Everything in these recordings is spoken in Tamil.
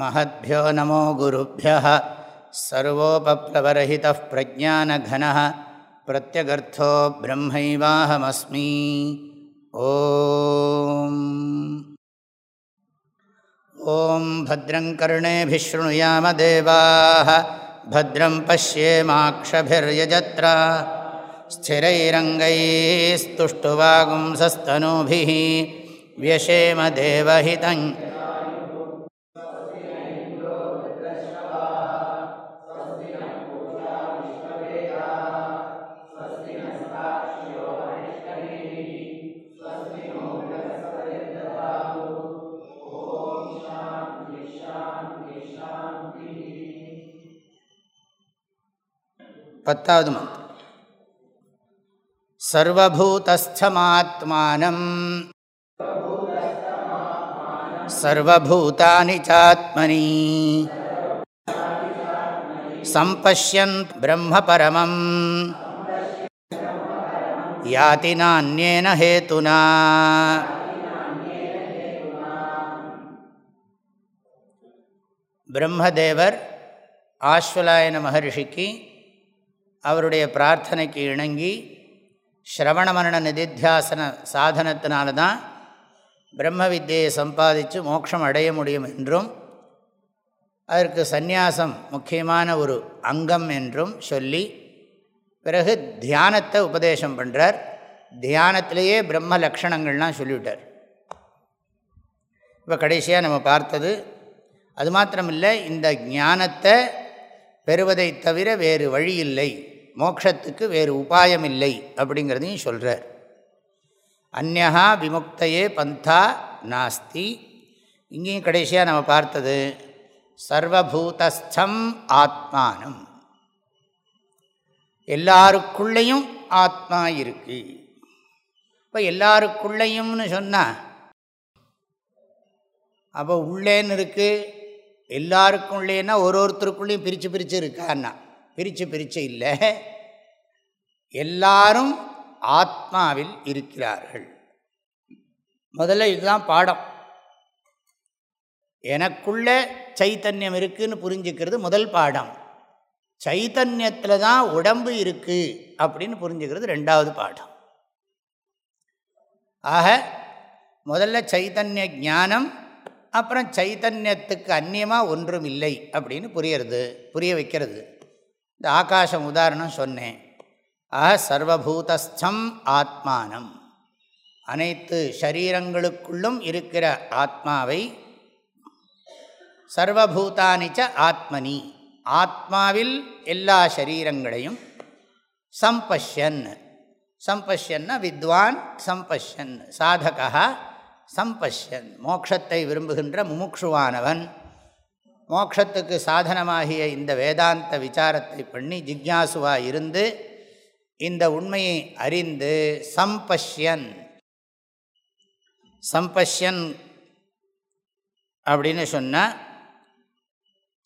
महद्भ्यो नमो गुरुभ्यः सर्वोपप्लवरहितः प्रज्ञानघनः प्रत्यगर्थो ब्रह्मैवाहमस्मि ॐ ॐ भद्रं कर्णेभिः शृणुयामदेवाः भद्रं पश्येमाक्षभिर्यजत्रा स्थिरैरङ्गैस्तुष्टुवागुंसस्तनूभिः व्यशेमदेवहितं பத்தாவது மந்திரம் சர்வூத்தமாத்மானம் சர்வூத்தானி சாத்மனி சம்பஷ்யன் பிரம்ம பரமம் யாதி நானியேன ஹேத்துனா பிரம்மதேவர் ஆஸ்வலாயன மகர்ஷிக்கு அவருடைய பிரார்த்தனைக்கு இணங்கி ஸ்ரவண மரண நிதித்தியாசன சாதனத்தினால தான் பிரம்ம வித்தியை சம்பாதித்து மோட்சம் அடைய முடியும் என்றும் அதற்கு சந்நியாசம் முக்கியமான ஒரு அங்கம் என்றும் சொல்லி பிறகு தியானத்தை உபதேசம் பண்ணுறார் தியானத்திலேயே பிரம்ம லக்ஷணங்கள்லாம் சொல்லிவிட்டார். இப்போ கடைசியாக நம்ம பார்த்தது அது மாத்திரமில்லை இந்த ஞானத்தை பெறுவதை தவிர வேறு வழி இல்லை. மோக்ஷத்துக்கு வேறு உபாயம் இல்லை அப்படிங்கிறதையும் சொல்கிறார் அந்நகா விமுக்தையே பந்தா நாஸ்தி. இங்கேயும் கடைசியாக நம்ம பார்த்தது சர்வபூதஸ்தம் ஆத்மானம். எல்லாருக்குள்ளேயும் ஆத்மா இருக்கு. இப்போ எல்லாருக்குள்ளேயும்னு சொன்னால் அப்போ உள்ளேன்னு இருக்குது எல்லாருக்குள்ளேன்னா ஒரு ஒருத்தருக்குள்ளேயும் பிரித்து பிரித்து இருக்கான்னா பிரித்து பிரித்து இல்லை. எல்லாரும் ஆத்மாவில் இருக்கிறார்கள். முதல்ல இதுதான் பாடம். எனக்குள்ள சைத்தன்யம் இருக்குதுன்னு புரிஞ்சுக்கிறது முதல் பாடம். சைத்தன்யத்தில் தான் உடம்பு இருக்குது அப்படின்னு புரிஞ்சுக்கிறது ரெண்டாவது பாடம். ஆக முதல்ல சைத்தன்ய ஞானம் அப்புறம் சைத்தன்யத்துக்கு அந்நியமாக ஒன்றும் இல்லை அப்படின்னு புரியறது புரிய வைக்கிறது. இந்த ஆகாசம் உதாரணம் சொன்னேன். ஆக சர்வபூதஸ்தம் ஆத்மானம். அனைத்து ஷரீரங்களுக்குள்ளும் இருக்கிற ஆத்மாவை சர்வபூதானிச்ச ஆத்மனி. ஆத்மாவில் எல்லா ஷரீரங்களையும் சம்பஷ்யன். சம்பஷ்யன்னா வித்வான் சம்பஷ்யன் சாதகா சம்பஷ்யன். மோக்ஷத்தை விரும்புகின்ற முமுக்ஷுவானவன். மோக்ஷத்துக்கு சாதனமாகிய இந்த வேதாந்த விசாரத்தை பண்ணி ஜிக்யாசுவாக இருந்து இந்த உண்மையை அறிந்து சம்பஷ்யன். சம்பஷ்யன் அப்படின்னு சொன்னால்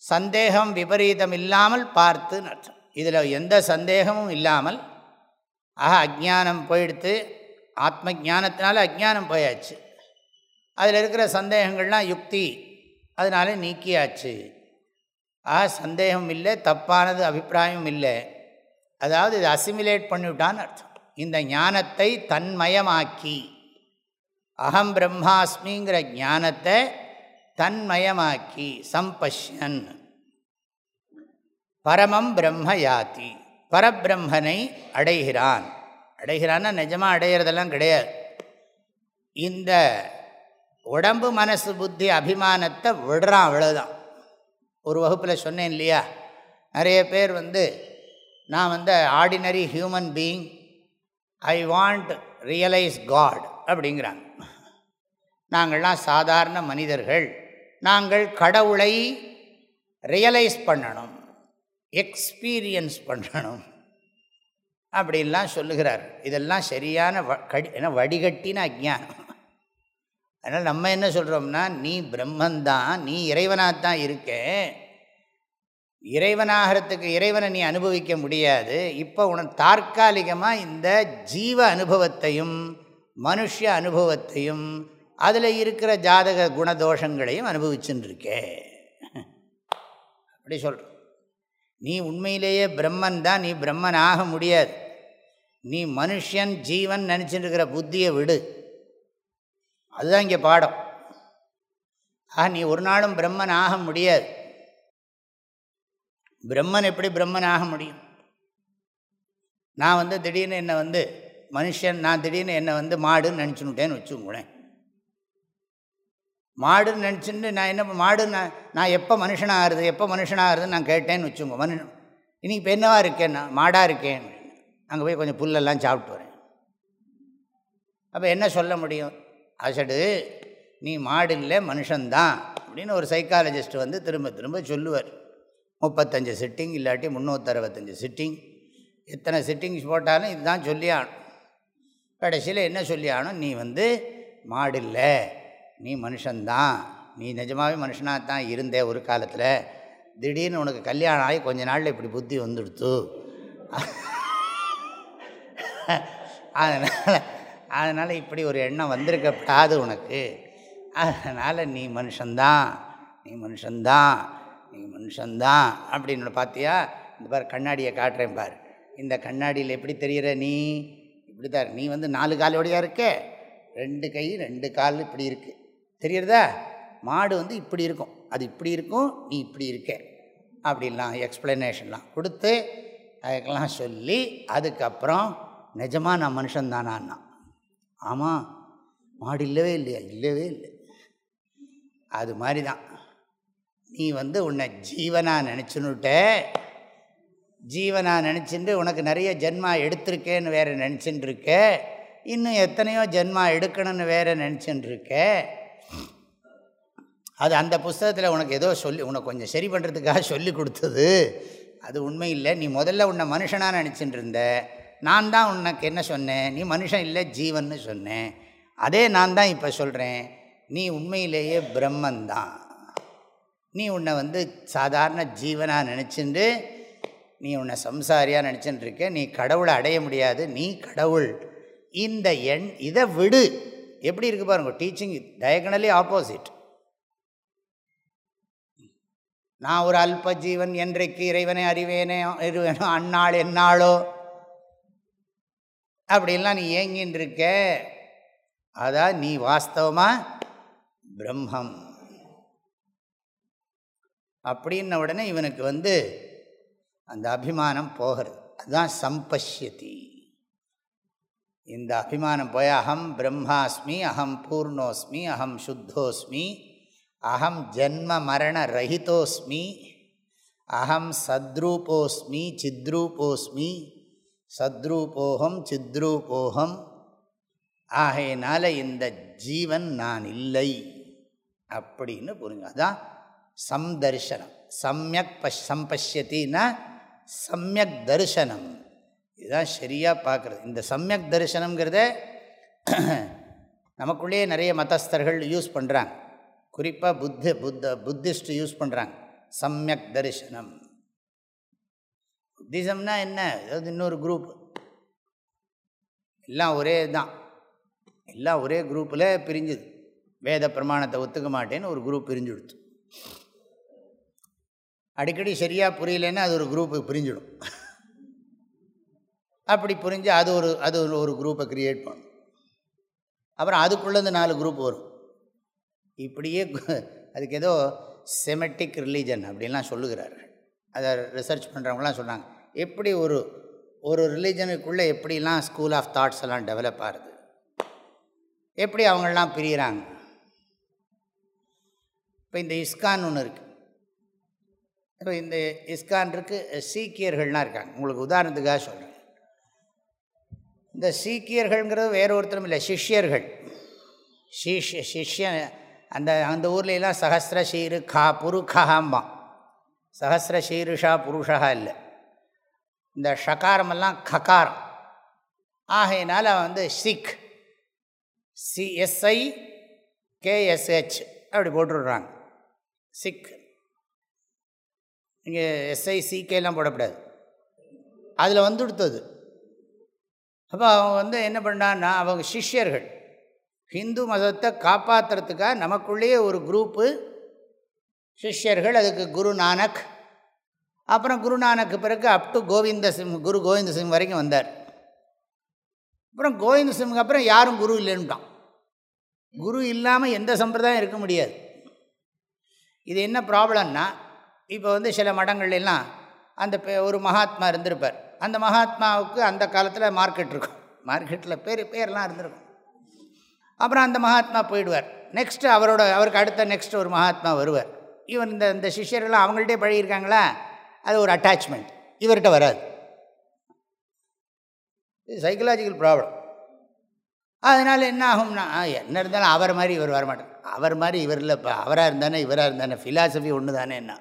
சந்தேகம் விபரீதம் இல்லாமல் பார்த்து இதில் எந்த சந்தேகமும் இல்லாமல் ஆக அஜானம் போயிடுத்து ஆத்ம ஜானத்தினால அஜானம் போயாச்சு. அதில் இருக்கிற சந்தேகங்கள்லாம் யுக்தி. அதனால நீக்கியாச்சு. ஆ சந்தேகம் இல்லை தப்பானது அபிப்பிராயம் இல்லை. அதாவது இது அசிமிலேட் பண்ணிவிட்டான்னு அர்த்தம். இந்த ஞானத்தை தன்மயமாக்கி. அகம் பிரம்மாஸ்மிங்கிற ஞானத்தை தன்மயமாக்கி. சம்பஷ்யன். பரமம் பிரம்ம யாத்தி பரபிரம்மனை அடைகிறான். அடைகிறான்னா நிஜமாக அடையிறதெல்லாம் கிடையாது. இந்த உடம்பு மனசு புத்தி அபிமானத்தை விடுறான் அவ்வளோதான் ஒரு வகுப்பில் சொன்னேன் இல்லையா? நிறைய பேர் வந்து நான் வந்து ordinary human being I want realise God அப்படிங்கிறாங்க. நாங்கள்லாம் சாதாரண மனிதர்கள். நாங்கள் கடவுளை ரியலைஸ் பண்ணணும் எக்ஸ்பீரியன்ஸ் பண்ணணும் அப்படின்லாம் சொல்லுகிறார். இதெல்லாம் சரியான வ கடி ஏன்னா வடிகட்டின அஜானம் அதனால் நம்ம என்ன சொல்கிறோம்னா நீ பிரம்மந்தான் நீ இறைவனாகத்தான் இருக்க. இறைவனாகிறதுக்கு இறைவனை நீ அனுபவிக்க முடியாது. இப்போ உனக்கு தற்காலிகமாக இந்த ஜீவ அனுபவத்தையும் மனுஷ அனுபவத்தையும் அதில் இருக்கிற ஜாதக குணதோஷங்களையும் அனுபவிச்சுருக்கே இருக்கே அப்படி சொல்கிறோம் நீ உண்மையிலேயே பிரம்மன் தான் நீ பிரம்மன் ஆக முடியாது. நீ மனுஷன் ஜீவன் நினச்சிட்டு இருக்கிற புத்தியை விடு. அதுதான் இங்கே பாடம். ஆ நீ ஒரு நாளும் பிரம்மன் ஆக முடியாது. பிரம்மன் எப்படி பிரம்மன் ஆக முடியும்? நான் வந்து திடீர்னு என்னை வந்து மனுஷன் நான் திடீர்னு என்னை வந்து மாடுன்னு நினச்சுன்னுட்டேன்னு வச்சுக்கோங்களேன். மாடுன்னு நினச்சிட்டு நான் என்ன மாடு நான் நான் எப்போ மனுஷனாகிறது எப்போ மனுஷனாகிறதுன்னு நான் கேட்டேன்னு வச்சுக்கோங்க. மனு இனி இப்போ என்னவா இருக்கேன் நான்? மாடாக இருக்கேன். அங்கே போய் கொஞ்சம் புல்லெல்லாம் சாப்பிட்டு வரேன். அப்போ என்ன சொல்ல முடியும்? அசடு நீ மாடு இல்லை மனுஷன்தான் அப்படின்னு ஒரு சைக்காலஜிஸ்ட் வந்து திரும்ப திரும்ப சொல்லுவார். முப்பத்தஞ்சு சிட்டிங் இல்லாட்டி முந்நூற்றறுபத்தஞ்சு சிட்டிங் எத்தனை சிட்டிங்ஸ் போட்டாலும் இதுதான் சொல்லி ஆகணும். கடைசியில் என்ன சொல்லி ஆகணும்? நீ வந்து மாடு இல்லை நீ மனுஷன்தான். நீ நிஜமாகவே மனுஷனாக தான் இருந்தே ஒரு காலத்தில். திடீர்னு உனக்கு கல்யாணம் ஆகி கொஞ்ச நாளில் இப்படி புத்தி வந்துடுத்து. அதனால் அதனால் இப்படி ஒரு எண்ணம் வந்திருக்கப்படாது உனக்கு. அதனால் நீ மனுஷந்தான் நீ மனுஷந்தான் நீ மனுஷந்தான் அப்படின்னு பார்த்தியா இந்த பார் கண்ணாடியை காட்டுறேன் பார். இந்த கண்ணாடியில் எப்படி தெரிகிற நீ? இப்படி தான் நீ வந்து நாலு காலோடையாக இருக்க? ரெண்டு கை ரெண்டு கால் இப்படி இருக்குது தெரியறதா? மாடு வந்து இப்படி இருக்கும். அது இப்படி இருக்கும் நீ இப்படி இருக்க. அப்படின்லாம் எக்ஸ்ப்ளனேஷன்லாம் கொடுத்து அதுக்கெல்லாம் சொல்லி அதுக்கப்புறம் நிஜமாக நான் மனுஷன்தானான்னா ஆமாம் மாடு இல்லவே இல்லையா? இல்லவே இல்லை. அது மாதிரி தான் நீ வந்து உன்னை ஜீவனாக நினச்சுன்னுட்ட ஜீவனாக நினச்சிட்டு உனக்கு நிறைய ஜென்மா எடுத்திருக்கேன்னு வேறு நினச்சின்னு இருக்க இன்னும் எத்தனையோ ஜென்மா எடுக்கணும்னு வேறு நினச்சின்னு இருக்க அது அந்த புஸ்தகத்தில் உனக்கு ஏதோ சொல்லி உனக்கு கொஞ்சம் சரி பண்ணுறதுக்காக சொல்லி கொடுத்தது. அது உண்மை இல்லை. நீ முதல்ல உன்னை மனுஷனாக நினச்சிட்டு இருந்த நான் தான் உனக்கு என்ன சொன்னேன்? நீ மனுஷன் இல்லை ஜீவன்னு சொன்னேன். அதே நான் தான் இப்போ சொல்கிறேன் நீ உண்மையிலேயே பிரம்மந்தான். நீ உன்னை வந்து சாதாரண ஜீவனாக நினச்சிட்டு நீ உன்னை சம்சாரியாக நினச்சிட்டு இருக்க நீ கடவுளை அடைய முடியாது நீ கடவுள். இந்த எண் இதை விடு. எப்படி இருக்கு பாருங்க டீச்சிங் டயகனலி ஆப்போசிட் நான் ஒரு அல்ப ஜீவன் என்றைக்கு இறைவனை அறிவேனே அறிவேனோ அந்நாள் என்னாளோ அப்படிலாம் நீ ஏங்கின்னு இருக்க அதான் நீ வாஸ்தவமாக பிரம்மம். அப்படின்ன உடனே இவனுக்கு வந்து அந்த அபிமானம் போகிறது. அதுதான் சம்பஷ்யதி. இந்த அபிமானம் போய் அகம் பிரம்மாஸ்மி அகம் பூர்ணோஸ்மி அகம் சுத்தோஸ்மி அகம் ஜென்ம மரண ரஹிதோஸ்மி அகம் சத்ரூபோஸ்மி சித்ரூபோஸ்மி சத்ரூபோகம் சித்ரூபோகம். ஆகையினால இந்த ஜீவன் நான் இல்லை. அப்படின்னு புரிஞ்சு அதான் சம்தர்ஷனம் சமயக் பஷ் சம்பஷ்யத்தின்னா சமயக் தரிசனம். இதுதான் சரியாக பார்க்குறது. இந்த சமயக் தரிசனங்கிறத நமக்குள்ளேயே நிறைய மதஸ்தர்கள் யூஸ் பண்ணுறாங்க குறிப்பாக புத்த புத்த புத்திஸ்ட் யூஸ் பண்ணுறாங்க சமயக் தரிசனம். புத்திசம்னா என்ன? அதாவது இன்னொரு குரூப் எல்லாம் ஒரே தான் எல்லாம் ஒரே குரூப்பில் பிரிஞ்சுது. வேத பிரமாணத்தை ஒத்துக்க மாட்டேன்னு ஒரு குரூப் பிரிஞ்சு கொடுத்து. அடிக்கடி சரியாக புரியலன்னா அது ஒரு குரூப்பு பிரிஞ்சிடும். அப்படி புரிஞ்சு அது ஒரு அது ஒரு ஒரு குரூப்பை க்ரியேட் பண்ணும். அப்புறம் அதுக்குள்ளேருந்து நாலு குரூப் வரும். இப்படியே அதுக்கு ஏதோ செமெட்டிக் ரிலீஜன் அப்படின்லாம் சொல்லுகிறார்கள். அதை ரிசர்ச் பண்ணுறவங்களாம் சொன்னாங்க. எப்படி ஒரு ஒரு ரிலீஜனுக்குள்ளே எப்படிலாம் ஸ்கூல் ஆஃப் தாட்ஸ் எல்லாம் டெவலப் ஆகுது? எப்படி அவங்களெலாம் பிரிகிறாங்க இப்போ இந்த இஸ்கான் ஒன்று இருக்குது இப்போ இந்த இஸ்கான் இருக்குது சீக்கியர்கள்லாம் இருக்காங்க. உங்களுக்கு உதாரணத்துக்காக சொல்கிறேன் இந்த சீக்கியர்கள்ங்கிறது வேறு ஒருத்தரும் இல்லை சிஷ்யர்கள். சிஷ்ய சிஷ்ய அந்த அந்த ஊர்லெலாம் சஹசிர ஷீரு கா புருகாம்பான் சஹசிர ஷீருஷா புருஷா இல்லை. இந்த ஷகாரமெல்லாம் ககாரம். அவன் வந்து சிக் சிஎஸ்ஐ கேஎஸ்ஹெச் அப்படி போட்டுடுறாங்க. சிக் இங்கே எஸ்ஐ சிகேலாம் போடக்கூடாது அதில் வந்து கொடுத்தது அப்போ அவங்க வந்து என்ன பண்ணான்னா அவங்க சிஷ்யர்கள். ஹிந்து மதத்தை காப்பாற்றுறதுக்காக நமக்குள்ளேயே ஒரு குரூப்பு சிஷ்யர்கள் அதுக்கு குரு நானக். அப்புறம் குருநானக்கு பிறகு அப் டு கோவிந்த சிங் குரு கோவிந்த சிங் வரைக்கும் வந்தார். அப்புறம் கோவிந்த சிம்க்கு அப்புறம் யாரும் குரு இல்லைன்ட்டான் குரு இல்லாமல் எந்த சம்பிரதாயம் இருக்க முடியாது. இது என்ன ப்ராப்ளம்னா இப்போ வந்து சில மடங்கள்லாம் அந்த ஒரு மகாத்மா இருந்திருப்பார். அந்த மகாத்மாவுக்கு அந்த காலத்தில் மார்க்கெட் இருக்கும். மார்க்கெட்டில் பேர் பேர்லாம் இருந்திருக்கும். அப்புறம் அந்த மகாத்மா போயிடுவார். நெக்ஸ்ட்டு அவரோட அவருக்கு அடுத்த நெக்ஸ்ட் ஒரு மகாத்மா வருவார். இவன் இந்த இந்த சிஷியர்கள்லாம் அவங்கள்ட்டே பழகியிருக்காங்களா? அது ஒரு அட்டாச்மெண்ட் இவர்கிட்ட வராது. இது சைக்கலாஜிக்கல் ப்ராப்ளம் அதனால் என்ன ஆகும்னா என்ன இருந்தாலும் அவர் மாதிரி இவர் வரமாட்டார். அவர் மாதிரி இவர் இல்லைப்பா அவராக இருந்தானே இவராக இருந்தானே ஃபிலாசபி ஒன்று தானே என்ன?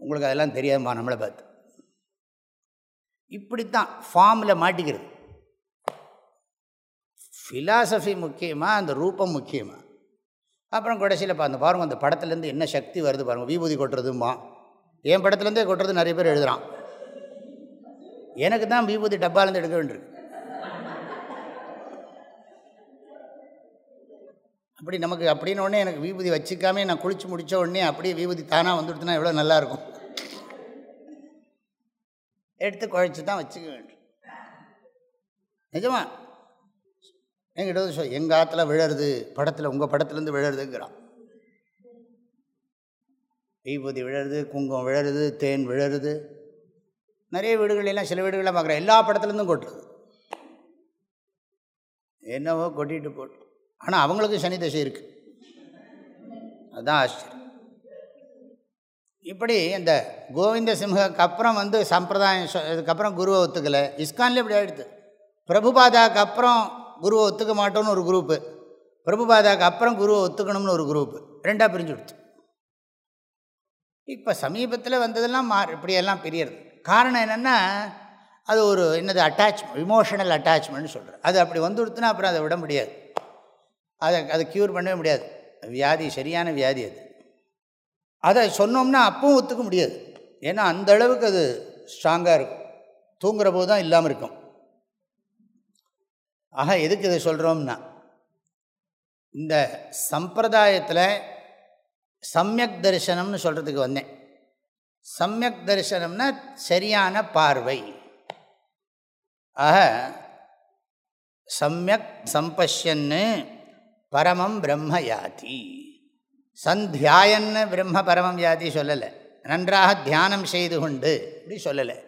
உங்களுக்கு அதெல்லாம் தெரியாதுமா நம்மளை பார்த்து. இப்படித்தான் ஃபார்மில் மாட்டிக்கிறது. ஃபிலாசபி முக்கியமாக அந்த ரூபம் முக்கியமாக அப்புறம் கடைசியில் அந்த பாருங்கள் அந்த படத்துலேருந்து என்ன சக்தி வருது பாருங்கள் விபூதி கொட்டுறதுமா என் படத்துலேருந்தே கொட்டுறது நிறைய பேர் எழுதுகிறான் எனக்கு தான் விபூதி டப்பாலேருந்து எடுக்க வேண்டியிருக்கு. அப்படி நமக்கு அப்படின்னு உடனே எனக்கு விபூதி வச்சுக்காமே நான் குளித்து முடித்த உடனே அப்படியே விபூதி தானாக வந்துடுத்துனா எவ்வளோ நல்லாயிருக்கும். எடுத்து குழைச்சி தான் வச்சுக்க வேண்டும். நிஜமா? எங்கிட்ட சொல் எங்கள் ஆற்றுல விழருது படத்தில் உங்கள் படத்துலேருந்து விழருதுங்கிறான் விபூதி விழருது குங்குமம் விழருது தேன் விழருது நிறைய வீடுகளெல்லாம் சில வீடுகள்லாம் பார்க்குறேன். எல்லா படத்துலேருந்தும் கொட்டுறது என்னவோ கொட்டிட்டு போட்டு. ஆனால் அவங்களுக்கும் சனி தசை இருக்குது அதுதான் ஆச்சரியம். இப்படி இந்த கோவிந்த சிம்ஹக்கு அப்புறம் வந்து சம்பிரதாயம் இதுக்கப்புறம் குருவை ஒத்துக்கலை. இஸ்கான்லேயே இப்படி ஆகிடுது பிரபுபாதாவுக்கு அப்புறம் குருவை ஒத்துக்க மாட்டோம்னு ஒரு குரூப்பு பிரபுபாதாவுக்கு அப்புறம் குருவை ஒத்துக்கணும்னு ஒரு குரூப்பு ரெண்டாக பிரிஞ்சு கொடுத்து இப்போ சமீபத்தில் வந்ததெல்லாம் மா இப்படியெல்லாம் பிரியறது. காரணம் என்னென்னா அது ஒரு என்னது அட்டாச் இமோஷனல் அட்டாச்மெண்ட்னு சொல்கிறேன் அது அப்படி வந்து கொடுத்துனா அப்புறம் அதை விட முடியாது. அதை அதை க்யூர் பண்ணவே முடியாது. வியாதி சரியான வியாதி அது. அதை சொன்னோம்னா அப்பவும் ஒத்துக்க முடியாது. ஏன்னா அந்த அளவுக்கு அது ஸ்ட்ராங்காக இருக்கும். தூங்குற போது தான் இல்லாமல் இருக்கும். ஆக எதுக்கு இதை சொல்கிறோம்னா இந்த சம்பிரதாயத்தில் சமயக் தரிசனம்னு சொல்கிறதுக்கு வந்தேன். சமயக் தரிசனம்னா சரியான பார்வை. ஆக சமயக் சம்பஷ்யன்னு பரமம் பிரம்ம யாதி. சந்தியாயன்னு பிரம்ம பரமம் யாதி சொல்லலை. நன்றாக தியானம் செய்து கொண்டு இப்படி சொல்லலை.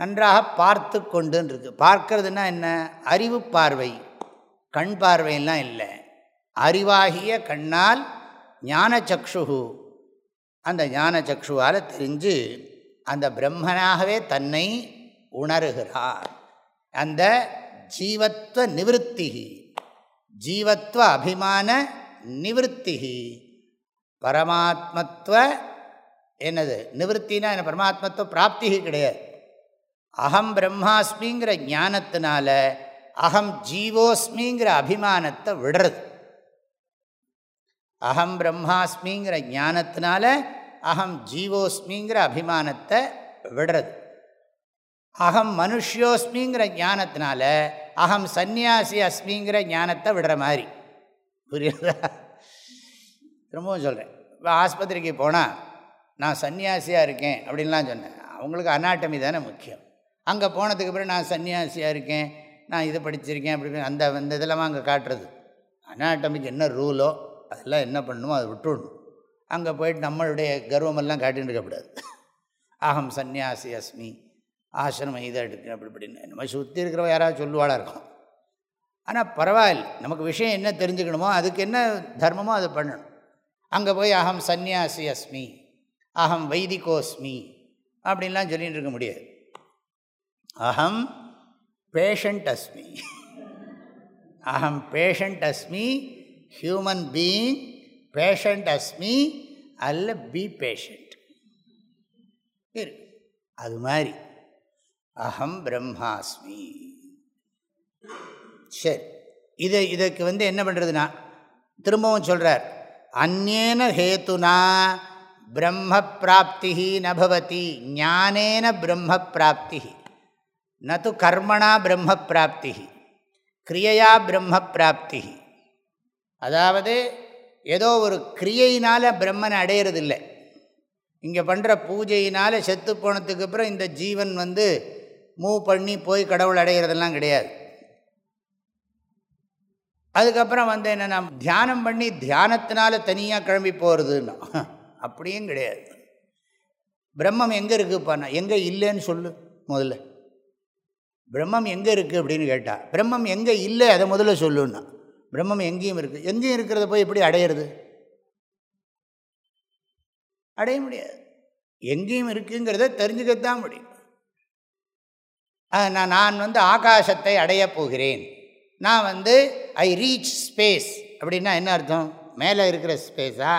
நன்றாக பார்த்து கொண்டுன்னு இருக்குது பார்க்கறதுனா என்ன? அறிவு பார்வை. கண் பார்வையெல்லாம் இல்லை. அறிவாகிய கண்ணால் ஞான சக்ஷு அந்த ஞான சக்ஷுவால் தெரிஞ்சு அந்த பிரம்மனாகவே தன்னை உணர்கிறார். அந்த ஜீவத்வ நிவத்தி ஜீவத்வ அபிமான நிவத்தி பரமாத்மத்துவ என்னது? நிவத்தினா என்ன? பரமாத்மத்துவ பிராப்தி கிடையாது. அகம் பிரம்மாஸ்மிங்கிற ஞானத்தினால அகம் ஜீவோஸ்மிங்கிற அபிமானத்தை விடுறது. அகம் பிரம்மாஸ்மிங்கிற ஞானத்தினால அகம் ஜீவோஸ்மிங்கிற அபிமானத்தை விடுறது. அகம் மனுஷியோஸ்மிங்கிற ஞானத்தினால அகம் சந்நியாசி அஸ்மிங்கிற ஞானத்தை விடுற மாதிரி. புரியுதா? திரும்பவும் சொல்கிறேன் இப்போ ஆஸ்பத்திரிக்கு போனால் நான் சன்னியாசியாக இருக்கேன் அப்படின்லாம் சொன்னேன். அவங்களுக்கு அனாட்டமி தானே முக்கியம். அங்கே போனதுக்கு பிறகு நான் சன்னியாசியாக இருக்கேன். நான் இதை படிச்சிருக்கேன் அப்படி அந்த அந்த இதெல்லாம் அங்கே காட்டுறது. அனாட்டமிக்கு என்ன ரூலோ அதெல்லாம் என்ன பண்ணணுமோ அதை விட்டுடணும். அங்கே போயிட்டு நம்மளுடைய கர்வமெல்லாம் காட்டின்னு இருக்கக்கூடாது அகம் சந்நியாசி அஸ்மி ஆசிரமம் இதை எடுக்கணும் அப்படி இப்படின்னு. நம்ம சுற்றி இருக்கிறவ யாராவது சொல்லுவாளாக இருக்கும். ஆனால் பரவாயில்ல. நமக்கு விஷயம் என்ன தெரிஞ்சுக்கணுமோ அதுக்கு என்ன தர்மமோ அதை பண்ணணும். அங்கே போய் அகம் சந்நியாசி அஸ்மி அகம் வைதிகோஸ்மி அப்படின்லாம் சொல்லிகிட்டு இருக்க முடியாது. அகம் பேஷண்ட் அஸ்மி அகம் பேஷண்ட் அஸ்மி ஹியூமன் பீயிங் பேஷண்ட் அஸ்மி அல்ல பி பேஷண்ட் இருக்கு அது மாதிரி. அகம் பிரம்மாஸ்மி. சரி இதை இதுக்கு வந்து என்ன பண்ணுறதுன்னா திரும்பவும் சொல்கிறார் அந்நேன ஹேத்துனா பிரம்ம பிராப்தி நபவதி ஞானேன பிரம்ம பிராப்தி நது கர்மணா பிரம்ம பிராப்தி கிரியையா பிரம்ம பிராப்தி அதாவது ஏதோ ஒரு கிரியையினால் பிரம்மனை அடையிறதில்லை. இங்கே பண்ணுற பூஜையினால் செத்து போனதுக்கு அப்புறம் இந்த ஜீவன் வந்து மூவ் பண்ணி போய் கடவுள் அடைகிறதெல்லாம் கிடையாது. அதுக்கப்புறம் வந்து என்னென்னா தியானம் பண்ணி தியானத்தினால தனியாக கிளம்பி போகிறதுன்னா அப்படியும் கிடையாது. பிரம்மம் எங்கே இருக்குப்பாண்ணா எங்கே இல்லைன்னு சொல்லு முதல்ல. பிரம்மம் எங்கே இருக்குது அப்படின்னு கேட்டால் பிரம்மம் எங்கே இல்லை அதை முதல்ல சொல்லுன்னா. பிரம்மம் எங்கேயும் இருக்குது எங்கேயும் இருக்கிறத போய் எப்படி அடையிறது? அடைய முடியாது. எங்கேயும் இருக்குங்கிறத தெரிஞ்சுக்கத்தான் முடியும். நான் நான் வந்து ஆகாசத்தை அடையப் போகிறேன். நான் வந்து ஐ ரீச் ஸ்பேஸ் அப்படின்னா என்ன அர்த்தம்? மேலே இருக்கிற ஸ்பேஸா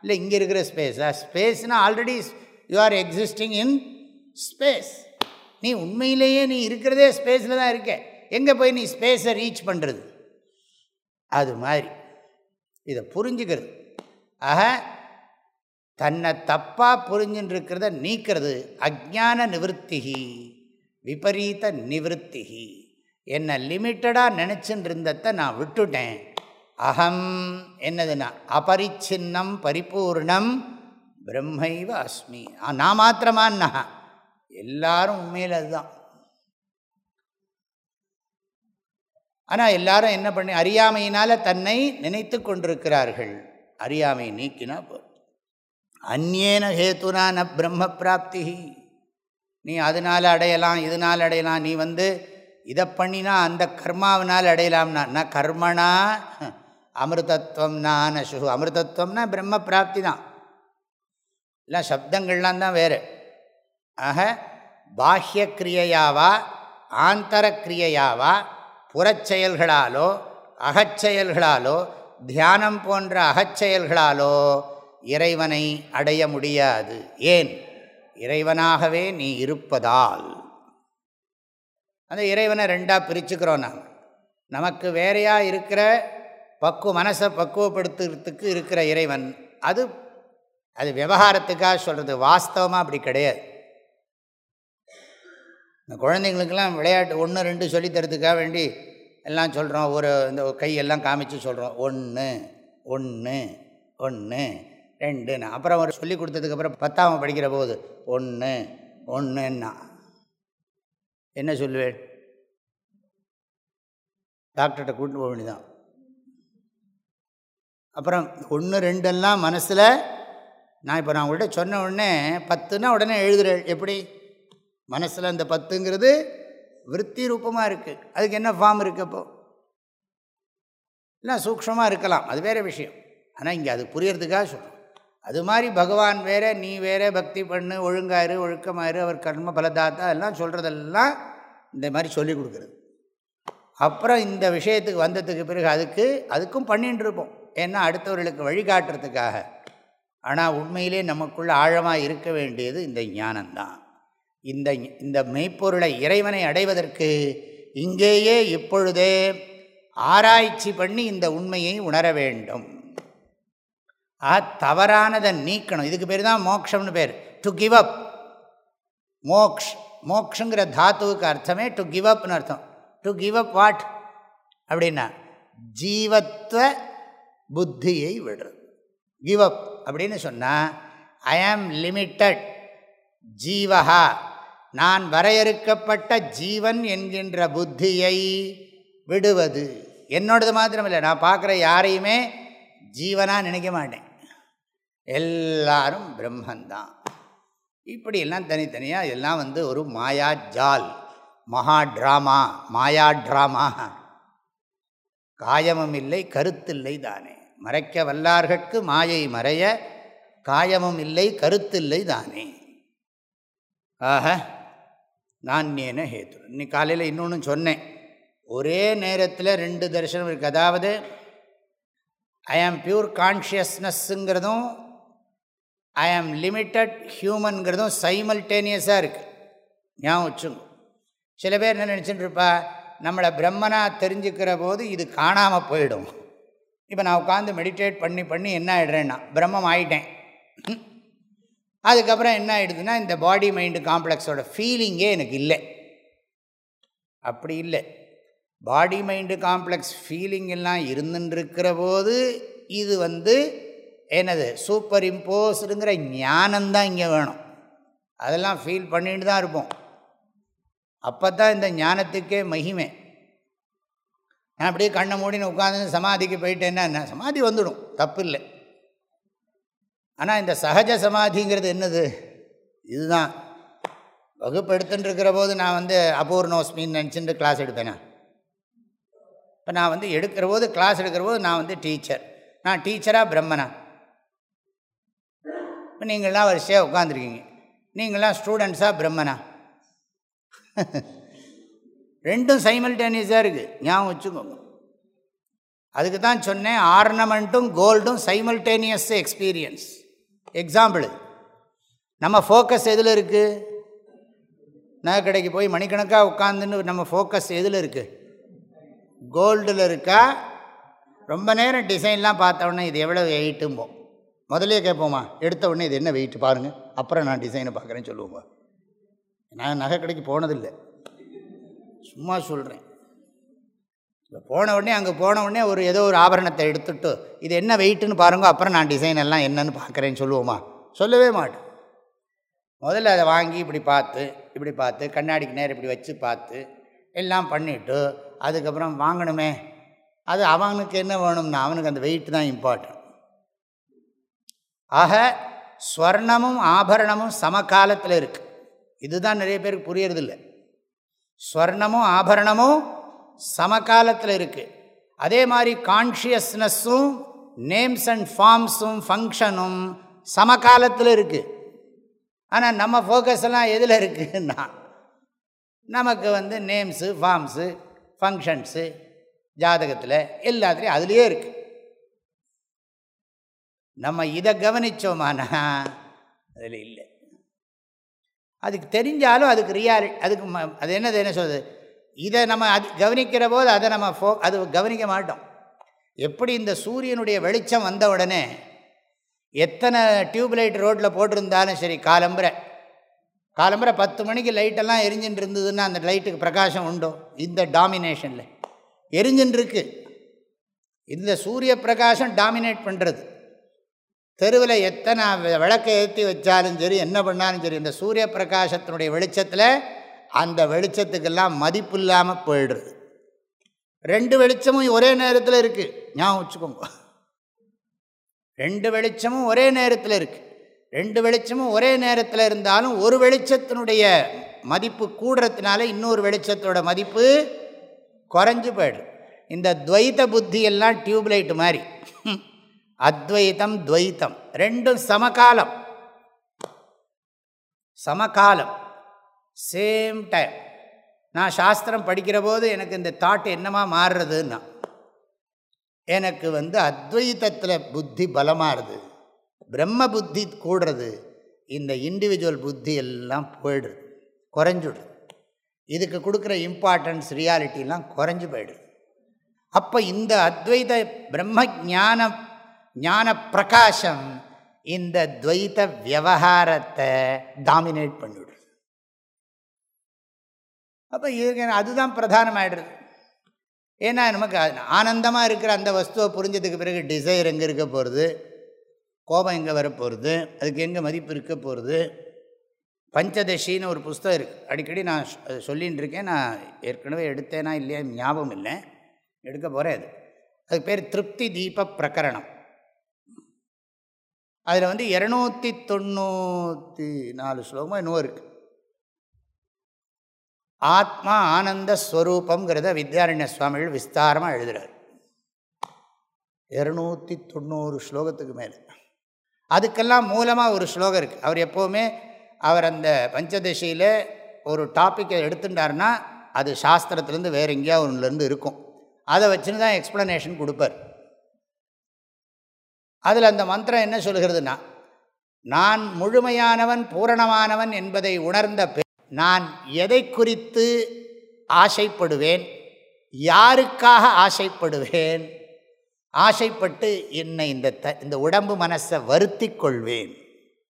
இல்லை இங்கே இருக்கிற ஸ்பேஸா ஸ்பேஸ்னால் already you are existing in space நீ உண்மையிலேயே நீ இருக்கிறதே ஸ்பேஸில் தான் இருக்க. எங்கே போய் நீ ஸ்பேஸை ரீச் பண்ணுறது அது மாதிரி. இதை புரிஞ்சுக்கிறது. ஆக தன்னை தப்பாக புரிஞ்சுன்னு இருக்கிறத நீக்கிறது அஜான நிவர்த்திகி விபரீத நிவர்த்திகி. என்னை லிமிட்டடாக நினச்சின்னு இருந்ததை நான் விட்டுட்டேன். அகம் என்னதுன்னா அபரிச்சின்னம் பரிபூர்ணம் பிரம்மைவ அஸ்மி நான் மாத்திரமான்னா எல்லாரும் உண்மையில் அதுதான். ஆனால் எல்லாரும் என்ன பண்ணி அறியாமையினால் தன்னை நினைத்து கொண்டிருக்கிறார்கள். அறியாமை நீக்கினா போ அந்நேன ஹேத்துனா ந பிரம்ம பிராப்தி நீ அதனால் அடையலாம் இதனால் அடையலாம் நீ வந்து இதை பண்ணினா அந்த கர்மாவினால் அடையலாம்னா நான் கர்மனா அமிர்தத்வம் நான் சுகு அமிர்தத்வம்னா பிரம்ம பிராப்தி தான். இல்லை சப்தங்கள்லாம் தான் வேறு. ஆக பாஹ்ய கிரியையாவா ஆந்தரக்கிரியையாவா புறச்செயல்களாலோ அகச்செயல்களாலோ தியானம் போன்ற அகச்செயல்களாலோ இறைவனை அடைய முடியாது. ஏன்? இறைவனாகவே நீ இருப்பதால். அந்த இறைவனை ரெண்டாக பிரிச்சுக்கிறோம் நாங்கள் நமக்கு வேறையாக இருக்கிற பக்குவ மனசை பக்குவப்படுத்துறதுக்கு இருக்கிற இறைவன். அது அது விவகாரத்துக்காக சொல்கிறது வாஸ்தவமாக அப்படி கிடையாது. இந்த குழந்தைங்களுக்கெல்லாம் விளையாட்டு ஒன்று ரெண்டு சொல்லித்தரத்துக்காக வேண்டி எல்லாம் சொல்கிறோம் ஒரு இந்த கையெல்லாம் காமிச்சு சொல்கிறோம் ஒன்று ஒன்று ஒன்று ரெண்டுன்னு. அப்புறம் ஒரு சொல்லி கொடுத்ததுக்கப்புறம் பத்தாம் படிக்கிற போது ஒன்று ஒன்றுன்னா என்ன சொல்லுவேன்? டாக்டர்கிட்ட கூட்டு போக வேண்டியதான் அப்புறம் ஒன்று ரெண்டெல்லாம் மனசில் நான் இப்போ நான் உங்கள்கிட்ட சொன்ன உடனே பத்துனா உடனே எழுதுகிறேன் எப்படி? மனசில் அந்த பத்துங்கிறது விற்பி ரூபமாக இருக்குது அதுக்கு என்ன ஃபார்ம் இருக்குது அப்போது இல்லை சூக்ஷமாக இருக்கலாம். அது வேறு விஷயம். ஆனால் இங்கே அது புரியறதுக்காக சொல்கிறோம் அது மாதிரி பகவான் வேறு நீ வேறு பக்தி பண்ணு ஒழுங்காயிரு ஒழுக்கமாயிரு அவர் கர்ம பலதாத்தா எல்லாம் சொல்கிறதெல்லாம் இந்த மாதிரி சொல்லி கொடுக்குறது. அப்புறம் இந்த விஷயத்துக்கு வந்ததுக்கு பிறகு அதுக்கு அதுக்கும் பண்ணிகிட்டு இருப்போம். ஏன்னா அடுத்தவர்களுக்கு வழிகாட்டுறதுக்காக ஆனால் உண்மையிலே நமக்குள்ளே ஆழமாக இருக்க வேண்டியது இந்த ஞானம்தான். இந்த இந்த மெய்ப்பொருளை இறைவனை அடைவதற்கு இங்கேயே இப்பொழுதே ஆராய்ச்சி பண்ணி இந்த உண்மையை உணர வேண்டும். ஆ தவறானதை நீக்கணும். இதுக்கு பேர் தான் மோக்ஷம்னு பேர். டு கிவ் அப் மோக்ஷ் மோக்ஷங்கிற தாத்துவுக்கு அர்த்தமே டு கிவ் அப்னு அர்த்தம். டு கிவ் அப் வாட் அப்படின்னா ஜீவத்வ புத்தியை விடுறது கிவ் அப் அப்படின்னு சொன்னால் ஐ ஆம் லிமிட்டட் ஜீவஹா. நான் வரையறுக்கப்பட்ட ஜீவன் என்கின்ற புத்தியை விடுவது. என்னோடது மாத்திரமில்லை. நான் பார்க்குற யாரையுமே ஜீவனாக நினைக்க மாட்டேன். எல்லாரும் பிரம்மந்தான். இப்படியெல்லாம் தனித்தனியாக எல்லாம் வந்து ஒரு மாயா ஜால் மகா ட்ராமா மாயா ட்ராமா. காயமும் இல்லை கருத்தில்லை தானே. மறைக்க வல்லார்கட்கு மாயை மறைய காயமும் இல்லை கருத்தில்லை தானே. ஆக நானியன ஹேத்து. இன்னைக்கு காலையில் இன்னொன்று சொன்னேன். ஒரே நேரத்தில் ரெண்டு தரிசனம் இருக்குது அதாவது ஐ ஆம் பியூர் கான்ஷியஸ்னஸ்ஸுங்கிறதும் ஐ ஆம் லிமிட்டட் ஹியூமனுங்கிறதும் சைமல்டேனியஸாக இருக்குது ஞாபகம் வச்சுங்க சில பேர் என்ன நினச்சிட்டு இருப்பா நம்மளை பிரம்மனாக தெரிஞ்சுக்கிற போது இது காணாமல் போயிடும். இப்போ நான் உட்காந்து மெடிடேட் பண்ணி பண்ணி என்ன ஆகிடுறேன்னா பிரம்மம் ஆகிட்டேன் அதுக்கப்புறம் என்ன ஆகிடுதுன்னா இந்த பாடி மைண்டு காம்ப்ளெக்ஸோட ஃபீலிங்கே எனக்கு இல்லை. அப்படி இல்லை. பாடி மைண்டு காம்ப்ளெக்ஸ் ஃபீலிங் எல்லாம் இருந்துருக்கிற போது இது வந்து என்னது? சூப்பர் இம்போஸ்டுங்கிற ஞானந்தான் இங்கே வேணும். அதெல்லாம் ஃபீல் பண்ணிட்டு தான் இருப்போம். அப்போ தான் இந்த ஞானத்துக்கே மகிமை. நான் அப்படியே கண்ணை மூடின்னு உட்காந்து சமாதிக்கு போயிட்டேன்னா சமாதி வந்துடும். தப்பு இல்லை. ஆனால் இந்த சகஜ சமாதிங்கிறது என்னது? இதுதான். வகுப்பு எடுத்துட்டுருக்கிற போது நான் வந்து அபூர்ணோஸ்மின்னு நினச்சிட்டு கிளாஸ் எடுப்பேனா இப்போ நான் வந்து எடுக்கிற போது கிளாஸ் எடுக்கிற போது நான் வந்து டீச்சர் நான் டீச்சராக பிரம்மனா? இப்போ நீங்களாம் வரிசையாக உட்காந்துருக்கீங்க நீங்களாம் ஸ்டூடெண்ட்ஸாக பிரம்மனா? ரெண்டும் சைமல்டேனியஸாக இருக்குது ஞாபகம் வச்சுக்கோங்க. அதுக்கு தான் சொன்னேன் ஆர்னமெண்ட்டும் கோல்டும் சைமல்டேனியஸ் எக்ஸ்பீரியன்ஸ் எக்ஸாம்பிள் நம்ம ஃபோக்கஸ் எதில் இருக்குது நகை கடைக்கு போய் மணிக்கணக்காக உட்காந்துன்னு நம்ம ஃபோக்கஸ் எதில் இருக்குது கோல்டில் இருக்கா? ரொம்ப நேரம் டிசைன்லாம் பார்த்த உடனே இது எவ்வளோ வெயிட்டும்போம் முதலே கேட்போமா? எடுத்த உடனே இது என்ன வெயிட் பாருங்கள் அப்புறம் நான் டிசைனை பார்க்குறேன்னு சொல்லுவோம்? நான் நகை கடைக்கு போனதில்லை. சும்மா சொல்கிறேன் இப்போ போன உடனே அங்கே போன உடனே ஒரு ஏதோ ஒரு ஆபரணத்தை எடுத்துட்டு இது என்ன வெயிட்டுன்னு பாருங்க அப்புறம் நான் டிசைன் எல்லாம் என்னன்னு பார்க்குறேன்னு சொல்லுவோமா? சொல்லவே மாட்டேன். முதல்ல அதை வாங்கி இப்படி பார்த்து இப்படி பார்த்து கண்ணாடிக்கு நேரம் இப்படி வச்சு பார்த்து எல்லாம் பண்ணிவிட்டு அதுக்கப்புறம் வாங்கணுமே. அது அவனுக்கு என்ன வேணும்னா அவனுக்கு அந்த வெயிட் தான் இம்பார்ட்டன்ட் ஆக ஸ்வர்ணமும் ஆபரணமும் சமகாலத்தில் இருக்குது இதுதான் நிறைய பேருக்கு புரியறதில்லை. ஸ்வர்ணமும் ஆபரணமும் சமகாலத்தில் இருக்குது அதே மாதிரி கான்ஷியஸ்னஸும் நேம்ஸ் அண்ட் ஃபார்ம்ஸும் ஃபங்க்ஷனும் சமகாலத்தில் இருக்குது ஆனால் நம்ம ஃபோக்கஸ் எல்லாம் எதில் இருக்குன்னா நமக்கு வந்து நேம்ஸு ஃபார்ம்ஸு ஃபங்க்ஷன்ஸு ஜாதகத்தில் எல்லாத்துலேயும் அதுலேயே இருக்குது நம்ம இதை கவனித்தோமானா அதில் இல்லை. அதுக்கு தெரிஞ்சாலும் அதுக்கு ரியாலி அதுக்கு ம அது என்னது என்ன சொல்லுது இதை நம்ம அது கவனிக்கிற போது அதை நம்ம ஃபோ அது கவனிக்க மாட்டோம். எப்படி இந்த சூரியனுடைய வெளிச்சம் வந்த உடனே எத்தனை டியூப்லைட் ரோட்டில் போட்டிருந்தாலும் சரி காலம்புரை. காலம்புரை பத்து மணிக்கு லைட்டெல்லாம் எரிஞ்சுட்டு இருந்ததுன்னா அந்த லைட்டுக்கு பிரகாசம் உண்டோ? இந்த டாமினேஷனில் எரிஞ்சுன்னுருக்கு இந்த சூரிய பிரகாசம் டாமினேட் பண்ணுறது தெருவில் எத்தனை விளக்கை ஏற்றி வச்சாலும் சரி என்ன பண்ணாலும் சரி இந்த சூரிய பிரகாசத்தினுடைய வெளிச்சத்தில் அந்த வெளிச்சத்துக்கெல்லாம் மதிப்பு இல்லாமல் போயிடுறது. ரெண்டு வெளிச்சமும் ஒரே நேரத்தில் இருக்குது ஞாபகம் வச்சுக்கோங்க. ரெண்டு வெளிச்சமும் ஒரே நேரத்தில் இருக்குது ரெண்டு வெளிச்சமும் ஒரே நேரத்தில் இருந்தாலும் ஒரு வெளிச்சத்தினுடைய மதிப்பு கூடுறதுனால இன்னொரு வெளிச்சத்தோட மதிப்பு குறைஞ்சி போயிடும் இந்த துவைத்த புத்தி எல்லாம் டியூப்லைட் மாதிரி. அத்வைத்தம் துவைத்தம். ரெண்டும் சமகாலம். சமகாலம். சேம் டைம் நான் சாஸ்திரம் படிக்கிற போது எனக்கு இந்த தாட் என்னமா மாறுறதுன்னா எனக்கு வந்து அத்வைத்தத்தில் புத்தி பலமாறுது பிரம்ம புத்தி கூடுறது இந்த இண்டிவிஜுவல் புத்தி எல்லாம் போயிடுது குறைஞ்சிடுது. இதுக்கு கொடுக்குற இம்பார்ட்டன்ஸ் ரியாலிட்டிலாம் குறைஞ்சி போயிடுது. அப்போ இந்த அத்வைத பிரம்ம ஞான ஞான பிரகாசம் இந்த துவைத்த விவகாரத்தை டாமினேட் பண்ணிவிடும் அப்போ இது அதுதான் பிரதானமாயிடுறது. ஏன்னா நமக்கு ஆனந்தமாக இருக்கிற அந்த வஸ்துவை புரிஞ்சதுக்கு பிறகு டிசைர் எங்கே இருக்க போகிறது கோபம் எங்கே வரப்போகிறது அதுக்கு எங்கே மதிப்பு இருக்க போகிறது பஞ்சதசின்னு ஒரு புஸ்தகம் இருக்குது அடிக்கடி நான் சொல்லின்னு இருக்கேன். நான் ஏற்கனவே எடுத்தேனா இல்லையா ஞாபகம் இல்லை. எடுக்க போகிறேன் அது. அதுக்கு பேர் திருப்தி தீப பிரகரணம். அதில் வந்து இரநூத்தி தொண்ணூற்றி நாலு ஸ்லோகமாக இன்னும் இருக்குது ஆத்மா ஆனந்த ஸ்வரூபங்கிறத வித்யாரண்ய சுவாமிகள் விஸ்தாரமாக எழுதுகிறார் இரநூத்தி தொண்ணூறு ஸ்லோகத்துக்கு மேலே. அதுக்கெல்லாம் மூலமாக ஒரு ஸ்லோகம் இருக்குது அவர் எப்போவுமே அவர் அந்த பஞ்சதசியில் ஒரு டாப்பிக்கை எடுத்துட்டார்னா அது சாஸ்திரத்துலேருந்து வேறு எங்கேயா ஒன்றுலேருந்து இருக்கும். அதை வச்சுன்னு தான் எக்ஸ்ப்ளனேஷன் கொடுப்பார். அதில் அந்த மந்திரம் என்ன சொல்கிறதுனா நான் முழுமையானவன் பூரணமானவன் என்பதை உணர்ந்த நான் எதை குறித்து ஆசைப்படுவேன்? யாருக்காக ஆசைப்படுவேன்? ஆசைப்பட்டு என்னை இந்த த இந்த உடம்பு மனசை வருத்தி கொள்வேன்.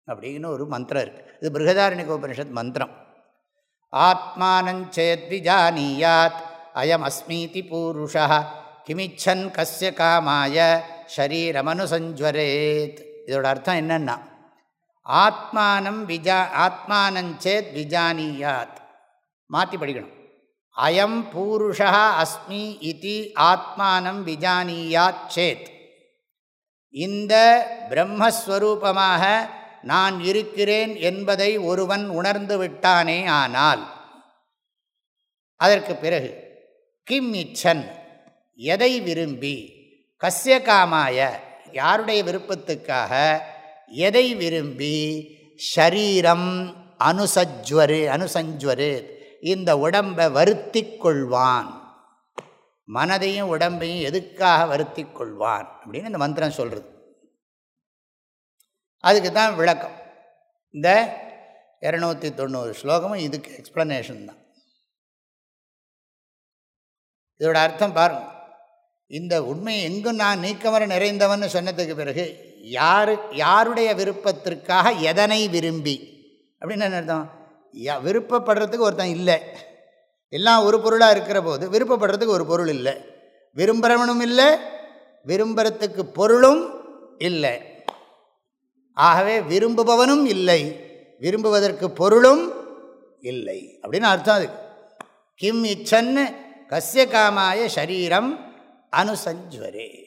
அப்படின்னு ஒரு மந்திரம் இருக்குது இது பிருகதாரணிக உபனிஷத் மந்திரம் ஆத்மானஞ்சேத்விஜானீயாத் அயம் அஸ்மீதி பூருஷா கிமிச்சன் கஸ்ய காமாய ஷரீரமனுசஞ்சுவரேத். இதோட அர்த்தம் என்னென்னா ஆத்மானம் விஜா ஆத்மானஞ்சேத் விஜானியாத். மாற்றி படிக்கணும். அயம் பூருஷா அஸ்மி இது ஆத்மானம் விஜானியாத் சேத். இந்த பிரம்மஸ்வரூபமாக நான் இருக்கிறேன் என்பதை ஒருவன் உணர்ந்து விட்டானே ஆனால் அதற்கு பிறகு கிம் இச்சன் எதை விரும்பி கசிய காமாய யாருடைய விருப்பத்துக்காக எதை விரும்பி? ஷரீரம் அனுசஜ்வரு அனுசஞ்சுவரு. இந்த உடம்பை வருத்தி கொள்வான் மனதையும் உடம்பையும் எதுக்காக வருத்தி கொள்வான் அப்படின்னு இந்த மந்திரம் சொல்கிறது அதுக்கு தான் விளக்கம். இந்த இரநூத்தி தொண்ணூறு ஸ்லோகமும் இதுக்கு எக்ஸ்ப்ளனேஷன் தான். இதோட அர்த்தம் பாருங்கள் இந்த உண்மையை எங்கும் நான் நீக்கமர நிறைந்தவன் சொன்னதுக்கு பிறகு யாரு யாருடைய விருப்பத்திற்காக எதனை விரும்பி? அப்படின்னு என்ன அர்த்தம்? விருப்பப்படுறதுக்கு ஒருத்தன் இல்லை. எல்லாம் ஒரு பொருளாக இருக்கிற போது விருப்பப்படுறதுக்கு ஒரு பொருள் இல்லை. விரும்புகிறவனும் இல்லை விரும்புறதுக்கு பொருளும் இல்லை. ஆகவே விரும்புபவனும் இல்லை விரும்புவதற்கு பொருளும் இல்லை. அப்படின்னு அர்த்தம் அது. கிம் இச்சன்னு கசிய காமாய சரீரம் அனுசஞ்சுவரே.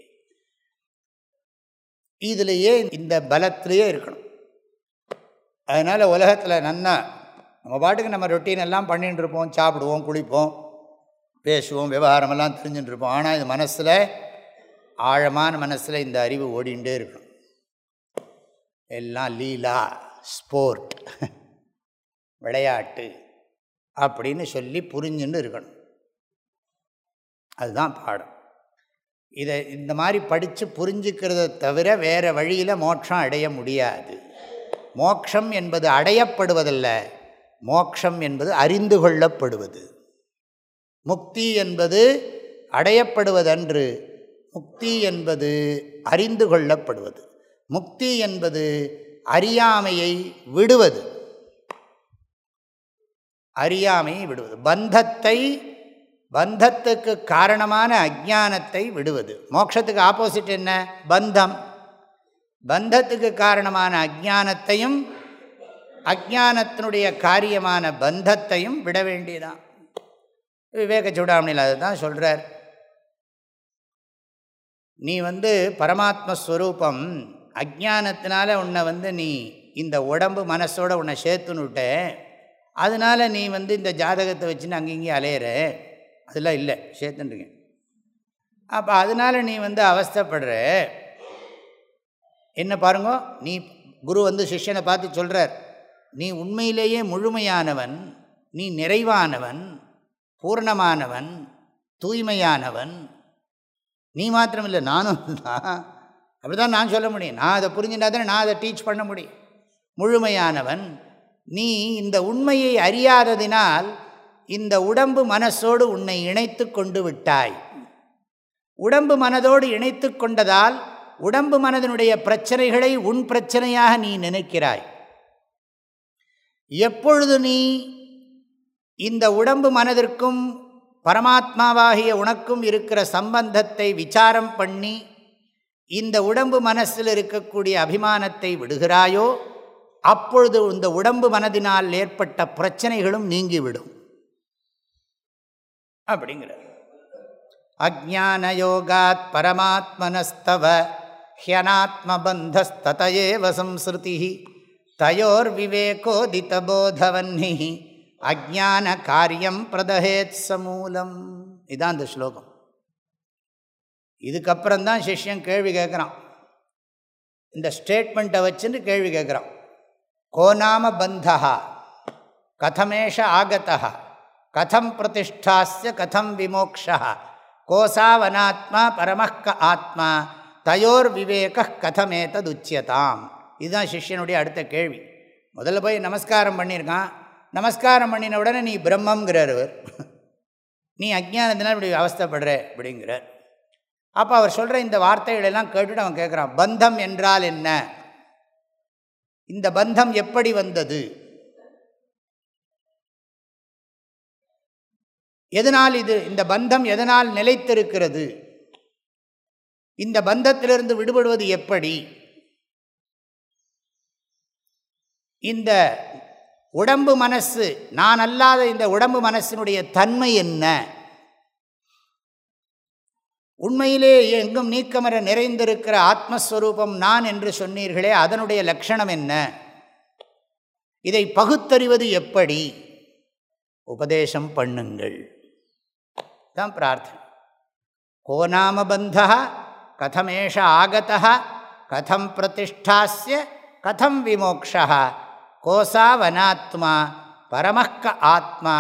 இதுலேயே இந்த பலத்திலேயே இருக்கணும். அதனால் உலகத்தில் நன்னா நம்ம பாட்டுக்கு நம்ம ரொட்டீன் எல்லாம் பண்ணிகிட்டு இருப்போம் சாப்பிடுவோம் குளிப்போம் பேசுவோம் விவகாரமெல்லாம் தெரிஞ்சுட்டு இருப்போம். ஆனால் இது மனசில் ஆழமான மனசில் இந்த அறிவு ஓடிண்டே இருக்கணும். எல்லாம் லீலா ஸ்போர்ட் விளையாட்டு அப்படின்னு சொல்லி புரிஞ்சுன்னு இருக்கணும். அதுதான் பாடம். இதை இந்த மாதிரி படித்து புரிஞ்சுக்கிறத தவிர வேறு வழியில் மோட்சம் அடைய முடியாது. மோக்ஷம் என்பது அடையப்படுவதல்ல மோக்ஷம் என்பது அறிந்து கொள்ளப்படுவது. முக்தி என்பது அடையப்படுவதன்று முக்தி என்பது அறிந்து கொள்ளப்படுவது. முக்தி என்பது அறியாமையை விடுவது. அறியாமையை விடுவது. பந்தத்தை பந்தத்துக்கு காரணமான அஜானத்தை விடுவது. மோட்சத்துக்கு ஆப்போசிட் என்ன? பந்தம். பந்தத்துக்கு காரணமான அஜானத்தையும் அஜானத்தினுடைய காரியமான பந்தத்தையும் விட வேண்டியதான் விவேக சூடாமணியில் அதுதான் சொல்கிறார் நீ வந்து பரமாத்மஸ்வரூபம் அஜானத்தினால உன்னை வந்து நீ இந்த உடம்பு மனசோட உன்னை சேர்த்துன்னு விட்ட. அதனால் நீ வந்து இந்த ஜாதகத்தை வச்சுன்னு அங்கேயும் அலையிற. அதெல்லாம் இல்லை சேர்த்துன்றீங்க அப்போ அதனால் நீ வந்து அவஸ்தப்படுற. என்ன பாருங்க நீ குரு வந்து சிஷ்யனை பார்த்து சொல்கிறார் நீ உண்மையிலேயே முழுமையானவன் நீ நிறைவானவன் பூர்ணமானவன் தூய்மையானவன். நீ மாத்திரமில்லை நானும் தான் அப்படி தான் நான் சொல்ல முடியும். நான் அதை புரிஞ்சுட்டா தானே நான் அதை டீச் பண்ண முடியும். முழுமையானவன் நீ இந்த உண்மையை அறியாததினால் இந்த உடம்பு மனசோடு உன்னை இணைத்து கொண்டு விட்டாய். உடம்பு மனதோடு இணைத்து கொண்டதால் உடம்பு மனதினுடைய பிரச்சனைகளை உன் பிரச்சனையாக நீ நினைக்கிறாய். எப்பொழுது நீ இந்த உடம்பு மனதிற்கும் பரமாத்மாவாகிய உனக்கும் இருக்கிற சம்பந்தத்தை விசாரம் பண்ணி இந்த உடம்பு மனசில் இருக்கக்கூடிய அபிமானத்தை விடுகிறாயோ அப்பொழுது இந்த உடம்பு மனதினால் ஏற்பட்ட பிரச்சனைகளும் நீங்கிவிடும். அப்படிங்கிற அஜானயோகாத் பரமாத்மனஸ்தவ ஹியனாத்மபந்தஸ்ததேவ சம்ஸ்ருதி தயோர் விவேகோதிதபோதவன்னி அஜான காரியம் பிரதஹேத் சமூலம். இதான் அந்த ஸ்லோகம். இதுக்கப்புறம்தான் சிஷ்யன் கேள்வி கேட்குறான். இந்த ஸ்டேட்மெண்ட்டை வச்சுன்னு கேள்வி கேட்குறான். கோநாம பந்தா கதமேஷ ஆகத்தகா கதம் பிரதிஷ்டாஸ்ய கதம் விமோக்ஷா கோசாவனாத்மா பரமக்க ஆத்மா தயோர் விவேக கதமேத்தது உச்சியதாம் இதுதான் சிஷ்யனுடைய அடுத்த கேள்வி. முதல்ல போய் நமஸ்காரம் பண்ணியிருக்கான். நமஸ்காரம் பண்ணின உடனே நீ பிரம்மங்கிறார் அவர் நீ அஜானத்தினால் இப்படி அவஸ்தப்படுற அப்படிங்கிறார். அப்போ அவர் சொல்கிற இந்த வார்த்தைகளெல்லாம் கேட்டுட்டு அவன் கேட்குறான் பந்தம் என்றால் என்ன? இந்த பந்தம் எப்படி வந்தது? எதனால் இது? இந்த பந்தம் எதனால் நிலைத்திருக்கிறது? இந்த பந்தத்திலிருந்து விடுபடுவது எப்படி? இந்த உடம்பு மனசு நான் அல்லாத இந்த உடம்பு மனசினுடைய தன்மை என்ன? உண்மையிலே எங்கும் நீக்கமர நிறைந்திருக்கிற ஆத்மஸ்வரூபம் நான் என்று சொன்னீர்களே அதனுடைய லட்சணம் என்ன? இதை பகுத்தறிவது எப்படி? உபதேசம் பண்ணுங்கள். தான் பிரார்த்தனை கோ கோநாமபந்தா கதமேஷ ஆகத்த கதம் பிரதிஷ்டாஸ்ய கதம் விமோக்ஷா கோசா வனாத்மா பரமக்க ஆத்மா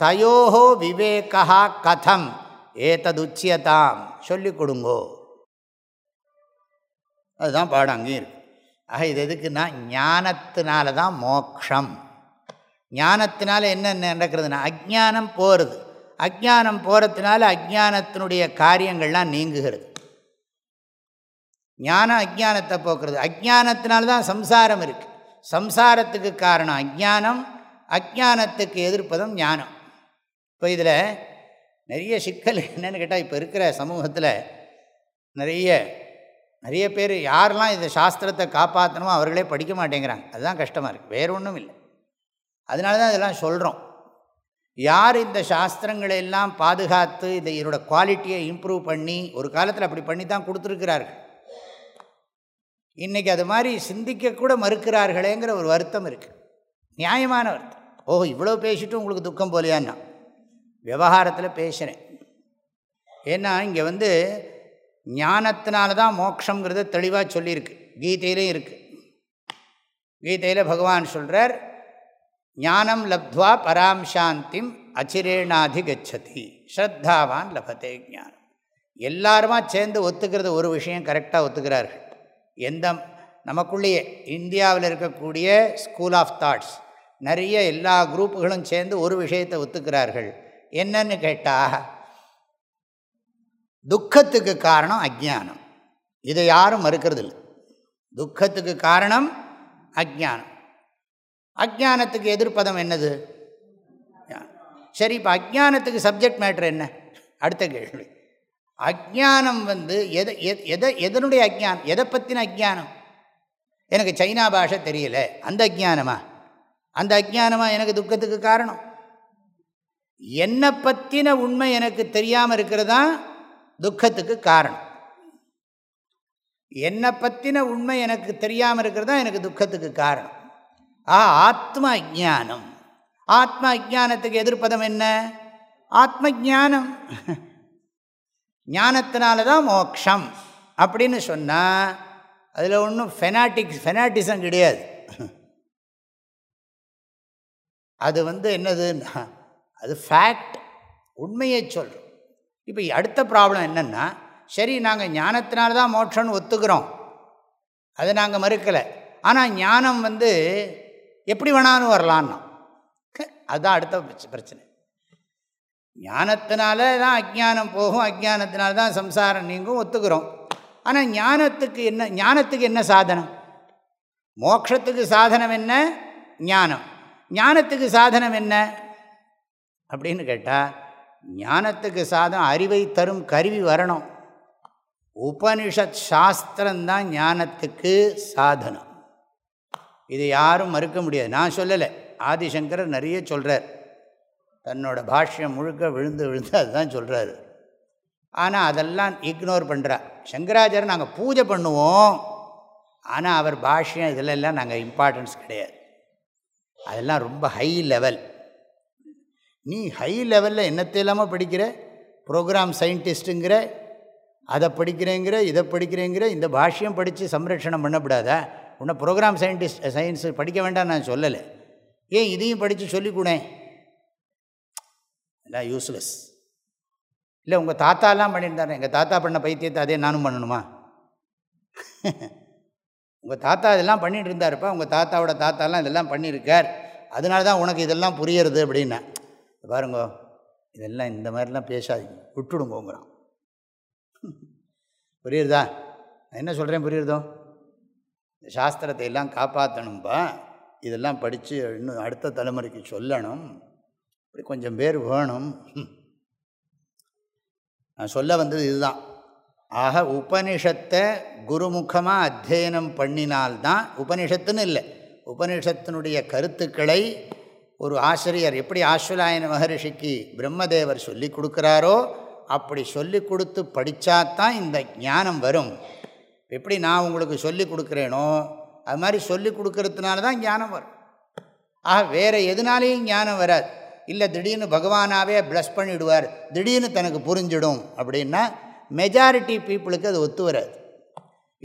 தயோ விவேகா கதம் ஏததுச்சியதாம் சொல்லிக் கொடுங்கோ அதுதான் பாடம் அங்கேயும் இருக்கு ஆக இது எதுக்குன்னா ஞானத்தினால தான் மோக்ஷம் ஞானத்தினால என்ன நடக்கிறதுனா அஜானம் போகிறது அஜானம் போகிறதுனால அஜானத்தினுடைய காரியங்கள்லாம் நீங்குகிறது. ஞானம் அஜானத்தை போக்குறது. அஜானத்தினால்தான் சம்சாரம் இருக்குது சம்சாரத்துக்கு காரணம் அஜானம் அஜானத்துக்கு எதிர்ப்பதும் ஞானம். இப்போ இதில் நிறைய சிக்கல் என்னென்னு கேட்டால் இப்போ இருக்கிற சமூகத்தில் நிறைய நிறைய பேர் யாரெல்லாம் இந்த சாஸ்திரத்தை காப்பாற்றணுமோ அவர்களே படிக்க மாட்டேங்கிறாங்க. அதுதான் கஷ்டமாக இருக்குது வேறு ஒன்றும் இல்லை. அதனால தான் இதெல்லாம் சொல்கிறோம் யார் இந்த சாஸ்திரங்களை எல்லாம் பாதுகாத்து இதை இதனோட குவாலிட்டியை இம்ப்ரூவ் பண்ணி ஒரு காலத்தில் அப்படி பண்ணி தான் கொடுத்துருக்கிறார்கள். இன்றைக்கி அது மாதிரி சிந்திக்கக்கூட மறுக்கிறார்களேங்கிற ஒரு வருத்தம் இருக்குது நியாயமான வருத்தம். ஓஹோ இவ்வளோ பேசிட்டும் உங்களுக்கு துக்கம் போலையான்னா? விவகாரத்தில் பேசுகிறேன் ஏன்னா இங்கே வந்து ஞானத்தினால தான் மோக்ஷங்கிறத தெளிவாக சொல்லியிருக்கு. கீதையிலையும் இருக்குது கீதையில் பகவான் சொல்கிறார் ஞானம் லப்துவா பராம் சாந்திம் அச்சிரேணாதி கச்சதி ஸ்ரத்தாவான் லபத்தே ஞானம். எல்லாருமா சேர்ந்து ஒத்துக்கிறது ஒரு விஷயம் கரெக்டாக ஒத்துக்கிறார்கள். எந்த நமக்குள்ளேயே இந்தியாவில் இருக்கக்கூடிய ஸ்கூல் ஆஃப் தாட்ஸ் நிறைய எல்லா குரூப்புகளும் சேர்ந்து ஒரு விஷயத்தை ஒத்துக்கிறார்கள். என்னன்னு கேட்டால் துக்கத்துக்கு காரணம் அஜானம் இதை யாரும் மறுக்கிறது இல்லை துக்கத்துக்கு காரணம் அஜானம் அஜானத்துக்கு எதிர்ப்பதம் என்னது? சரி இப்போ அஜானத்துக்கு சப்ஜெக்ட் மேட்ரு என்ன? அடுத்த கேள்வி. அஜானம் வந்து எதை எதை எதனுடைய அஜானம் எதை பற்றின அஜானம் எனக்கு சைனா பாஷை தெரியல. அந்த அஜானமா அந்த அஜானமா எனக்கு துக்கத்துக்கு காரணம்? என்னை பற்றின உண்மை எனக்கு தெரியாமல் இருக்கிறதா? துக்கத்துக்கு காரணம். என்னை பற்றின உண்மை எனக்கு தெரியாமல் இருக்கிறதா? எனக்கு துக்கத்துக்கு காரணம். ஆ ஆத்ம அஜானம் ஆத்ம அஜானத்துக்கு எதிர்ப்பதம் என்ன? ஆத்ம ஜானம் ஞானத்தினால தான் மோக்ஷம் அப்படின்னு சொன்னால் அதில் ஒன்றும் ஃபெனாட்டிக் ஃபெனாட்டிசம் கிடையாது. அது வந்து என்னதுன்னா அது ஃபேக்ட் உண்மையை சொல்கிறோம் இப்போ அடுத்த ப்ராப்ளம் என்னென்னா சரி நாங்கள் ஞானத்தினால தான் மோட்சம்னு ஒத்துக்கிறோம். அதை நாங்கள் மறுக்கலை. ஆனால் ஞானம் வந்து எப்படி வேணாலும் வரலான்னா அதுதான் அடுத்த பிரச்சனை. ஞானத்தினால தான் அஜானம் போகும் அஜானத்தினால தான் சம்சாரம் நீங்கும் ஒத்துக்கிறோம். ஆனால் ஞானத்துக்கு என்ன ஞானத்துக்கு என்ன சாதனம்? மோக்ஷத்துக்கு சாதனம் என்ன? ஞானம். ஞானத்துக்கு சாதனம் என்ன? அப்படின்னு கேட்டால் ஞானத்துக்கு சாதனம் அறிவை தரும் கருவி வரணும். உபனிஷத் சாஸ்திரம்தான் ஞானத்துக்கு சாதனம். இது யாரும் மறுக்க முடியாது. நான் சொல்லலை. ஆதிசங்கரர் நிறைய சொல்கிறார் தன்னோட பாஷ்யம் முழுக்க விழுந்து விழுந்து அதுதான் சொல்கிறாரு ஆனால் அதெல்லாம் இக்னோர் பண்ணுறா சங்கராச்சாரியர் நாங்கள் பூஜை பண்ணுவோம். ஆனால் அவர் பாஷ்யம் இதிலெல்லாம் நாங்கள் இம்பார்ட்டன்ஸ் கிடையாது. அதெல்லாம் ரொம்ப ஹை லெவல் நீ ஹை லெவலில் என்னத்தை இல்லாமல் படிக்கிற? ப்ரோக்ராம் சயின்டிஸ்ட்டுங்கிற அதை படிக்கிறேங்கிற இதை படிக்கிறேங்கிற இந்த பாஷ்யம் படித்து சம்ரட்சணம் பண்ணக்கூடாதா? உன்னை ப்ரோக்ராம் சயின்டிஸ்ட் சயின்ஸ் படிக்க வேண்டாம் நான் சொல்லலை. ஏன் இதையும் படித்து சொல்லிக்கூடேன்? இல்லை யூஸ்லெஸ் இல்லை உங்கள் தாத்தாலாம் பண்ணியிருந்தாரு எங்கள் தாத்தா பண்ண பைத்தியத்தை அதே நானும் பண்ணணுமா? உங்கள் தாத்தா இதெல்லாம் பண்ணிகிட்டு இருந்தாருப்பா உங்கள் தாத்தாவோட தாத்தாலாம் இதெல்லாம் பண்ணியிருக்கார். அதனால தான் உனக்கு இதெல்லாம் புரியறது அப்படின்னா. பாருங்க இதெல்லாம் இந்த மாதிரிலாம் பேசாதீங்க. விட்டுடுங்கோங்கிறான். புரியுறதா நான் என்ன சொல்கிறேன் புரியுறதோ சாஸ்திரத்தை எல்லாம் காப்பாற்றணும்பா இதெல்லாம் படித்து இன்னும் அடுத்த தலைமுறைக்கு சொல்லணும். இப்படி கொஞ்சம் பேர் வேணும். நான் சொல்ல வந்தது இதுதான். ஆக உபனிஷத்தை குருமுகமாக அத்தியனம் பண்ணினால்தான் உபனிஷத்துன்னு இல்லை உபனிஷத்தினுடைய கருத்துக்களை ஒரு ஆசிரியர் எப்படி ஆஸ்வலாயன மகரிஷிக்கு பிரம்மதேவர் சொல்லி கொடுக்குறாரோ அப்படி சொல்லி கொடுத்து படித்தாத்தான் இந்த ஞானம் வரும். எப்படி நான் உங்களுக்கு சொல்லி கொடுக்குறேனோ அது மாதிரி சொல்லி கொடுக்கறதுனால தான் ஞானம் வரும். ஆக வேறு எதுனாலேயும் ஞானம் வராது. இல்லை திடீர்னு பகவானாவே ப்ளஸ் பண்ணிவிடுவார் திடீர்னு தனக்கு புரிஞ்சிடும் அப்படின்னா மெஜாரிட்டி பீப்புளுக்கு அது ஒத்து வராது.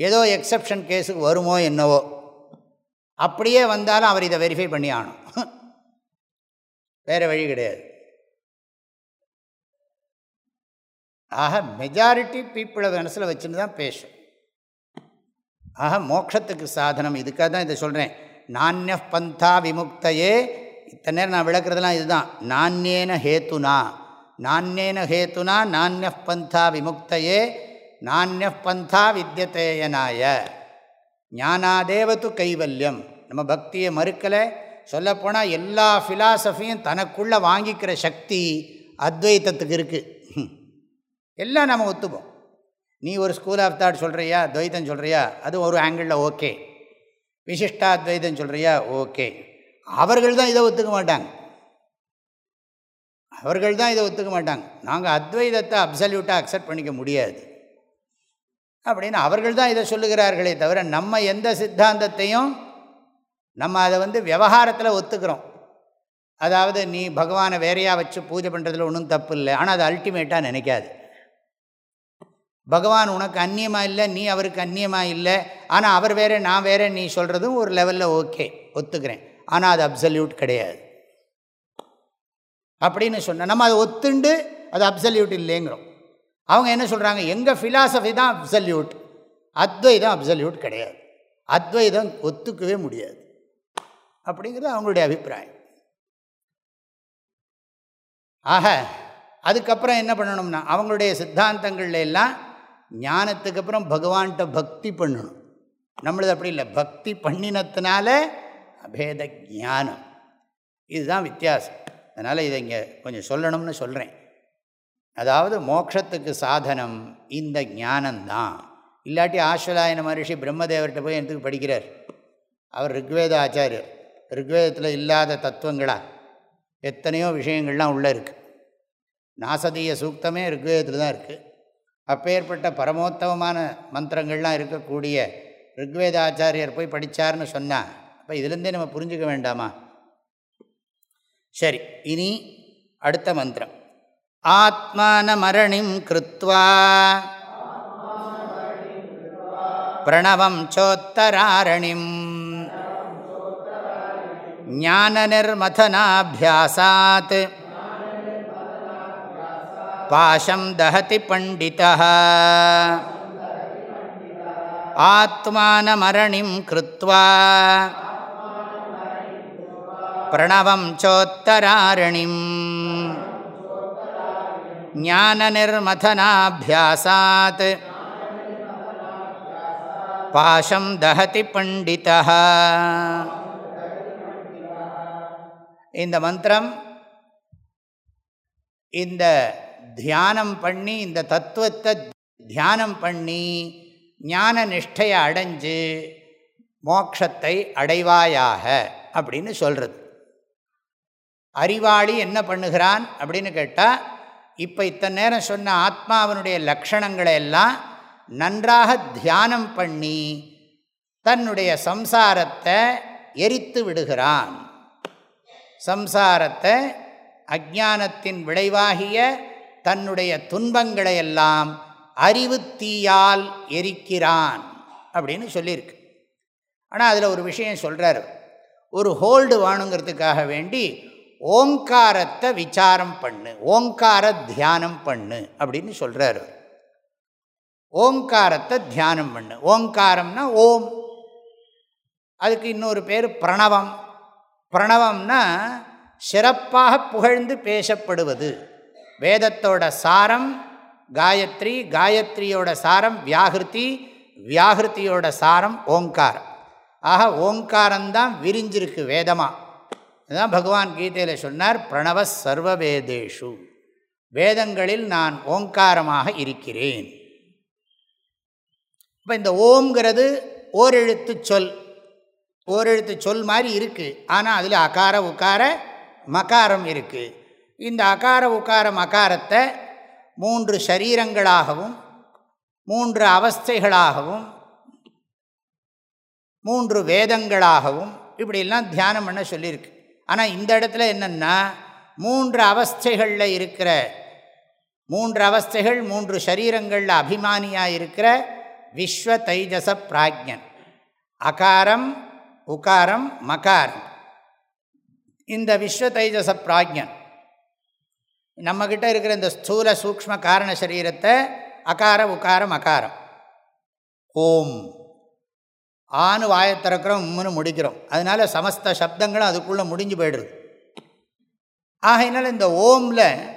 ஏதோ எக்ஸப்ஷன் கேஸுக்கு வருமோ என்னவோ. அப்படியே வந்தாலும் அவர் இதை வெரிஃபை பண்ணி ஆகணும். வேறு வழி கிடையாது. ஆக மெஜாரிட்டி பீப்புளை மனசில் வச்சுன்னு தான் பேசும். ஆக மோட்சத்துக்கு சாதனம். இதுக்காக தான் இதை சொல்கிறேன் நானிய பந்தா விமுக்தையே. இத்தனை நேரம் நான் விளக்குறதுலாம் இதுதான். நானியேன ஹேத்துனா. நானியேன ஹேத்துனா நானிய பந்தா விமுக்தையே. நானிய பந்தா வித்தியதேயனாய ஞானாதேவத்து கைவல்யம். நம்ம பக்தியை மறுக்கலை. சொல்லப்போனால் எல்லா ஃபிலாசபியும் தனக்குள்ளே வாங்கிக்கிற சக்தி அத்வைத்தத்துக்கு இருக்குது எல்லாம் நம்ம ஒத்துப்போம். நீ ஒரு ஸ்கூல் ஆஃப் தாட் சொல்கிறியா துவைத்தம் சொல்கிறியா அது ஒரு ஆங்கிளில் ஓகே விசிஷ்டாத்வைதம் சொல்கிறியா ஓகே அவர்கள் தான் இதை ஒத்துக்க மாட்டாங்க. அவர்கள் தான் இதை ஒத்துக்க மாட்டாங்க. நாங்கள் அத்வைதத்தை அப்சல்யூட்டாக அக்செப்ட் பண்ணிக்க முடியாது. அப்படின்னு அவர்கள் தான் இதை சொல்லுகிறார்களே தவிர நம்ம எந்த சித்தாந்தத்தையும் நம்ம அதை வந்து விவகாரத்தில் ஒத்துக்கிறோம். அதாவது நீ பகவானை வேறையாக வச்சு பூஜை பண்ணுறதுல ஒன்றும் தப்பு இல்லை. ஆனால் அது அல்டிமேட்டாக நினைக்காது. பகவான் உனக்கு அந்நியமாக இல்லை நீ அவருக்கு அந்நியமாக இல்லை ஆனால் அவர் வேறு நான் வேறு நீ சொல்கிறதும் ஒரு லெவலில் ஓகே ஒத்துக்கிறேன். ஆனால் அது அப்சல்யூட் கிடையாது. அப்படின்னு சொன்ன நம்ம அதை ஒத்துண்டு அது அப்சல்யூட் இல்லைங்கிறோம். அவங்க என்ன சொல்கிறாங்க எங்கள் ஃபிலாசபி தான் அப்சல்யூட் அத்வைதம் அப்சல்யூட் கிடையாது. அத்வைதம் ஒத்துக்கவே முடியாது. அப்படிங்கிறது அவங்களுடைய அபிப்பிராயம். ஆக அதுக்கப்புறம் என்ன பண்ணணும்னா அவங்களுடைய சித்தாந்தங்கள்ல எல்லாம் ஞானத்துக்கு அப்புறம் பகவான்கிட்ட பக்தி பண்ணணும். நம்மளது அப்படி இல்லை. பக்தி பண்ணினத்தினால அபேத ஞானம். இதுதான் வித்தியாசம். அதனால் இதை இங்கே கொஞ்சம் சொல்லணும்னு சொல்கிறேன். அதாவது மோட்சத்துக்கு சாதனம் இந்த ஞானந்தான். இல்லாட்டி ஆஸ்வலாயன மகரிஷி பிரம்மதேவர்கிட்ட போய் எனக்கு படிக்கிறார்? அவர் ரிக்வேத ஆச்சாரியர். ரிக்வேதத்தில் இல்லாத தத்துவங்களா? எத்தனையோ விஷயங்கள்லாம் உள்ளே இருக்குது நாசதீய சூக்தமே ரிக்வேதத்தில் தான் இருக்குது அப்பேற்பட்ட பரமோத்தமமான மந்திரங்கள்லாம் இருக்கக்கூடிய ரிக்வேத ஆச்சாரியர் போய் படித்தார்னு சொன்னால் அப்போ இதுலேருந்தே நம்ம புரிஞ்சுக்க வேண்டாமா? சரி இனி அடுத்த மந்திரம். ஆத்மான மரணிம் கிருத்வா. பிரணவம் சோத்தராரணிம். ஞானநிர்மதனாபியாசாத் பாஷம் தஹதி பண்டிதः ஆத்மானமரணிம் கிருத்வா. பிரணவம் சோத்தராரணிம். ஞானநிர்மதனாபியாசாத். பாஷம் தஹதி பண்டிதா இந்த மந்திரம் இந்த தியானம் பண்ணி இந்த தத்துவத்தை தியானம் பண்ணி ஞான நிஷ்டையை அடைஞ்சு மோக்ஷத்தை அடைவாயாக அப்படின்னு சொல்கிறது அறிவாளி என்ன பண்ணுகிறான் அப்படின்னு கேட்டால் இப்போ இத்தனை நேரம் சொன்ன ஆத்மாவனுடைய லக்ஷணங்களை எல்லாம் நன்றாக தியானம் பண்ணி தன்னுடைய சம்சாரத்தை எரித்து விடுகிறான். சம்சாரத்தை அஜானத்தின் விளைவாகிய தன்னுடைய துன்பங்களை எல்லாம் அறிவு தீயால் எரிக்கிறான் அப்படின்னு சொல்லியிருக்கு. ஆனால் அதில் ஒரு விஷயம் சொல்கிறார் ஒரு ஹோல்டு வாணுங்கிறதுக்காக வேண்டி ஓங்காரத்தை விசாரம் பண்ணு ஓங்கார தியானம் பண்ணு அப்படின்னு சொல்கிறார் ஓங்காரத்தை தியானம் பண்ணு. ஓங்காரம்னா ஓம். அதுக்கு இன்னொரு பேர் பிரணவம். பிரணவம்னா சிறப்பாக புகழ்ந்து பேசப்படுவது. வேதத்தோட சாரம் காயத்ரி காயத்ரியோட சாரம் வியாகிருதி வியாகிருத்தியோட சாரம் ஓங்காரம். ஆக ஓங்காரம்தான் விரிஞ்சிருக்கு வேதமாக இதுதான் பகவான் கீதையில் சொன்னார் பிரணவ சர்வவேதேஷு. வேதங்களில் நான் ஓங்காரமாக இருக்கிறேன். இப்போ இந்த ஓம்ங்கிறது ஓரெழுத்து சொல். ஓரெழுத்து சொல் மாதிரி இருக்குது ஆனால் அதில் அகார உக்கார மகாரம் இருக்குது இந்த அகார உக்காரம் அகாரத்தை மூன்று சரீரங்களாகவும் மூன்று அவஸ்தைகளாகவும் மூன்று வேதங்களாகவும் இப்படிலாம் தியானம் பண்ண சொல்லியிருக்கு. ஆனால் இந்த இடத்துல என்னென்னா மூன்று அவஸ்தைகளில் இருக்கிற மூன்று அவஸ்தைகள் மூன்று சரீரங்களில் அபிமானியாக இருக்கிற விஸ்வ தைஜச பிராஜ்யன். அகாரம் உகாரம் மகாரம். இந்த விஸ்வ தைஜச பிராஜ்யன். நம்மக்கிட்ட இருக்கிற இந்த ஸ்தூல சூக்ம காரண சரீரத்தை அகார உக்காரம் அகாரம். ஓம். ஆணு வாயை திறக்கிறோம் உம்முன்னு முடிக்கிறோம். அதனால் சமஸ்த சப்தங்களும் அதுக்குள்ளே முடிஞ்சு போயிடுது. ஆகையினால இந்த ஓமில்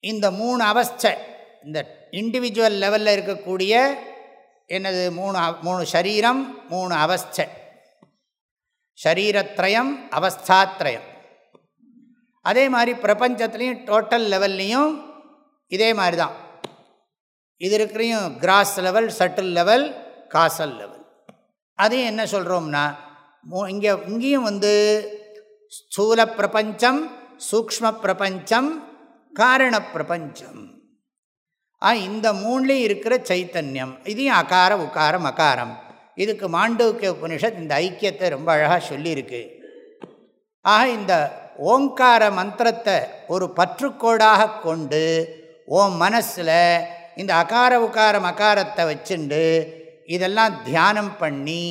இந்த மூணு அவஸ்தை இந்த இண்டிவிஜுவல் லெவலில் இருக்கக்கூடிய என்னது மூணு மூணு சரீரம் மூணு அவஸ்தை. சரீரத்ரயம் அவஸ்தாத்ரயம். அதே மாதிரி பிரபஞ்சத்துலேயும் டோட்டல் லெவல்லையும் இதே மாதிரி தான் இது இருக்கிறையும் gross level subtle level causal level அதையும் என்ன சொல்கிறோம்னா இங்கே இங்கேயும் வந்து ஸ்தூல பிரபஞ்சம் சூக்ம பிரபஞ்சம் காரண பிரபஞ்சம். ஆ இந்த மூணுலேயும் இருக்கிற சைத்தன்யம். இதையும் அகார உக்காரம் அகாரம் இதுக்கு மாண்டூக்கிய உபனிஷத் இந்த ஐக்கியத்தை ரொம்ப அழகாக சொல்லியிருக்கு. ஆக இந்த ஓங்கார மந்திரத்தை ஒரு பற்றுக்கோடாக கொண்டு ஓம் மனசில் இந்த அகார உக்காரம் அகாரத்தை வச்சுண்டு இதெல்லாம் தியானம் பண்ணி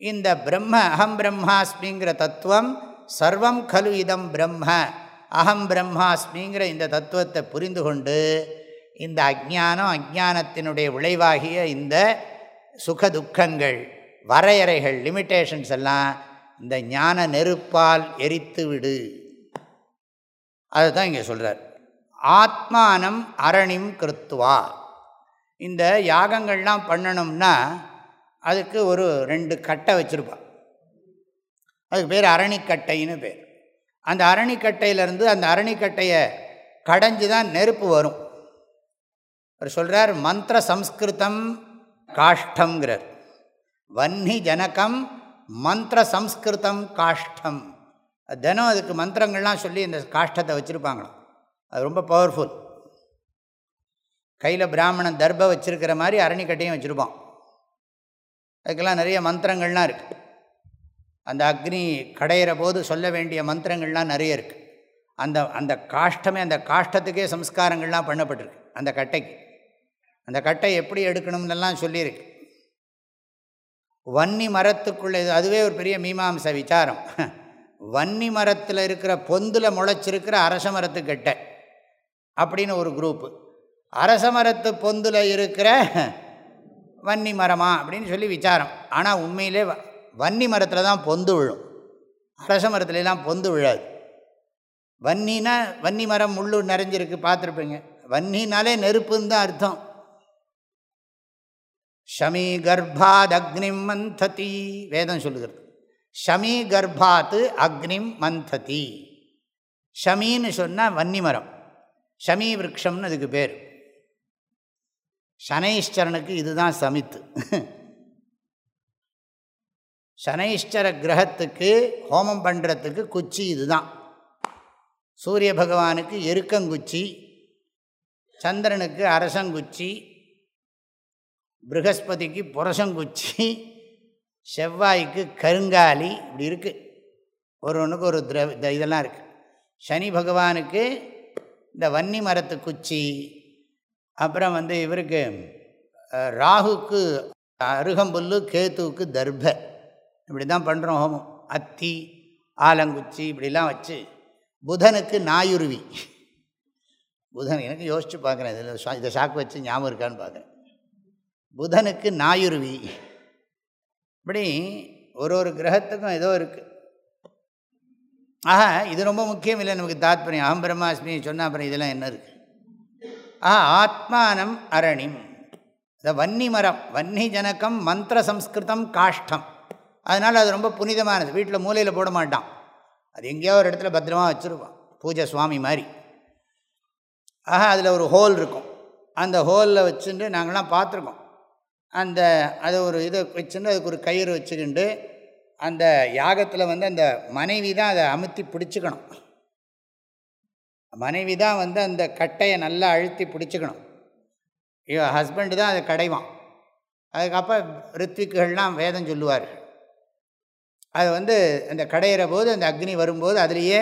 இந்த பிரம்ம அகம் பிரம்மாஸ்மிங்கிற தத்துவம் சர்வம் கலு இதம் பிரம்ம அகம் பிரம்மாஸ்மிங்கிற இந்த தத்துவத்தை புரிந்து கொண்டு இந்த அஜானம் அஜானத்தினுடைய விளைவாகிய இந்த சுக துக்கங்கள் வரையறைகள் லிமிட்டேஷன்ஸ் எல்லாம் இந்த ஞான நெருப்பால் எரித்து விடு. அதுதான் இங்கே சொல்கிறார் ஆத்மானம் அரணிம் கிருத்துவா இந்த யாகங்கள்லாம் பண்ணணும்னா அதுக்கு ஒரு ரெண்டு கட்டை வச்சுருப்பான். அதுக்கு பேர் அரணிக்கட்டைன்னு பேர். அந்த அரணிக்கட்டையிலேருந்து அந்த அரணிக்கட்டையை கடைஞ்சி தான் நெருப்பு வரும். அவர் சொல்கிறார் மந்திர சம்ஸ்கிருதம் காஷ்டங்கிறார் வன்னி ஜனகம் மந்திர சம்ஸ்கிருதம் காஷ்டம். தினம் அதுக்கு மந்திரங்கள்லாம் சொல்லி இந்த காஷ்டத்தை வச்சுருப்பாங்களாம். அது ரொம்ப பவர்ஃபுல் கையில் பிராமணன் தர்ப வச்சுருக்கிற மாதிரி அரணிக்கட்டையும் வச்சுருப்பான். அதுக்கெல்லாம் நிறைய மந்திரங்கள்லாம் இருக்குது அந்த அக்னி கடையிற போது சொல்ல வேண்டிய மந்திரங்கள்லாம் நிறைய இருக்குது அந்த அந்த காஷ்டமே அந்த காஷ்டத்துக்கே சம்ஸ்காரங்கள்லாம் பண்ணப்பட்டிருக்கு அந்த கட்டைக்கு. அந்த கட்டை எப்படி எடுக்கணும்னெல்லாம் சொல்லியிருக்கு. வன்னி மரத்துக்குள்ளே அதுவே ஒரு பெரிய மீமாம்ச விசாரம். வன்னி மரத்தில் இருக்கிற பொந்தில் முளைச்சிருக்கிற அரச மரத்து அப்படின்னு ஒரு குரூப்பு அரச மரத்து பொந்தில் இருக்கிற வன்னி மரமா அப்படின்னு சொல்லி விசாரம். ஆனால் உண்மையிலே வன்னி மரத்தில் தான் பொந்து விழும். அரச மரத்துலலாம் பொந்து விழாது. வன்னினா வன்னி மரம் முள்ளு நிறைஞ்சிருக்கு பார்த்துருப்பீங்க. வன்னினாலே நெருப்புன்னு தான் அர்த்தம். ஷமி கர்ப்பாத் அக்னிம் மந்ததி. வேதம் சொல்லுகிறது. ஷமி கர்ப்பாத்து அக்னிம் மந்ததி. ஷமின்னு சொன்னால் வன்னி மரம். ஷமி விரக்ஷம்னு அதுக்கு பேர். சனைஷ்சரனுக்கு இதுதான் சமித்து. சனைஷ்சர கிரகத்துக்கு ஹோமம் பண்ணுறதுக்கு குச்சி இதுதான். சூரிய பகவானுக்கு எருக்கங்குச்சி சந்திரனுக்கு அரசங்குச்சி ப்ரகஸ்பதிக்கு புரசங்குச்சி செவ்வாய்க்கு கருங்காலி இப்படி இருக்குது ஒரு ஒன்றுக்கு ஒரு திரவ இதெல்லாம் இருக்குது சனி பகவானுக்கு இந்த வன்னி மரத்து குச்சி அப்புறம் வந்து இவருக்கு ராகுக்கு அருகம்புல் கேத்துவுக்கு தர்ப. இப்படி தான் பண்ணுறோம் ஹோமம். அத்தி ஆலங்குச்சி இப்படிலாம் வச்சு புதனுக்கு நாயுருவி புதன் எனக்கு யோசித்து பார்க்குறேன். இதில் இதை சாக்கு வச்சு ஞாபகம் இருக்கான்னு பார்க்குறேன். புதனுக்கு நாயுருவி இப்படி ஒரு ஒரு கிரகத்துக்கும் ஏதோ இருக்குது ஆஹா இது ரொம்ப முக்கியம் இல்லை நமக்கு தாத்பரியம். அகம் பிரம்மாஸ்மி சொன்னால் அப்புறம் இதெல்லாம் என்ன இருக்குது ஆஹா ஆத்மானம் அரணிம். இந்த வன்னி மரம் வன்னி ஜனக்கம் மந்திர சம்ஸ்கிருதம் காஷ்டம். அதனால் அது ரொம்ப புனிதமானது. வீட்டில் மூலையில் போட மாட்டான். அது எங்கேயோ ஒரு இடத்துல பத்திரமா வச்சுருப்பான். பூஜை சுவாமி மாதிரி. ஆஹா அதில் ஒரு ஹோல் இருக்கும். அந்த ஹோலில் வச்சுட்டு நாங்கள்லாம் பார்த்துருக்கோம். அந்த அதை ஒரு இதை வச்சுன்னு அதுக்கு ஒரு கயிறு வச்சுக்கிண்டு அந்த யாகத்தில் வந்து அந்த மனைவி தான் அதை அமுத்தி பிடிச்சிக்கணும். மனைவி தான் வந்து அந்த கட்டையை நல்லா அழுத்தி பிடிச்சிக்கணும். இவ ஹஸ்பண்டு தான் அதை கடைவான். அதுக்கப்புறம் ரித்விக்குகள்லாம் வேதம் சொல்லுவார் அது வந்து அந்த கடையிற போது அந்த அக்னி வரும்போது அதுலேயே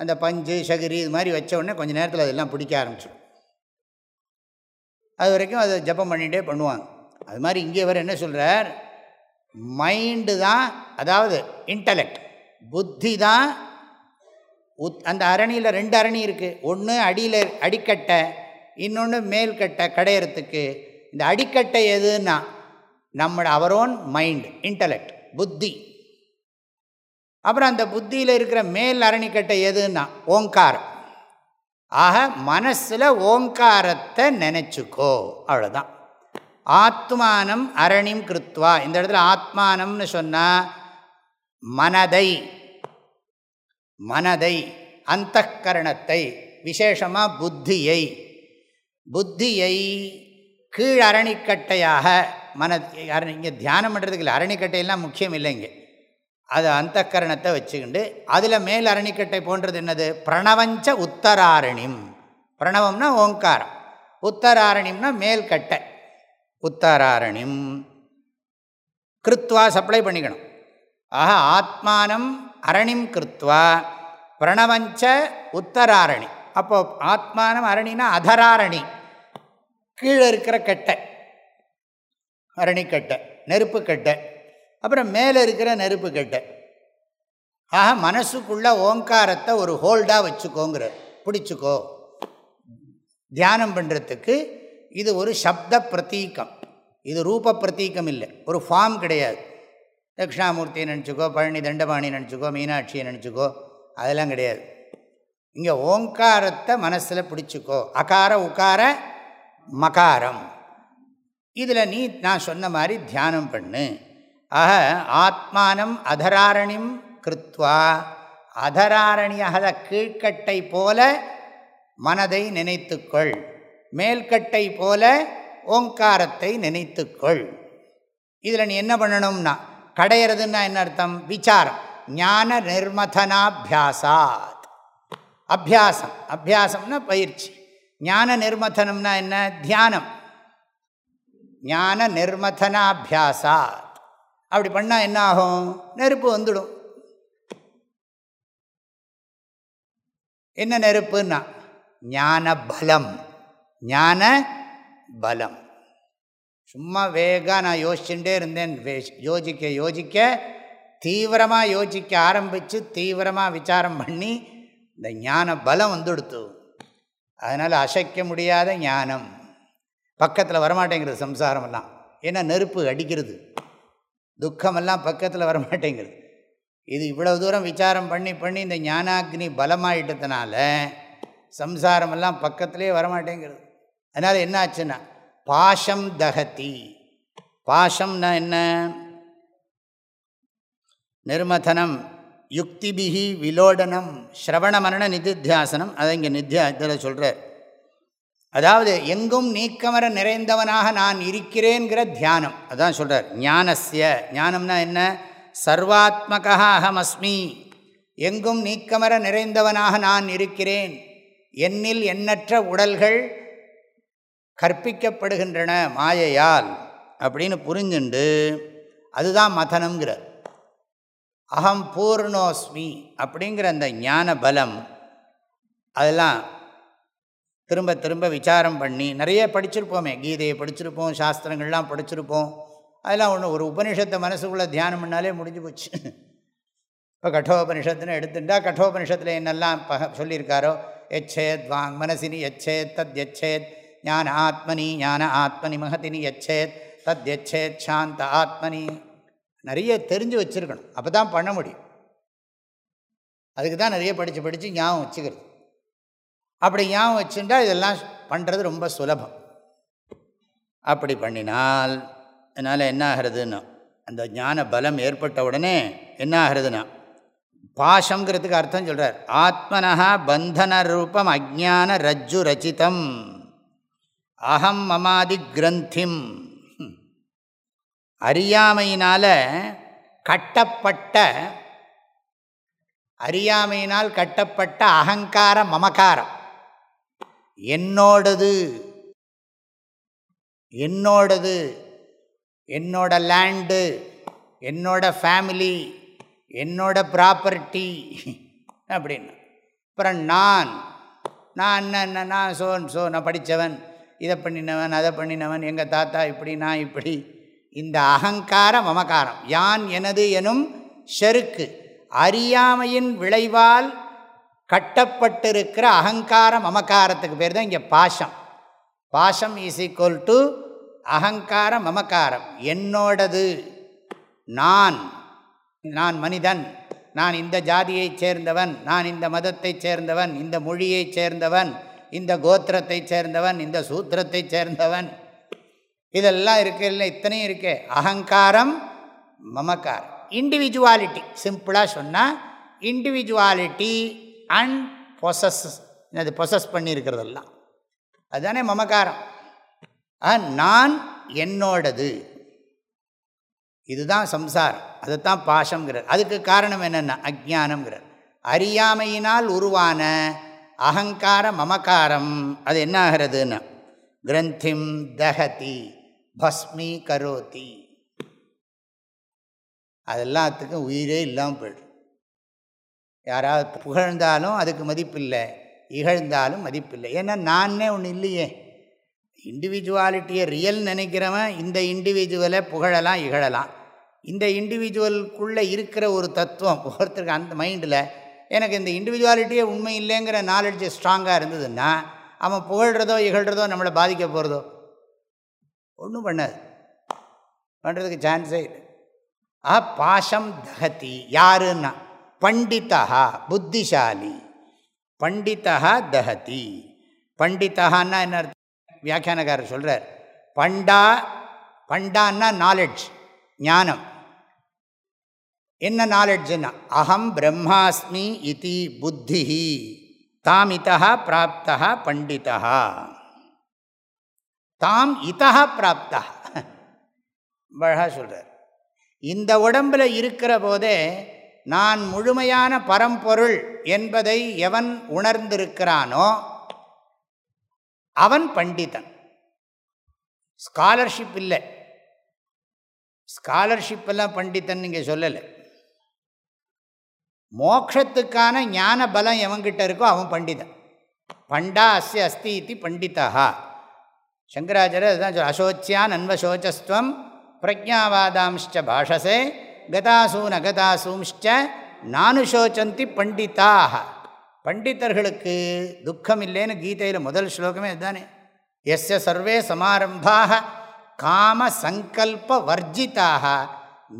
அந்த பஞ்சு சகிரி இது மாதிரி வச்ச உடனே கொஞ்சம் நேரத்தில் அதெல்லாம் பிடிக்க ஆரம்பிச்சிடும். அது வரைக்கும் அதை ஜப்பம் பண்ணிகிட்டே பண்ணுவாங்க. அது மாதிரி இங்கே அவர் என்ன சொல்கிறார் மைண்டு தான் அதாவது இன்டலெக்ட் புத்தி தான் உத் அந்த அரணியில் ரெண்டு அரணி இருக்குது ஒன்று அடியில் அடிக்கட்டை இன்னொன்று மேல்கட்டை கடையிறத்துக்கு இந்த அடிக்கட்டை எதுன்னா நம்மளோட அவர் ஓன் மைண்ட் இன்டலெக்ட் புத்தி. அப்புறம் அந்த புத்தியில் இருக்கிற மேல் அரணிக்கட்டை எதுன்னா ஓங்காரம். ஆக மனசில் ஓங்காரத்தை நினச்சிக்கோ அவ்வளோதான் ஆத்மானம் அரணிம் கிருத்வா. இந்த இடத்துல ஆத்மானம்னு சொன்னால் மனதை மனதை அந்த கரணத்தை விசேஷமாக புத்தியை. புத்தியை கீழ் அரணிக்கட்டையாக மன இங்கே தியானம் பண்ணுறதுக்கு இல்லை அரணிக்கட்டையெல்லாம் முக்கியம் இல்லைங்க அது அந்த கரணத்தை வச்சுக்கிண்டு அதில் மேல் அரணிக்கட்டை போன்றது என்னது? பிரணவஞ்ச உத்தராரணிம். பிரணவம்னா ஓங்காரம். உத்தராரணிம்னா மேல்கட்டை. உத்தராரணிம். கிருத்வா சப்ளை பண்ணிக்கணும். ஆஹா ஆத்மானம் அரணிம் கிருத்வா பிரணவஞ்ச உத்தராரணி. அப்போ ஆத்மானம் அரணினா அதராரணி. கீழே இருக்கிற கட்டை அரணிக்கட்டை நெருப்பு கட்டை அப்புறம் மேலே இருக்கிற நெருப்பு கட்டை. ஆக மனசுக்குள்ள ஓங்காரத்தை ஒரு ஹோல்டாக வச்சுக்கோங்கிற பிடிச்சிக்கோ. தியானம் பண்ணுறதுக்கு இது ஒரு சப்த பிரதீக்கம் இது ரூப பிரதீக்கம் இல்லை. ஒரு ஃபார்ம் கிடையாது. தட்சிணாமூர்த்தியை நினச்சிக்கோ பழனி தண்டபாணி நினச்சிக்கோ மீனாட்சியை நினச்சிக்கோ அதெல்லாம் கிடையாது. இங்கே ஓங்காரத்தை மனசில் பிடிச்சிக்கோ. அகார உக்கார மகாரம். இதில் நீ நான் சொன்ன மாதிரி தியானம் பண்ணு. ஆக ஆத்மானம் அதராரணிம் கிருத்வா. அதராரணியாக கீழ்கட்டை போல மனதை நினைத்துக்கொள். மேல்கட்டை போல ஓங்காரத்தை நினைத்துக்கொள். இதில் நீ என்ன பண்ணணும்னா கடையிறதுன்னா என்ன அர்த்தம்? விசாரம். ஞான நிர்மதனாபியாசாத். அபியாசம். அபியாசம்னா பயிற்சி. ஞான நிர்மதனம்னா என்ன? தியானம். ஞான நிர்மதனாபியாசாத். அப்படி பண்ணால் என்ன ஆகும்? நெருப்பு வந்துடும். என்ன நெருப்புன்னா? ஞான பலம் ஞான பலம். சும்மா வேகா நான் யோசிச்சுட்டே இருந்தேன். யோசிக்க யோசிக்க தீவிரமாக யோசிக்க ஆரம்பித்து தீவிரமாக விசாரம் பண்ணி இந்த ஞான பலம் வந்துடுத்து. அதனால் அசைக்க முடியாத ஞானம். பக்கத்தில் வரமாட்டேங்கிறது சம்சாரமெல்லாம். ஏன்னா நெருப்பு அடிக்கிறது. துக்கமெல்லாம் பக்கத்தில் வரமாட்டேங்கிறது. இது இவ்வளோ தூரம் விசாரம் பண்ணி பண்ணி இந்த ஞானாக்னி பலமாயிட்டதுனால சம்சாரமெல்லாம் பக்கத்துலேயே வரமாட்டேங்கிறது. அதனால் என்ன ஆச்சுன்னா பாஷம் தகதி. பாஷம்னா என்ன? நிர்மதனம் யுக்திபிகி விலோடனம் ஸ்ரவண மரண நிதித்தியாசனம் அதை இங்கே நித்யா இதில் சொல்கிறார் அதாவது எங்கும் நீக்கமர நிறைந்தவனாக நான் இருக்கிறேங்கிற தியானம். அதான் சொல்கிறார் ஞானஸ்ய. ஞானம்னா என்ன? சர்வாத்மகா அகமஸ்மி. எங்கும் நீக்கமர நிறைந்தவனாக நான் இருக்கிறேன். என்னில் எண்ணற்ற உடல்கள் கற்பிக்கப்படுகின்றன மாயையால் அப்படின்னு புரிஞ்சுண்டு அதுதான் மதனம்ங்கிறார். அகம் பூர்ணோஸ்மி அப்படிங்கிற அந்த ஞான பலம் அதெல்லாம் திரும்ப திரும்ப விசாரம் பண்ணி நிறைய படிச்சிருப்போமே கீதையை படிச்சிருப்போம் சாஸ்திரங்கள்லாம் படிச்சிருப்போம் அதெல்லாம் ஒன்று ஒரு உபனிஷத்தை மனசுக்குள்ளே தியானம் பண்ணாலே முடிஞ்சு போச்சு. இப்போ கட்டோபனிஷத்துன்னு எடுத்துட்டா கட்டோபனிஷத்தில் என்னெல்லாம் ப சொல்லியிருக்காரோ எச்சேத் வாங் மனசினி எச்சேத் தத் எச்சேத் ஞான ஆத்மனி ஞான ஆத்மனி மகதினி எச்சேத் தத் எச்சேத் சாந்த ஆத்மனி. நிறைய தெரிஞ்சு வச்சுருக்கணும். அப்போ தான் பண்ண முடியும். அதுக்கு தான் நிறைய படித்து படித்து ஞாபகம் வச்சுக்கிறது. அப்படி ஞாபகம் வச்சுட்டா இதெல்லாம் பண்ணுறது ரொம்ப சுலபம். அப்படி பண்ணினால் அதனால் என்ன ஆகிறதுன்னா அந்த ஞான பலம் ஏற்பட்ட உடனே என்ன ஆகிறதுனா பாஷங்கிறதுக்கு அர்த்தம் சொல்கிறார் ஆத்மனா பந்தன ரூபம் அஜான ரஜ்ஜு ரச்சிதம் அகம் மமாதி கிரந்திம் அறியாமையினால் கட்டப்பட்ட அறியாமையினால் கட்டப்பட்ட அகங்கார மமகாரம். என்னோடது என்னோடது என்னோட லேண்டு என்னோட ஃபேமிலி என்னோட ப்ராப்பர்ட்டி அப்படின்னு. அப்புறம் நான் நான் என்ன நான் சோன் சோ நான் படித்தவன். இதை பண்ணினவன் அதை பண்ணினவன் எங்கள் தாத்தா இப்படி நான் இப்படி. இந்த அகங்கார மமகாரம் யான் எனது எனும் செருக்கு அறியாமையின் விளைவால் கட்டப்பட்டிருக்கிற அகங்கார மமக்காரத்துக்கு பேர் தான் இங்கே பாஷம். பாஷம் இஸ் ஈக்குவல் டு அகங்கார மமக்காரம் என்னோடது நான் நான் மனிதன் நான் இந்த ஜாதியைச் சேர்ந்தவன் நான் இந்த மதத்தைச் சேர்ந்தவன் இந்த மொழியைச் சேர்ந்தவன் இந்த கோத்திரத்தை சேர்ந்தவன் இந்த சூத்திரத்தை சேர்ந்தவன். இதெல்லாம் இருக்கு இல்லை இத்தனையும் இருக்கே. அகங்காரம் மமக்காரம். இண்டிவிஜுவாலிட்டி சிம்பிளாக சொன்னால் இண்டிவிஜுவாலிட்டி அண்ட் பொசஸ் அது பொசஸ் பண்ணியிருக்கிறதெல்லாம். அதுதானே மமக்காரம். நான் என்னோடது. இதுதான் சம்சாரம். அதுதான் பாஷங்கிறார் அதுக்கு காரணம் என்னென்னா அஜானம்ங்கிறார் அறியாமையினால் உருவான அகங்கார மமக்காரம். அது என்ன ஆகிறதுன்னு கிரந்திம் தகதி பஸ்மி கரோதி. அதெல்லாத்துக்கும் உயிரே இல்லாமல் போய்டும் யாராவது புகழ்ந்தாலும் அதுக்கு மதிப்பில்லை இகழ்ந்தாலும் மதிப்பில்லை. ஏன்னா நானே ஒன்று இல்லையே. இண்டிவிஜுவாலிட்டியை ரியல் நினைக்கிறவன் இந்த இண்டிவிஜுவலை புகழலாம் இகழலாம். இந்த இண்டிவிஜுவலுக்குள்ளே இருக்கிற ஒரு தத்துவம் ஒருத்தருக்கு அந்த மைண்டில் எனக்கு இந்த இண்டிவிஜுவாலிட்டியே உண்மை இல்லைங்கிற நாலெட்ஜ் ஸ்ட்ராங்காக இருந்ததுன்னா அவன் புகழ்கிறதோ இகழ்கிறதோ நம்மளை பாதிக்க போகிறதோ ஒன்றும் பண்ணாது. பண்ணுறதுக்கு சான்ஸே இல்லை. ஆ பாஷம் தகதி யாருன்னா? பண்டிதா புத்திசாலி. பண்டிதா தகதி. பண்டிதான்னா என்ன அர்த்தம்? வியாக்கியானக்காரர் சொல்கிறார் பண்டா பண்டான்னா நாலெட்ஜ் ஞானம். என்ன நாலெட்ஜுன்னா அகம் பிரம்மாஸ்மி இது புத்தி தாம் தாமிதா பிராப்தா பண்டிதா தாம் இதா பிராப்தா அழகாக சொல்கிறார் இந்த உடம்பில் இருக்கிற போதே நான் முழுமையான பரம்பொருள் என்பதை எவன் உணர்ந்திருக்கிறானோ அவன் பண்டிதன். ஸ்காலர்ஷிப் இல்லை. ஸ்காலர்ஷிப்பெல்லாம் பண்டித்தன் நீங்கள் சொல்லலை. மோக்ஷத்துக்கான ஞான பலம் எவங்கிட்ட இருக்கோ அவன் பண்டிதன். பண்டா அஸ்ய அஸ்தி இது பண்டிதா சங்கராச்சாரியர் அதுதான் சொல் அசோச்சியான் அன்வசோச்சஸ்துவம் பிரஜாவாதாம்ச்ச பாஷசே கதாசூன் அகதாசூம்ச்ச நானுஷோச்சந்தி பண்டிதாக பண்டித்தர்களுக்கு துக்கம் இல்லைன்னு கீதையில் முதல் ஸ்லோகமே அதுதானே. எஸ் சர்வே சமாரம்பாக காம சங்கல்ப வர்ஜிதாக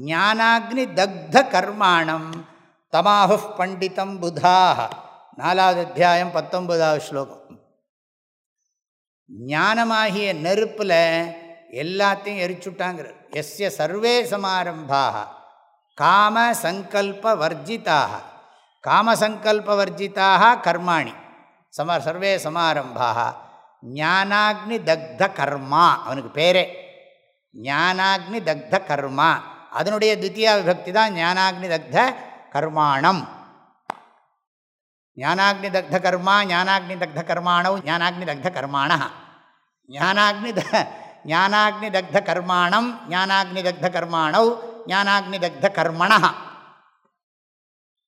ஞானாக்னி தக்த கர்மாணம். தமாஹு பண்டிதம் புதாக நாலாவது அத்தியாயம் பத்தொன்பதாவது ஸ்லோகம். ஞானமாகிய நெருப்பில் எல்லாத்தையும் எரிச்சுட்டாங்கிறார். எஸ்ய சர்வே சமாரம்பாக காம சங்கல்ப வர்ஜிதாக காமசங்கல்ப வர்ஜிதாக கர்மாணி. சம சர்வே சமாரம்பாக ஞானாக்னி தக்த கர்மா. அவனுக்கு பேரே. ஞானாக்னி தக்த கர்மா. அதனுடைய தித்தியா விபக்தி தான் ஞானாக்னி தக்த கர்மாணம். ஞானாக்னி தக்த கர்மா ஞானாக்னி தக்த கர்மாணவ் ஞானாக்னி தக்த கர்மாண. ஞானாக்னி த ஞானாக்னி தக்த கர்மாணம் ஞானாக்னி தக்த கர்மாணவ் ஞானாக்னி தக்த கர்மணா.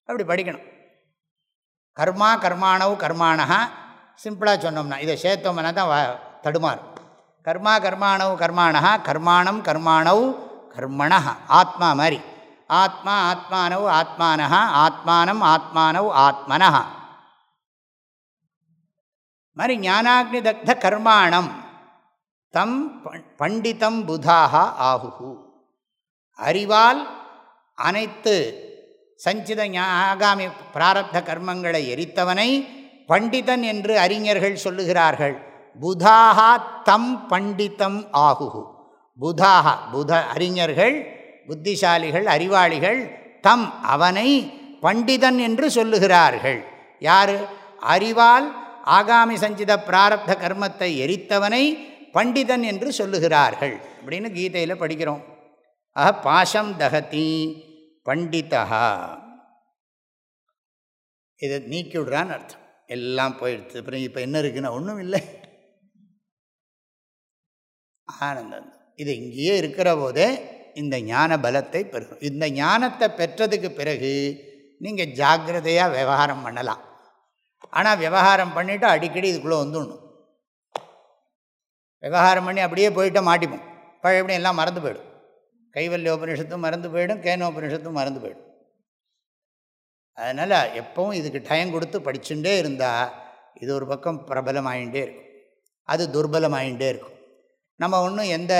அப்படி படிக்கணும். கர்மா கர்மாணவ் கர்மாணா. சிம்பிளாக சொன்னோம்னா இதை சேர்த்தோம்னா தான் தடுமாறும் கர்மா கர்மாணவ் கர்மாணா கர்மாணம் கர்மாணவ் கர்மண ஆத்மா மாதிரி. ஆத்மா ஆத்மானவ் ஆத்மானஹா ஆத்மானம் ஆத்மானவ் ஆத்மனஹா. மாதிரி ஞானாக்னி தக்த கர்மாணம் தம் பண்டிதம் புதாக ஆகுகு அறிவால் அனைத்து சஞ்சித ஆகாமி பிராரப்த கர்மங்களை எரித்தவனை பண்டிதன் என்று அறிஞர்கள் சொல்லுகிறார்கள். புதாகா தம் பண்டிதம் ஆகுகு புதாகா புத அறிஞர்கள் புத்திசாலிகள் அறிவாளிகள் தம் அவனை பண்டிதன் என்று சொல்லுகிறார்கள். யார்? அறிவால் ஆகாமி சஞ்சித பிராரப்த கர்மத்தை எரித்தவனை பண்டிதன் என்று சொல்லுகிறார்கள். அப்படின்னு கீதையில் படிக்கிறோம். ஆக பாஷம் தகதி பண்டிதா இதை நீக்கி விடுறான்னு அர்த்தம். எல்லாம் போயிடுச்சு. அப்புறம் இப்போ என்ன இருக்குன்னா ஒன்றும் இல்லை. ஆனந்தம். இது இங்கேயே இருக்கிற போதே இந்த ஞான பலத்தை பெறும் இந்த ஞானத்தை பெற்றதுக்கு பிறகு நீங்கள் ஜாக்கிரதையாக விவகாரம் பண்ணலாம். ஆனால் விவகாரம் பண்ணிவிட்டு அடிக்கடி இதுக்குள்ளே வந்துடணும். விவகாரம் பண்ணி அப்படியே போயிட்டு மாட்டிப்போம். பழையபடி எல்லாம் மறந்து போயிடும். கைவல்ய உபனிஷத்தும் மறந்து போயிடும் கேனோபனிஷத்தும் மறந்து போயிடும். அதனால் எப்பவும் இதுக்கு டைம் கொடுத்து படிச்சுட்டே இருந்தால் இது ஒரு பக்கம் பிரபலமாயிட்டே இருக்கும். அது துர்பலமாயிட்டே இருக்கும். நம்ம ஒன்றும் எந்த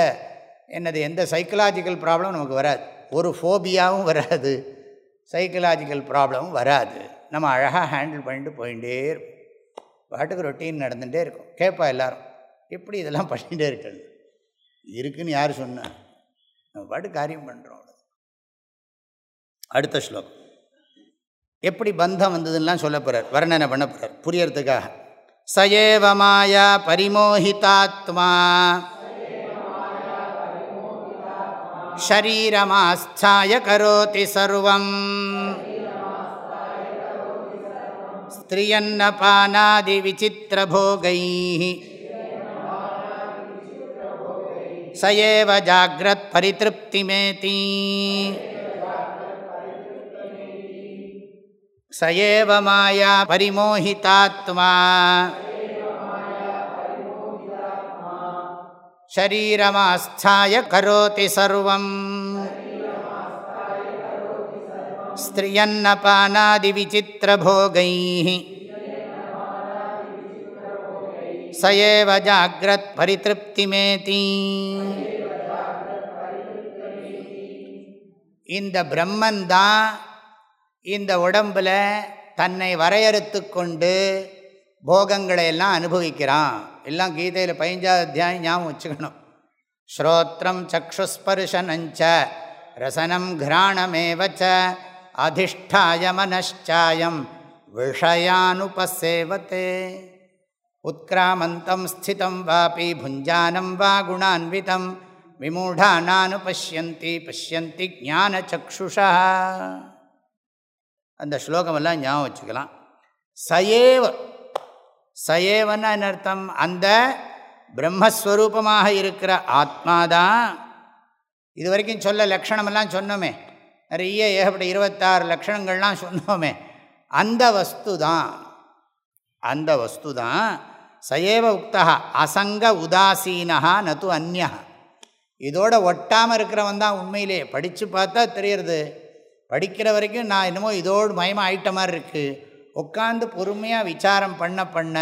என்னது எந்த சைக்கலாஜிக்கல் ப்ராப்ளம் நமக்கு வராது. ஒரு ஃபோபியாவும் வராது. சைக்கலாஜிக்கல் ப்ராப்ளமும் வராது. நம்ம அழகாக ஹேண்டில் பண்ணிட்டு போயிட்டே இருக்கும் பாட்டுக்கு ரொட்டீன் நடந்துகிட்டே இருக்கும். கேட்பா எல்லோரும் எப்படி இதெல்லாம் பண்ணிகிட்டே இருக்கிறது? இருக்குன்னு யார் சொன்னால் நம்ம பாட்டு காரியம் பண்ணுறோம் அடுத்த ஸ்லோகம். எப்படி பந்தம் வந்ததுன்னெலாம் சொல்ல போகிறார் வர்ணனை பண்ண போகிறார் புரியறதுக்காக. சயேவ மாயா शरीरमास्थाय करोति सर्वम् स्त्रियन्नपानादिविचित्रभोगैः स एव जाग्रत्परितृप्तिमेति स एव माया परिमोहितात्मा शरीरमास्थाय करोति सर्वम् स्त्रियन्नपानादिविचित्रभोगैः स एव जाग्रत्परितृप्तिमेति இந்த பிரம்மன்தான் இந்த உடம்பில் தன்னை வரையறுத்து கொண்டு போகங்களை எல்லாம் அனுபவிக்கிறான் எல்லாம் கீதையில் பதினஞ்சாவது அத்தியாயம் ஞாபகம் வச்சுக்கணும். ஸ்ரோத்திரம் சக்ஷுஸ்பர்ஷனஞ்ச ரசனம் கிராணமேவச்ச அதிஷ்டாய மனச்சாயம் விஷயானுபசேவத்தே. உத்கிராமந்தம் ஸ்திதம் வாபி புஞ்சானம் வா குணான்விதம் விமூடானானு பசியந்தி பசியந்தி ஜானச்சக்ஷுஷா அந்த ஸ்லோகமெல்லாம் ஞாபகம் வச்சுக்கலாம். சயேவ சயேவன்னா என்ன அர்த்தம் அந்த பிரம்மஸ்வரூபமாக இருக்கிற ஆத்மாதான். இது வரைக்கும் சொல்ல லக்ஷணமெல்லாம் சொன்னோமே. நிறைய ஏகப்பட்ட இருபத்தாறு லக்ஷணங்கள்லாம் சொன்னோமே. அந்த வஸ்து தான் அந்த வஸ்து தான் சயேவ உக்தா அசங்க உதாசீனஹா நது அந்நியா இதோட ஒட்டாமல் இருக்கிறவன் தான் உண்மையிலே. படித்து பார்த்தா தெரியறது. படிக்கிற வரைக்கும் நான் என்னமோ இதோடு மயமாக ஆயிட்ட மாதிரி இருக்குது உட்காந்து பொறுமையாக விசாரம் பண்ண பண்ண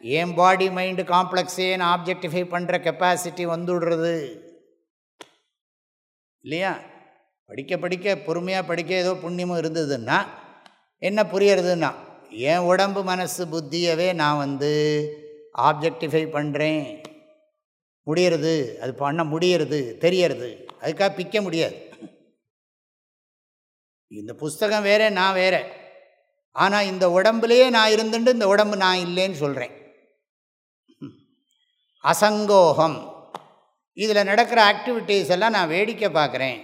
என் பாடி மைண்டு காம்ப்ளெக்ஸே நான் ஆப்ஜெக்டிஃபை பண்ணுற கெப்பாசிட்டி வந்துடுறது? இல்லையா? படிக்க படிக்க பொறுமையாக படிக்க ஏதோ புண்ணியமும் இருந்ததுன்னா என்ன புரியறதுன்னா என் உடம்பு மனசு புத்தியவே நான் வந்து ஆப்ஜெக்டிஃபை பண்ணுறேன் முடியறது அது பண்ண முடியறது தெரியறது. அதுக்காக பிக்க முடியாது. இந்த புஸ்தகம் வேறு நான் வேறு. ஆனால் இந்த உடம்புலேயே நான் இருந்துட்டு இந்த உடம்பு நான் இல்லைன்னு சொல்கிறேன் அசங்கோகம். இதில் நடக்கிற ஆக்டிவிட்டீஸ் எல்லாம் நான் வேடிக்கை பார்க்குறேன்.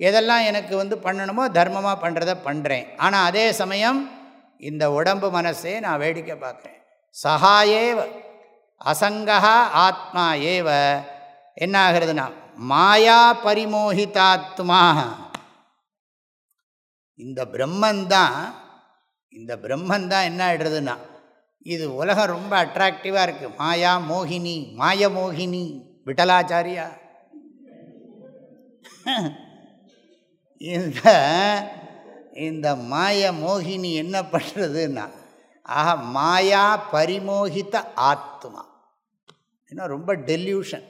எதெல்லாம் எனக்கு வந்து பண்ணணுமோ தர்மமாக பண்ணுறத பண்ணுறேன் ஆனால் அதே சமயம் இந்த உடம்பு மனசே நான் வேடிக்கை பார்க்குறேன். சகாயே அசங்கா ஆத்மா ஏவ என்ன ஆகிறதுனா மாயா பரிமோகிதாத்மா. இந்த பிரம்மந்தான் இந்த பிரம்மந்தான் என்ன ஆகிடுறதுன்னா இது உலகம் ரொம்ப அட்ராக்டிவாக இருக்குது மாயா மோகினி மாய மோகினி விட்டலாச்சாரியா? இந்த இந்த மாய மோகினி என்ன பண்ணுறதுன்னா ஆக மாயா பரிமோகித்த ஆத்மா. ஏன்னா ரொம்ப டெல்யூஷன்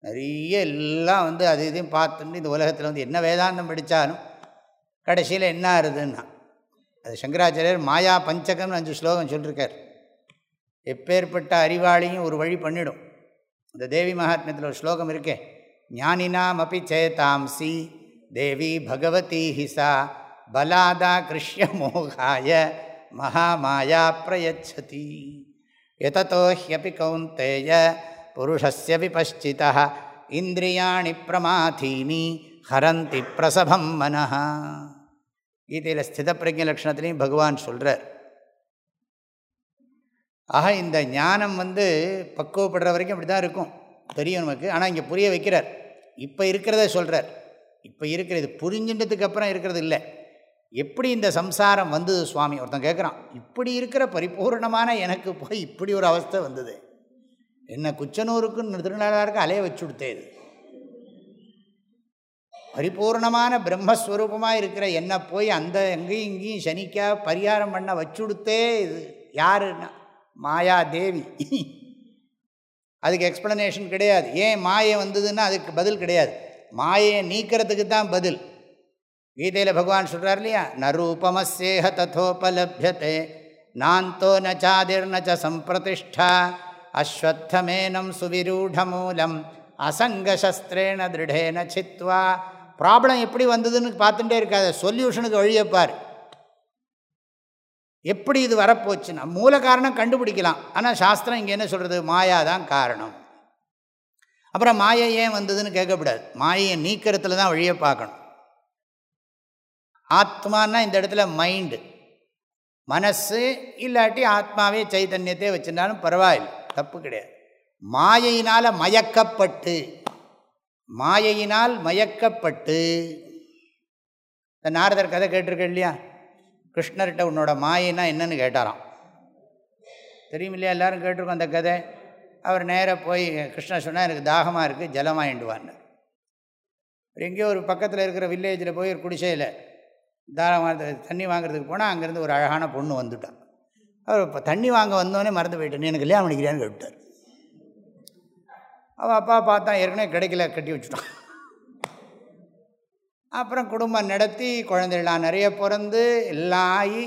நிறைய எல்லாம் வந்து அது இதையும் பார்த்துட்டு இந்த உலகத்தில் வந்து என்ன வேதாந்தம் படித்தாலும் கடைசியில் என்ன ஆறுதுன்னா அது சங்கராச்சாரியர் மாயா பஞ்சகம்னு அஞ்சு ஸ்லோகம் சொல்லியிருக்கார் எப்பேற்பட்ட அறிவாளியும் ஒரு வழி பண்ணிடும். இந்த தேவி மகாத்மியத்தில் ஒரு ஸ்லோகம் இருக்கே ஞானினாம் அப்பி சேதாம்சி தேவி பகவதி ஹிசா பலாதா கிருஷ்ய மோகாய மகாமாயா பிரயச்சதி. எதோ ஹியபி கௌந்தேய புருஷஸ்ய விபஷ்சிதா இந்திரியாணி பிரமாதீனி ஹரந்தி பிரசபம் மனஹா. கீதையில் ஸ்தித பிரஜ லட்சணத்துலேயும் பகவான் சொல்கிறார் ஆக இந்த ஞானம் வந்து பக்குவப்படுற வரைக்கும் அப்படி தான் இருக்கும். தெரியும் நமக்கு. ஆனால் இங்கே புரிய வைக்கிறார். இப்போ இருக்கிறத சொல்கிறார் இப்போ இருக்கிறது புரிஞ்சின்றதுக்கு அப்புறம் இருக்கிறது இல்லை. எப்படி இந்த சம்சாரம் வந்தது சுவாமி? ஒருத்தன் கேட்குறான் இப்படி இருக்கிற பரிபூர்ணமான எனக்கு போய் இப்படி ஒரு அவஸ்தை வந்தது. என்ன குச்சனூருக்குன்னு திருநாளாருக்கு அலைய வச்சு கொடுத்தேது பரிபூர்ணமான பிரம்மஸ்வரூபமாக இருக்கிற என்னை போய் அந்த எங்கேயும் இங்கேயும் சனிக்கா பரிகாரம் பண்ண வச்சுடுத்தே இது யாருன்னா? மாயா தேவி. அதுக்கு எக்ஸ்ப்ளனேஷன் கிடையாது. ஏன் மாயை வந்ததுன்னா அதுக்கு பதில் கிடையாது. மாயை நீக்கிறதுக்கு தான் பதில். கீதையில் பகவான் சொல்கிறார் இல்லையா? ந ரூபமசேஹ ததோபலபியத்தை நாந்தோ நச்சாதிர் நச்ச சம்பிரதிஷ்டா அஸ்வத்தமேனம் சுவிரூடமூலம் அசங்கசஸ்திரேண திருடேன சித்வா ப்ராப்ளம் எப்படி வந்ததுன்னு பார்த்துட்டே இருக்காது. சொல்யூஷனுக்கு வழியப்பார் எப்படி இது வரப்போச்சுன்னா மூல காரணம் கண்டுபிடிக்கலாம். ஆனால் சாஸ்திரம் இங்கே என்ன சொல்கிறது மாயா தான் காரணம். அப்புறம் மாயை ஏன் வந்ததுன்னு கேட்கக்கூடாது. மாயையை நீக்கிறதுல தான் வழியை பார்க்கணும். ஆத்மானா இந்த இடத்துல மைண்டு மனசு இல்லாட்டி ஆத்மாவே சைத்தன்யத்தை வச்சுருந்தாலும் பரவாயில்லை. தப்பு கிடையாது. மாயையினால் மயக்கப்பட்டு மாயையினால் மயக்கப்பட்டு. இந்த நாரதர் கதை கேட்டிருக்க இல்லையா? கிருஷ்ணர்கிட்ட உன்னோட மாயினா என்னன்னு கேட்டாராம். தெரியும் இல்லையா எல்லோரும் கேட்டிருக்கோம் அந்த கதை. அவர் நேராக போய் கிருஷ்ணர் சொன்னால் எனக்கு தாகமாக இருக்குது ஜலமாயிண்டுவான்னு எங்கேயோ ஒரு பக்கத்தில் இருக்கிற வில்லேஜில் போய் ஒரு குடிசையில் தாராளமாக தண்ணி வாங்குறதுக்கு போனால் அங்கேருந்து ஒரு அழகான பொண்ணு வந்துட்டான் அவர் இப்போ தண்ணி வாங்க வந்தோடனே மறந்து போயிட்டேன் எனக்கு கல்யாணம் பண்ணிக்கிறான்னு கேட்டார் அவள் அப்பா பார்த்தா ஏற்கனவே கிடைக்கல கட்டி வச்சுட்டான். அப்புறம் குடும்பம் நடத்தி குழந்தைகளாம் நிறைய பிறந்து எல்லாம் ஆகி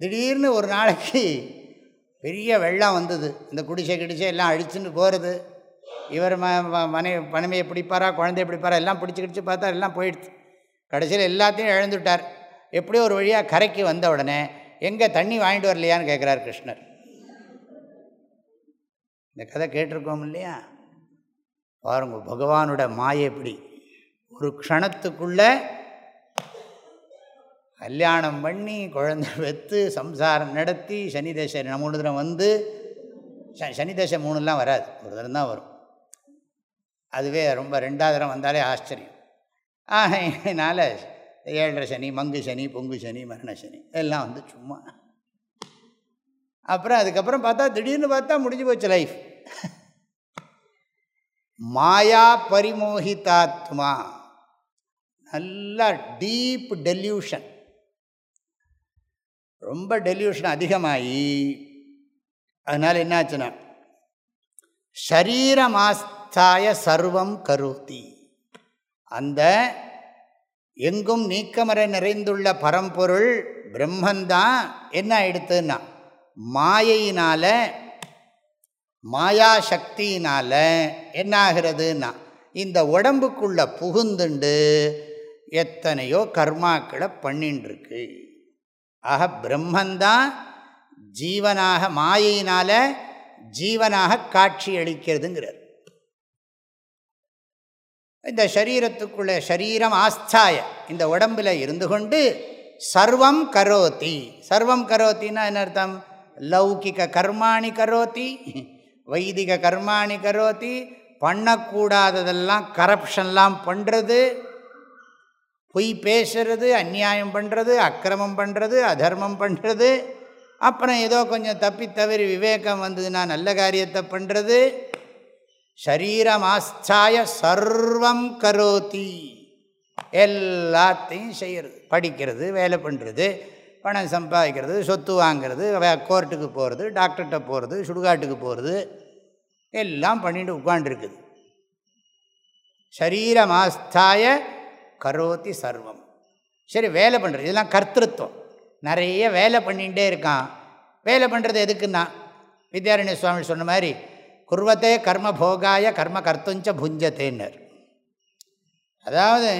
திடீர்னு ஒரு நாளைக்கு பெரிய வெள்ளம் வந்தது. இந்த குடிசை கிடிசை எல்லாம் அழிச்சுன்னு போகிறது இவர் ம மனை மனைமையை பிடிப்பாரா குழந்தைய பிடிப்பாரா எல்லாம் பிடிச்சி கிடிச்சு பார்த்தா எல்லாம் போயிடுச்சு. கடைசியில் எல்லாத்தையும் இழந்துட்டார். எப்படியோ ஒரு வழியாக கரைக்கு வந்த உடனே எங்கே தண்ணி வாங்கிட்டு வரலையான்னு கேட்குறார் கிருஷ்ணர். இந்த கதை கேட்டிருக்கோம் இல்லையா? பாருங்க பகவானோட மாயை எப்படி? ஒரு க்ஷணத்துக்குள்ள கல்யாணம் பண்ணி குழந்தை வெத்து சம்சாரம் நடத்தி சனி தசை மூணு தரம் வந்து சனி தசை மூணுலாம் வராது. ஒரு தரம் தான் வரும். அதுவே ரொம்ப ரெண்டாவது தரம் வந்தாலே ஆச்சரியம். ஆகையினால ஏழரை சனி மங்கு சனி பொங்கு சனி மரண சனி எல்லாம் வந்து சும்மா. அப்புறம் அதுக்கப்புறம் பார்த்தா திடீர்னு பார்த்தா முடிஞ்சு போச்சு லைஃப் மாயா பரிமோகிதாத்மா. நல்லா டீப் டெல்யூஷன். ரொம்ப டெல்யூஷன் அதிகமாகி அதனால் என்னாச்சுன்னா ஷரீரமாஸ்தாய சர்வம் கருத்தி அந்த எங்கும் நீக்கமர நிறைந்துள்ள பரம்பொருள் பிரம்மந்தான் என்ன ஆயிடுத்துன்னா மாயையினால் மாயா சக்தியினால் என்னாகிறதுன்னா இந்த உடம்புக்குள்ளே புகுந்துண்டு எத்தனையோ கர்மாக்களை பண்ணின்றிருக்கு. ஆக பிரம்மந்தான் ஜீவனாக மாயையினால் ஜீவனாக காட்சி அளிக்கிறதுங்கிறார் இந்த சரீரத்துக்குள்ளே சரீரம் ஆஸ்தாய இந்த உடம்பில் இருந்து கொண்டு சர்வம் கரோத்தி சர்வம் கரோத்தின்னா என்ன அர்த்தம்? லௌகிக கர்மாணி கரோத்தி வைதிக கர்மாணி கரோத்தி பண்ணக்கூடாததெல்லாம் கரப்ஷன்லாம் பண்ணுறது பொய் பேசுறது அந்நியாயம் பண்ணுறது அக்கிரமம் பண்ணுறது அதர்மம் பண்ணுறது அப்புறம் ஏதோ கொஞ்சம் தப்பி தவறி விவேகம் வந்ததுன்னா நல்ல காரியத்தை பண்ணுறது சரீரமாஸ்தாய சர்வம் கரோத்தி எல்லாத்தையும் செய்கிறது படிக்கிறது வேலை பண்ணுறது பணம் சம்பாதிக்கிறது சொத்து வாங்கிறது கோர்ட்டுக்கு போகிறது டாக்டர்கிட்ட போகிறது சுடுகாட்டுக்கு போகிறது எல்லாம் பண்ணிட்டு உட்காண்டிருக்குது சரீரமாஸ்தாய கரோத்தி சர்வம். சரி வேலை பண்ணுறது இதெல்லாம் கர்த்தத்துவம் நிறைய வேலை பண்ணிகிட்டே இருக்கான். வேலை பண்ணுறது எதுக்குன்னா வித்யாரண்ய சுவாமி சொன்ன மாதிரி குர்வத்தே கர்ம போகாய கர்ம கர்த்தஞ்ச புஞ்சத்தேன்னர். அதாவது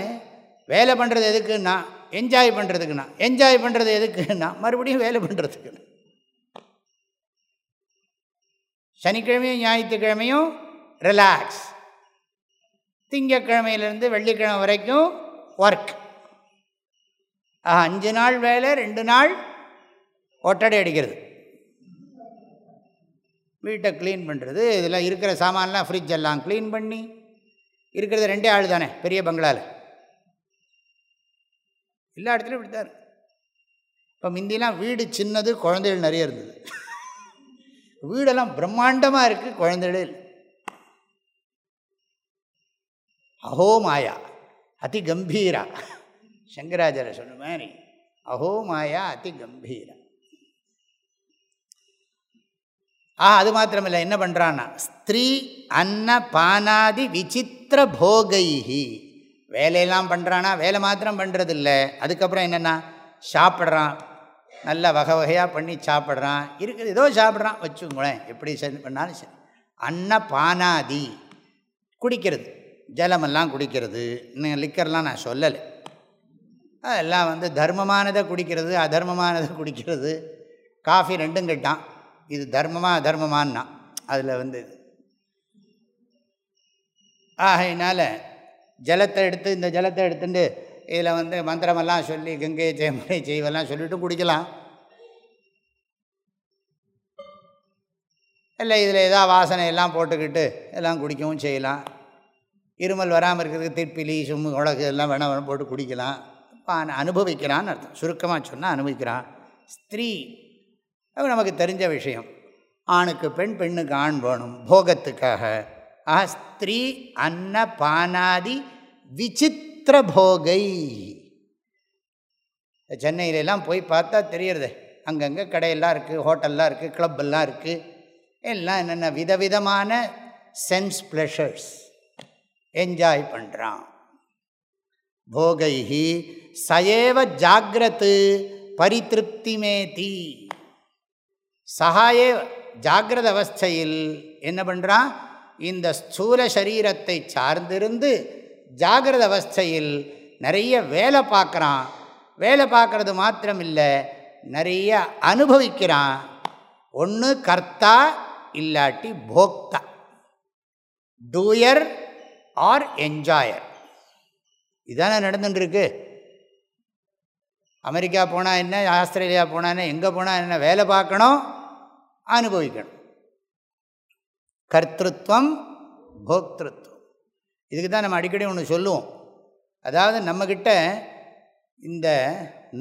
வேலை பண்ணுறது எதுக்குன்னா என்ஜாய் பண்ணுறதுக்குண்ணா என்ஜாய் பண்ணுறது எதுக்குன்னா மறுபடியும் வேலை பண்ணுறதுக்குண்ணா சனிக்கிழமையும் ஞாயிற்றுக்கிழமையும் ரிலாக்ஸ் திங்கக்கிழமையிலேருந்து வெள்ளிக்கிழமை வரைக்கும் ஒர்க் அஞ்சு நாள் வேலை ரெண்டு நாள் ஒட்டடை அடிக்கிறது. வீட்டை க்ளீன் பண்ணுறது இதில் இருக்கிற சாமான்லாம் ஃப்ரிட்ஜ் எல்லாம் க்ளீன் பண்ணி இருக்கிறது ரெண்டே ஆள் தானே பெரிய பங்களாவில் எல்லா இடத்துலையும் இப்படி தான் இப்போ முந்திலாம் வீடு சின்னது குழந்தைகள் நிறைய இருந்தது. வீடெல்லாம் பிரம்மாண்டமாக இருக்குது குழந்தைகளே அஹோ மாயா அதி கம்பீரா. சங்கராச்சாரிய சொன்ன மாதிரி அஹோ மாயா அதி கம்பீரா. ஆ அது மாத்திரமில்லை என்ன பண்ணுறான்னா ஸ்திரீ அன்ன பானாதி விசித்திர போகைஹி. வேலையெல்லாம் பண்ணுறானா வேலை மாத்திரம் பண்ணுறதில்ல அதுக்கப்புறம் என்னென்னா சாப்பிட்றான். நல்ல வகை வகையாக பண்ணி சாப்பிட்றான். இருக்குது ஏதோ சாப்பிட்றான். வச்சுங்களேன் எப்படி சரி பண்ணாலும் சரி. அன்ன பானாதி. குடிக்கிறது. ஜலமெல்லாம் குடிக்கிறது. இன்னும் லிக்கர்லாம் நான் சொல்லலை. அதெல்லாம் வந்து தர்மமானதை குடிக்கிறது அதர்மமானதை குடிக்கிறது. காஃபி ரெண்டும் கட்டான். இது தர்மமாக அதர்மமானான். அதில் வந்து ஆகையினால் ஜலத்தை எடுத்து இந்த ஜலத்தை எடுத்துட்டு இதில் வந்து மந்திரமெல்லாம் சொல்லி கங்கை ஜெயமலை செய்வெல்லாம் சொல்லிவிட்டு குடிக்கலாம். இல்லை இதில் எதாவது வாசனை எல்லாம் போட்டுக்கிட்டு எல்லாம் குடிக்கவும் செய்யலாம். இருமல் வராமல் இருக்கிறதுக்கு திப்பிலி சும்மு உலகு எல்லாம் வேணால் வேணும் போட்டு குடிக்கலாம். அனுபவிக்கிறான்னு அர்த்தம். சுருக்கமாக சொன்னால் அனுபவிக்கிறான். ஸ்திரீ அது நமக்கு தெரிஞ்ச விஷயம். ஆணுக்கு பெண் பெண்ணுக்கு ஆண் வேணும். போகத்துக்காக. ஆஸ்திரீ அன்ன பானாதி விசித்திர போகை. சென்னையிலெல்லாம் போய் பார்த்தா தெரியறது. அங்கங்கே கடையெல்லாம் இருக்குது ஹோட்டல்லாம் இருக்குது கிளப்பெல்லாம் இருக்குது எல்லாம் என்னென்ன விதவிதமான சென்ஸ் ப்ளஷர்ஸ் என்ஜாய் பண்ணுறான் போகைஹி சயேவ ஜாகிரத்து பரிதிருப்திமேதி சகாயே ஜாகிரத அவஸ்தையில் என்ன பண்ணுறான் இந்த ஸ்தூல சரீரத்தை சார்ந்திருந்து ஜாகிரத அவஸ்தையில் நிறைய வேலை பார்க்குறான். வேலை பார்க்குறது மாத்திரம் இல்லை நிறைய அனுபவிக்கிறான். ஒன்று கர்த்தா இல்லாட்டி போக்தா. Doer or enjoyer. இதானே நடந்துட்டுருக்கு. அமெரிக்கா போனால் என்ன ஆஸ்திரேலியா போனால் என்ன எங்கே போனால் என்ன வேலை பார்க்கணும் அனுபவிக்கணும். கர்த்தத்வம் போக்திருத்துவம் இதுக்கு தான் நம்ம அடிக்கடி ஒன்று சொல்லுவோம். அதாவது நம்மக்கிட்ட இந்த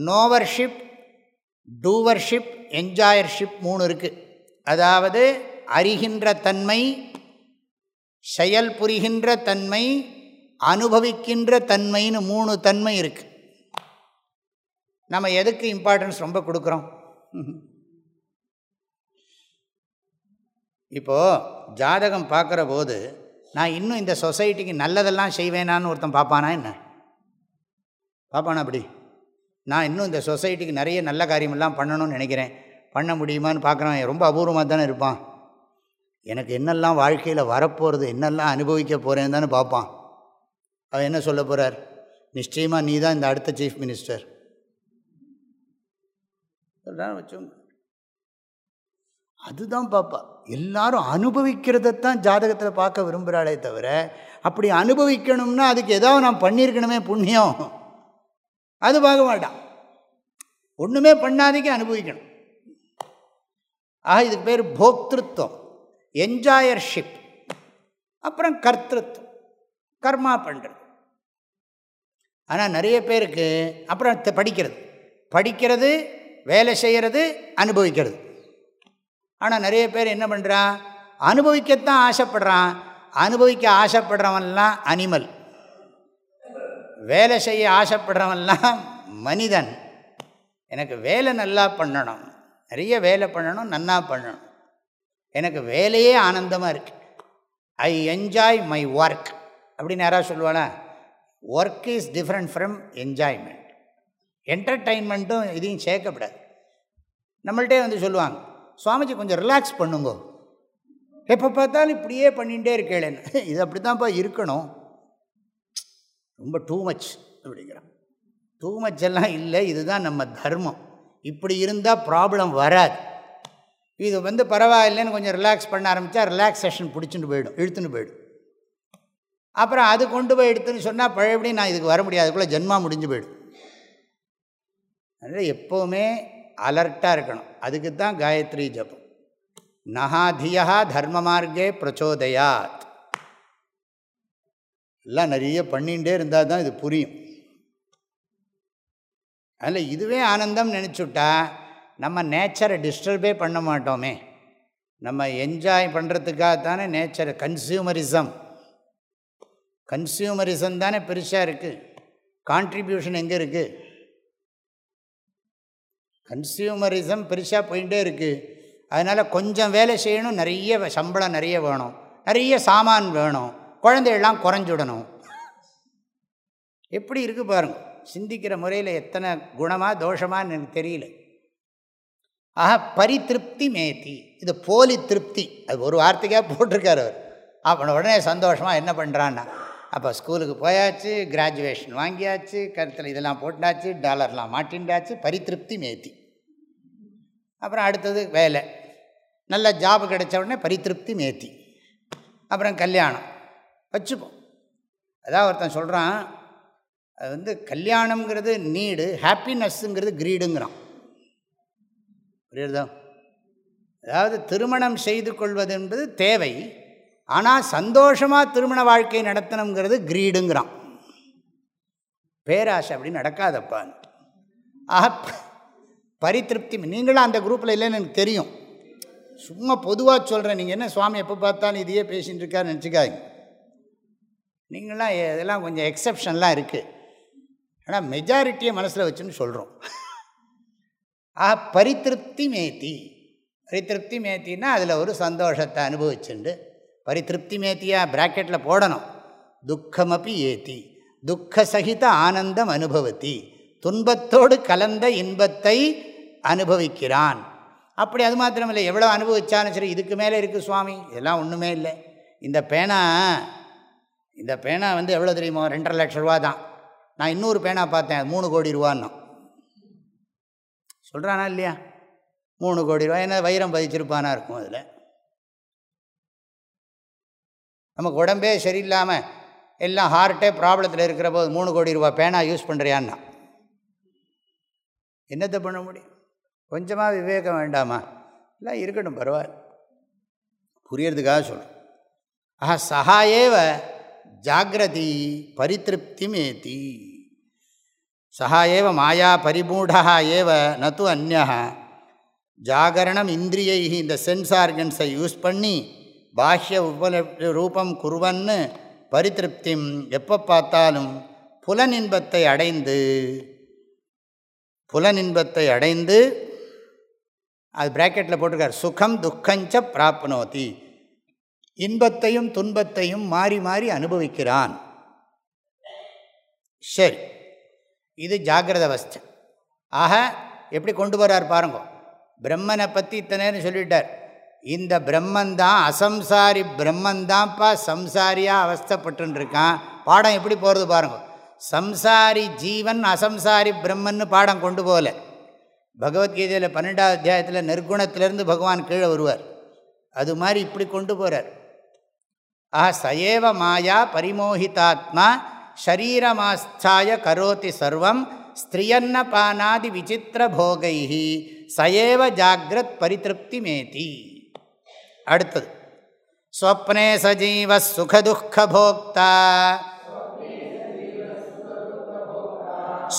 நோவர்ஷிப் டூவர்ஷிப் என்ஜாயர்ஷிப் மூணு இருக்குது அதாவது அறிகின்ற தன்மை செயல் புரிகின்ற தன்மை அனுபவிக்கின்ற தன்மைன்னு மூணு தன்மை இருக்குது நம்ம எதுக்கு இம்பார்ட்டன்ஸ் ரொம்ப கொடுக்குறோம்? இப்போது ஜாதகம் பார்க்குற போது நான் இன்னும் இந்த சொசைட்டிக்கு நல்லதெல்லாம் செய்வேனான்னு ஒருத்தன் பார்ப்பானா என்ன? பார்ப்பானா அப்படி? நான் இன்னும் இந்த சொசைட்டிக்கு நிறைய நல்ல காரியமெல்லாம் பண்ணணும்னு நினைக்கிறேன். பண்ண முடியுமான்னு பார்க்குறேன் ரொம்ப அபூர்வமாக தானே இருப்பான். எனக்கு என்னெல்லாம் வாழ்க்கையில் வரப்போகிறது என்னெல்லாம் அனுபவிக்க போகிறேன்னு தானே பார்ப்பான். அவர் என்ன சொல்ல போகிறார் நிச்சயமாக நீ தான் இந்த அடுத்த சீஃப் மினிஸ்டர் வச்சோங்க அதுதான் பார்ப்பா எல்லாரும் அனுபவிக்கிறதத்தான் ஜாதகத்தில் பார்க்க விரும்புகிறாளே தவிர அப்படி அனுபவிக்கணும்னா அதுக்கு ஏதாவது நான் பண்ணியிருக்கணுமே புண்ணியம். அது பார்க்க மாட்டான் ஒன்றுமே பண்ணாதீங்க அனுபவிக்கணும். ஆக இது பேர் போக்திருத்தம். என்ஜாயர்ஷிப். அப்புறம் கர்த்தத்துவம் கர்மா பண்ணுறது ஆனால் நிறைய பேருக்கு அப்புறம் படிக்கிறது. படிக்கிறது வேலை செய்கிறது அனுபவிக்கிறது. ஆனால் நிறைய பேர் என்ன பண்ணுறான் அனுபவிக்கத்தான் ஆசைப்படுறான். அனுபவிக்க ஆசைப்படுறவன்லாம் அனிமல் வேலை செய்ய ஆசைப்படுறவன்லாம் மனிதன். எனக்கு வேலை நல்லா பண்ணணும். நிறைய வேலை பண்ணணும் நன்னா பண்ணணும். எனக்கு வேலையே ஆனந்தமாக இருக்குது ஐ என்ஜாய் மை ஒர்க் அப்படின்னு யாராவது சொல்லுவானா work is different from enjoyment என்டர்டெயின்மெண்ட்டும் இதையும் சேர்க்கப்படாது. நம்மள்டே வந்து சொல்லுவாங்க. சுவாமிஜி கொஞ்சம் ரிலாக்ஸ் பண்ணுங்கோ. எப்போ பார்த்தாலும் இப்படியே பண்ணிகிட்டே இருக்கேன் இது அப்படி தான்ப்பா இருக்கணும். ரொம்ப டூ மச் அப்படிங்கிறான். டூ மச் எல்லாம் இல்லை இதுதான் நம்ம தர்மம். இப்படி இருந்தால் ப்ராப்ளம் வராது. இது வந்து பரவாயில்லைன்னு கொஞ்சம் ரிலாக்ஸ் பண்ண ஆரம்பித்தா ரிலாக்ஸேஷன் பிடிச்சிட்டு போயிடும் இழுத்துன்னு போயிடும். அப்புறம் அது கொண்டு போய் எடுத்துன்னு சொன்னால் பழையபடி நான் இதுக்கு வர முடியாது அதுக்குள்ளே ஜென்மா முடிஞ்சு போயிடும். அதனால் எப்போவுமே அலர்ட்டாக இருக்கணும். அதுக்கு தான் காயத்ரி ஜபம். நகாதியா தர்ம மார்க்கே பிரச்சோதயாத். எல்லாம் நிறைய பண்ணிகிட்டே இருந்தால் தான் இது புரியும். அதில் இதுவே ஆனந்தம் நினச்சுட்டா நம்ம நேச்சரை டிஸ்டர்பே பண்ண மாட்டோமே. நம்ம என்ஜாய் பண்ணுறதுக்காக தானே நேச்சர் கன்சியூமரிசம். கன்சியூமரிசம் தானே பெருசாக இருக்குது கான்ட்ரிபியூஷன் எங்கே இருக்குது கன்சியூமரிசம் பெருசாக போயிட்டே இருக்குது அதனால் கொஞ்சம் வேலை செய்யணும் நிறைய சம்பளம் நிறைய வேணும். நிறைய சாமான் வேணும். குழந்தைகள்லாம் குறைஞ்சுடணும். எப்படி இருக்குது பாருங்க. சிந்திக்கிற முறையில் எத்தனை குணமாக தோஷமான்னு எனக்கு தெரியல. ஆஹா பரிதிருப்தி மேத்தி. இது போலி திருப்தி அது ஒரு வார்த்தைக்காக போட்டிருக்கார் அவர். அவனை உடனே சந்தோஷமாக என்ன பண்ணுறான்னா அப்போ ஸ்கூலுக்கு போயாச்சு கிராஜுவேஷன் வாங்கியாச்சு கருத்தில் இதெல்லாம் போட்டாச்சு டாலர்லாம் மாட்டின்றாச்சு பரிதிருப்தி மேத்தி. அப்புறம் அடுத்தது வேலை. நல்ல ஜாப் கிடைச்ச உடனே பரிதிருப்தி மேத்தி. அப்புறம் கல்யாணம். வச்சுப்போம். அதான் ஒருத்தன் சொல்கிறான் அது வந்து கல்யாணங்கிறது நீடு ஹாப்பினஸ்ஸுங்கிறது கிரீடுங்கிறான் புரியுறதா அதாவது திருமணம் செய்து கொள்வது என்பது தேவை. ஆனால் சந்தோஷமாக திருமண வாழ்க்கை நடத்தணுங்கிறது கிரீடுங்கிறான். பேராசை அப்படி நடக்காதப்பா. ஆஹா பரிதிருப்தி நீங்களும் அந்த குரூப்பில் இல்லைன்னு எனக்கு தெரியும். சும்மா பொதுவாக சொல்கிறேன் நீங்கள் என்ன சுவாமி எப்போ பார்த்தாலும் இதையே பேசிகிட்டு இருக்காருன்னு நினச்சிக்காதீங்க. நீங்களாம் இதெல்லாம் கொஞ்சம் எக்ஸப்ஷன்லாம் இருக்குது ஆனால் மெஜாரிட்டியை மனசில் வச்சுன்னு சொல்கிறோம் ஆ பரிதிருப்தி மேத்தி. பரிதிருப்தி மேத்தின்னா அதில் ஒரு சந்தோஷத்தை அனுபவிச்சுண்டு பரிதிருப்தி மேத்தியாக ப்ராக்கெட்டில் போடணும் துக்கமப்பி ஏத்தி துக்க சகித ஆனந்தம் அனுபவத்தி துன்பத்தோடு கலந்த இன்பத்தை அனுபவிக்கிறான் அப்படி அது மாத்திரமில்லை எவ்வளோ அனுபவிச்சாலும் சரி இதுக்கு மேலே இருக்குது சுவாமி இதெல்லாம் ஒன்றுமே இல்லை இந்த பேனா இந்த பேனா வந்து எவ்வளோ தெரியுமோ ரெண்டரை லட்ச ரூபா தான் நான் இன்னொரு பேனா பார்த்தேன் மூணு கோடி ரூபான்னு சொல்கிறானா இல்லையா மூணு கோடி ரூபா ஏன்னா வைரம் பதிச்சிருப்பானா இருக்கும் அதில் நமக்கு உடம்பே சரியில்லாமல் எல்லாம் ஹார்ட்டே ப்ராப்ளத்தில் இருக்கிற போது மூணு கோடி ரூபா பேனா யூஸ் பண்ணுறியான்னா என்னத்தை பண்ண முடியும்? கொஞ்சமாக விவேகம் வேண்டாமா? எல்லாம் இருக்கட்டும் பரவாயில்ல. புரியறதுக்காக சொல்கிறேன் ஆஹா சகாயேவ ஜாகிரதி பரிதிருப்தி மேத்தி சஹா ஏவ மாயா பரிமூடா ஏவ நத்து அந்நா ஜாகரணம் இந்திரியை இந்த சென்ஸ் ஆர்கன்ஸை யூஸ் பண்ணி பாஹ்ய உபல ரூபம் குருவன்னு பரிதிருப்தியும் எப்போ பார்த்தாலும் புலனின்பத்தை அடைந்து புலனின்பத்தை அடைந்து அது ப்ராக்கெட்டில் போட்டிருக்கார். சுகம் துக்கஞ்ச பிராப்னோதி. இன்பத்தையும் துன்பத்தையும் மாறி மாறி அனுபவிக்கிறான். சரி. இது ஜாகிரத அவஸ்தை. ஆக எப்படி கொண்டு வர்றார் பாருங்க. பிரம்மனை பற்றி இத்தனைன்னு சொல்லிட்டார். இந்த பிரம்மந்தான் அசம்சாரி பிரம்மந்தான்ப்பா சம்சாரியாக அவஸ்தப்பட்டுருக்கான். பாடம் எப்படி போகிறது பாருங்க. சம்சாரி ஜீவன் அசம்சாரி பிரம்மன்னு பாடம் கொண்டு போகல. பகவத்கீதையில் பன்னெண்டாவது அத்தியாயத்தில் நிர்குணத்திலேருந்து பகவான் கீழே வருவார். அது மாதிரி இப்படி கொண்டு போகிறார் ஆஹா சயேவ மாயா பரிமோகிதாத்மா ஷரீரமாஸ்தாய கரோதி சர்வம் ஸ்திரியன்ன பானாதி விசித்திர போகை சயேவ ஜாகிரத் பரிதிருப்தி மேதி. அடுத்தது. ஸ்வப்னே சஜீவ சுகதுக்கபோக்தா.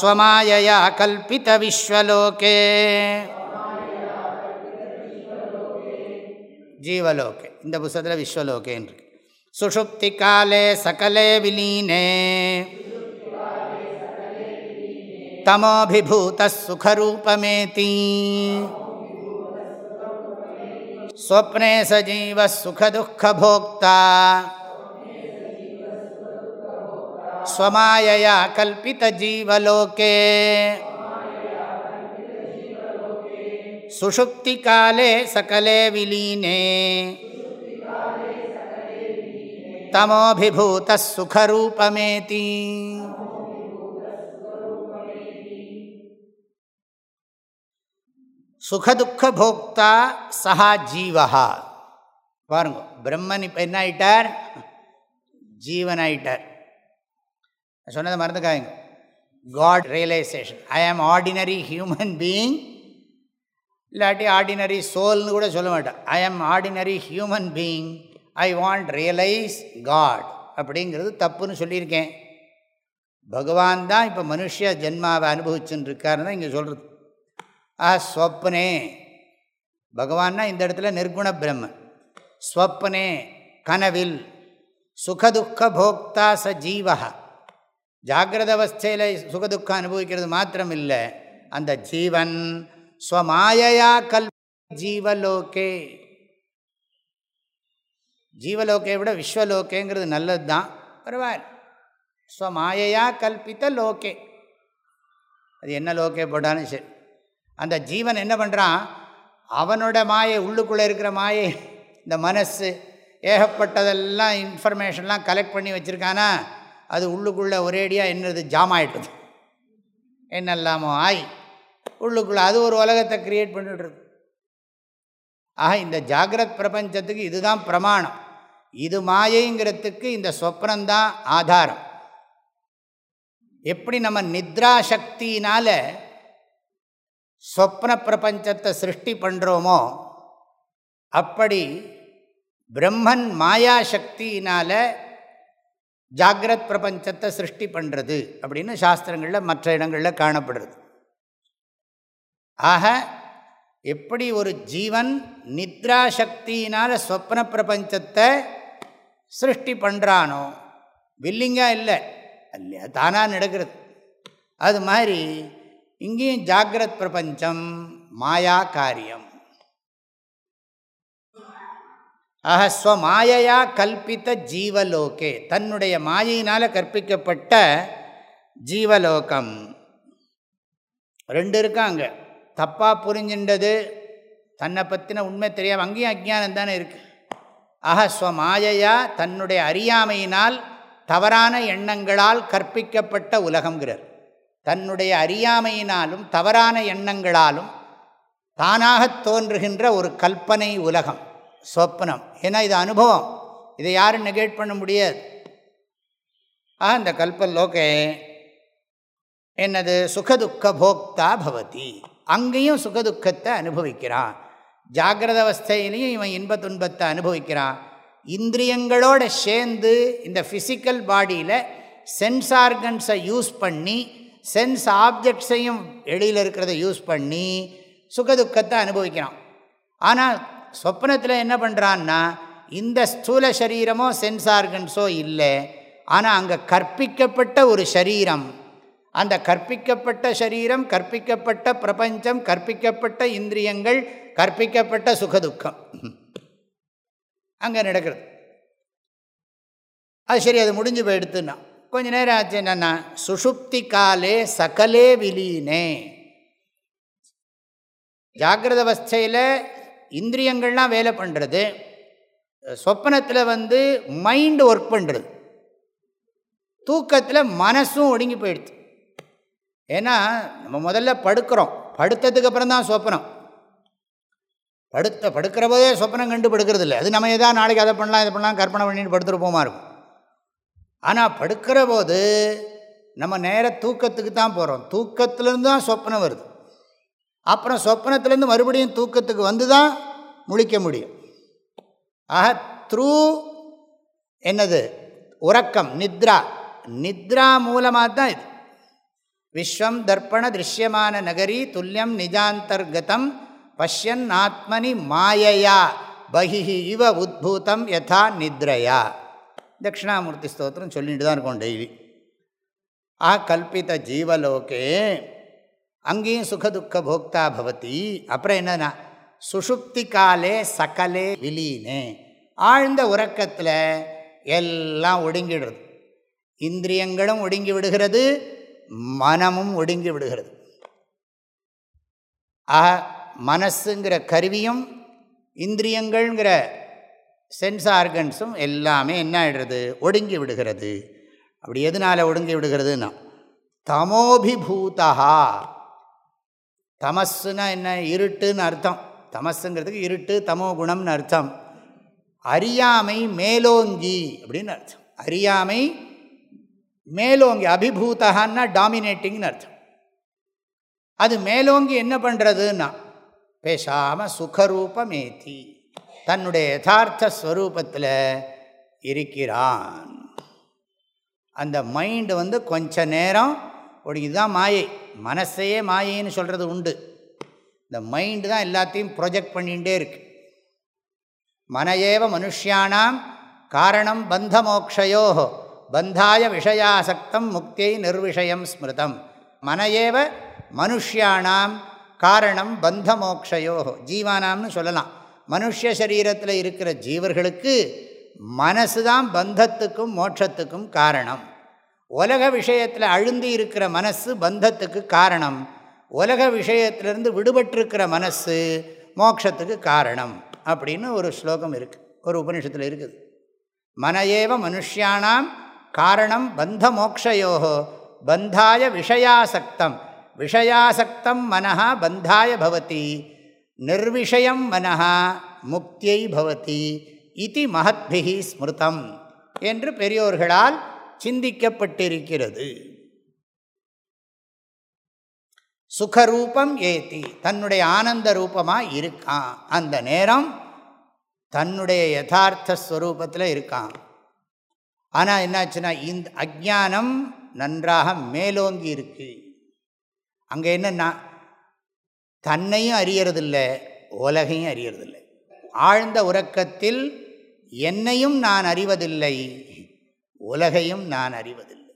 ஸ்வமாயயா கல்பித விஸ்வலோகே. ஜீவலோகே. இந்த புஸ்தகத்தில் விஸ்வலோகேன்னு இருக்கு. சுஷுப்தி காலே சகலே விலீனே. தமோபிபூத சுகரூபமேதீ. ஸ்வப்னே சஜீவ சுகதுக்கபோக்தா ஸ்வமாயயா கல்பிதஜீவலோகே சுஷுப்திகாலே சகலே விலீனே தமோபிபூத சுகதுக்க போக்தா சஹா ஜீவஹா. பாருங்க பிரம்மன் இப்போ என்ன ஆயிட்டார்? ஜீவன் ஆயிட்டார் சொன்னதை மறந்துக்காங்க God realisation I am ordinary human being இல்லாட்டி ஆர்டினரி சோல்னு கூட சொல்ல மாட்டேன். I am ordinary human being I want realise God அப்படிங்கிறது தப்புன்னு சொல்லியிருக்கேன். பகவான் தான் இப்போ மனுஷ ஜென்மாவை அனுபவிச்சுன்னு இருக்காருன்னு தான் இங்கே சொல்கிறது அஸ்வப்னே பகவான்னா இந்த இடத்துல நிர்குண பிரம்மன் ஸ்வப்னே கனவில். சுகதுக்க போக்தா ச ஜீவா ஜாகிரத அவஸ்தையில் சுகதுக்கம் அனுபவிக்கிறது மாத்திரம் இல்லை அந்த ஜீவன் ஸ்வமாயையா கல் ஜீவலோகே. ஜீவலோகை விட விஸ்வலோகேங்கிறது நல்லது தான் பரவாயில்ல. ஸ்வமாயையா கல்பித்த லோகே. அது என்ன லோகே போட்டாலும் சரி. அந்த ஜீவன் என்ன பண்ணுறான் அவனோட மாயை உள்ளுக்குள்ளே இருக்கிற மாயை இந்த மனசு ஏகப்பட்டதெல்லாம் இன்ஃபர்மேஷன்லாம் கலெக்ட் பண்ணி வச்சுருக்கானா? அது உள்ளுக்குள்ளே ஒரேடியாக என்னது? ஜாம் ஆகிட்டுது என்னெல்லாமோ ஆய். உள்ளுக்குள்ளே அது ஒரு உலகத்தை க்ரியேட் பண்ணிடுறது. ஆக இந்த ஜாகிரத் பிரபஞ்சத்துக்கு இதுதான் பிரமாணம். இது மாயைங்கிறதுக்கு இந்த சொப்னந்தான் ஆதாரம். எப்படி நம்ம நித்ரா சக்தியினால் சொப்ன பிரபஞ்சத்தை சிருஷ்டி பண்ணுறோமோ அப்படி பிரம்மன் மாயா சக்தியினால் ஜாகிரத் பிரபஞ்சத்தை சிருஷ்டி பண்ணுறது அப்படின்னு சாஸ்திரங்களில் மற்ற இடங்களில் காணப்படுறது. ஆக எப்படி ஒரு ஜீவன் நித்ரா சக்தியினால் ஸ்வப்ன பிரபஞ்சத்தை சிருஷ்டி பண்ணுறானோ வில்லிங்காக இல்லை இல்லையா தானாக நடக்கிறது. அது மாதிரி இங்கேயும் ஜாகிரத் பிரபஞ்சம் மாயா காரியம். ஆக ஸ்வமாயையா கல்பித்த ஜீவலோகே. தன்னுடைய மாயினால் கற்பிக்கப்பட்ட ஜீவலோகம். ரெண்டு இருக்காங்க தப்பாக புரிஞ்சின்றது தன்னை பற்றின உண்மை தெரியாமல் அங்கேயும் அஜ்ஞானம் தானே இருக்குது ஆக ஸ்வமாயையா தன்னுடைய அறியாமையினால் தவறான எண்ணங்களால் கற்பிக்கப்பட்ட உலகங்கிறார் தன்னுடைய அறியாமையினாலும் தவறான எண்ணங்களாலும் தானாக தோன்றுகின்ற ஒரு கல்பனை உலகம் சொப்னம். ஏன்னா இது அனுபவம். இதை யாரும் நெகேட் பண்ண முடியாது. ஆ இந்த கல்பலோகே என்னது? சுகதுக்க போக்தா பவதி. அங்கேயும் சுகதுக்கத்தை அனுபவிக்கிறான். ஜாகிரத அவஸ்தையிலையும் இவன் இன்ப துன்பத்தை அனுபவிக்கிறான். இந்திரியங்களோட சேர்ந்து இந்த ஃபிசிக்கல் பாடியில் சென்ஸ் ஆர்கன்ஸை யூஸ் பண்ணி சென்ஸ் ஆப்ஜெக்ட்ஸையும் வெளியில் இருக்கிறத யூஸ் பண்ணி சுகதுக்கத்தை அனுபவிக்கிறான். ஆனால் சொப்னத்தில் என்ன பண்ணுறான்னா இந்த ஸ்தூல சரீரமோ சென்ஸ் ஆர்கன்ஸோ இல்லை ஆனால் அங்கே கற்பிக்கப்பட்ட ஒரு சரீரம். அந்த கற்பிக்கப்பட்ட சரீரம் கற்பிக்கப்பட்ட பிரபஞ்சம் கற்பிக்கப்பட்ட இந்திரியங்கள் கற்பிக்கப்பட்ட சுகதுக்கம். அங்கே நடக்கிறது. அது சரி அது முடிஞ்சு போயிடுத்துன்னா கொஞ்ச நேரம் ஆச்சு என்னென்னா சுஷுப்தி காலே சகலே விலீனே. ஜாகிரத அவஸ்தையில் இந்திரியங்கள்லாம் வேலை பண்ணுறது சொப்பனத்தில் வந்து மைண்டு ஒர்க் பண்ணுறது தூக்கத்தில் மனசும் ஒடுங்கி போயிடுது. ஏன்னா நம்ம முதல்ல படுக்கிறோம். படுத்ததுக்கு அப்புறம் தான் சொப்பனம். படுத்த படுக்கிற போதே சொப்பனம் கண்டு படுக்கிறது இல்லை அது நம்ம எதாவது நாளைக்கு அதை பண்ணலாம் இதை பண்ணலாம் கற்பனை பண்ணிட்டு படுத்துருப்போமா இருக்கும். ஆனால் படுக்கிற போது நம்ம நேர தூக்கத்துக்கு தான் போகிறோம் தூக்கத்துலேருந்து தான் சொப்பனம் வருது. அப்புறம் சொப்பனத்துலேருந்து மறுபடியும் தூக்கத்துக்கு வந்து தான் முழிக்க முடியும். ஆக த்ரூ என்னது? உறக்கம் நித்ரா. நித்ரா மூலமாக தான் இது. விஸ்வம் தர்ப்பண திருஷ்யமான நகரி துல்லியம் நிஜாந்தர்கதம் பஷ்யன் ஆத்மனி மாயையா. பகி இவ உத்பூதம் யதா நித்ரையா. தட்சிணாமூர்த்தி ஸ்தோத்திரம் சொல்லிட்டு தான் இருக்கும் டெய்லி ஆ கல்பித்த ஜீவலோகே அங்கேயும் சுகதுக்க போக்தா பவதி அப்புறம் என்னன்னா சுஷுப்தி காலே சகலே விலீனே ஆழ்ந்த உறக்கத்தில் எல்லாம் ஒடுங்கிடுறது இந்திரியங்களும் ஒடுங்கி விடுகிறது மனமும் ஒடுங்கி விடுகிறது ஆக மனசுங்கிற கருவியும் இந்திரியங்கள்ங்கிற சென்ஸ் ஆர்கன்ஸும் எல்லாமே என்ன ஆகிடுறது ஒடுங்கி விடுகிறது. அப்படி எதனால் ஒடுங்கி விடுகிறதுன்னா தமோபிபூதா தமஸ்ஸுனா என்ன? இருட்டுன்னு அர்த்தம். தமஸுங்கிறதுக்கு இருட்டு தமோ குணம்னு அர்த்தம். அறியாமை மேலோங்கி அப்படின்னு அர்த்தம். அறியாமை மேலோங்கி அபிபூதகான்னா டாமினேட்டிங்னு அர்த்தம். அது மேலோங்கி என்ன பண்ணுறதுன்னா பேசாமல் சுகரூபமேத்தி. தன்னுடைய யதார்த்த ஸ்வரூபத்தில் இருக்கிறான். அந்த மைண்டு வந்து கொஞ்ச நேரம் ஒரு இதுதான் மாயை. மனசையே மாயைன்னு சொல்கிறது உண்டு. இந்த மைண்டு தான் எல்லாத்தையும் ப்ரொஜெக்ட் பண்ணிகிட்டே இருக்கு. மனையேவ மனுஷியானாம் காரணம் பந்த மோக்ஷயோ பந்தாய விஷயாசக்தம் முக்தியை நிர்விஷயம் ஸ்மிருதம். மனையேவ மனுஷியானாம் காரணம் பந்த மோக்ஷயோ ஜீவானாம்னு சொல்லலாம். மனுஷ சரீரத்தில் இருக்கிற ஜீவர்களுக்கு மனசு தான் பந்தத்துக்கும் மோட்சத்துக்கும் காரணம். உலக விஷயத்தில் அழுந்தி இருக்கிற மனசு பந்தத்துக்கு காரணம். உலக விஷயத்திலிருந்து விடுபட்டிருக்கிற மனசு மோட்சத்துக்கு காரணம் அப்படின்னு ஒரு ஸ்லோகம் இருக்குது ஒரு உபனிஷத்தில் இருக்குது. மனையேவ மனுஷியானாம் காரணம் பந்த மோக்ஷயோ பந்தாய விஷயாசக்தம். விஷயாசக்தம் மனஹா பந்தாய பவதி. நிர்விஷயம் மனஹா முக்தியை பவதி இது மகத்பிகி ஸ்மிருதம் என்று பெரியோர்களால் சிந்திக்கப்பட்டிருக்கிறது. சுகரூபம் ஏத்தி தன்னுடைய ஆனந்த ரூபமாக இருக்கான் அந்த நேரம் தன்னுடைய யதார்த்த ஸ்வரூபத்தில் இருக்கான் ஆனால் என்னாச்சுன்னா இந்த அஜானம் நன்றாக மேலோங்கி இருக்கு. அங்கே என்னென்னா தன்னையும் அறியறதில்லை உலகையும் அறியறதில்லை. ஆழ்ந்த உறக்கத்தில் என்னையும் நான் அறிவதில்லை உலகையும் நான் அறிவதில்லை.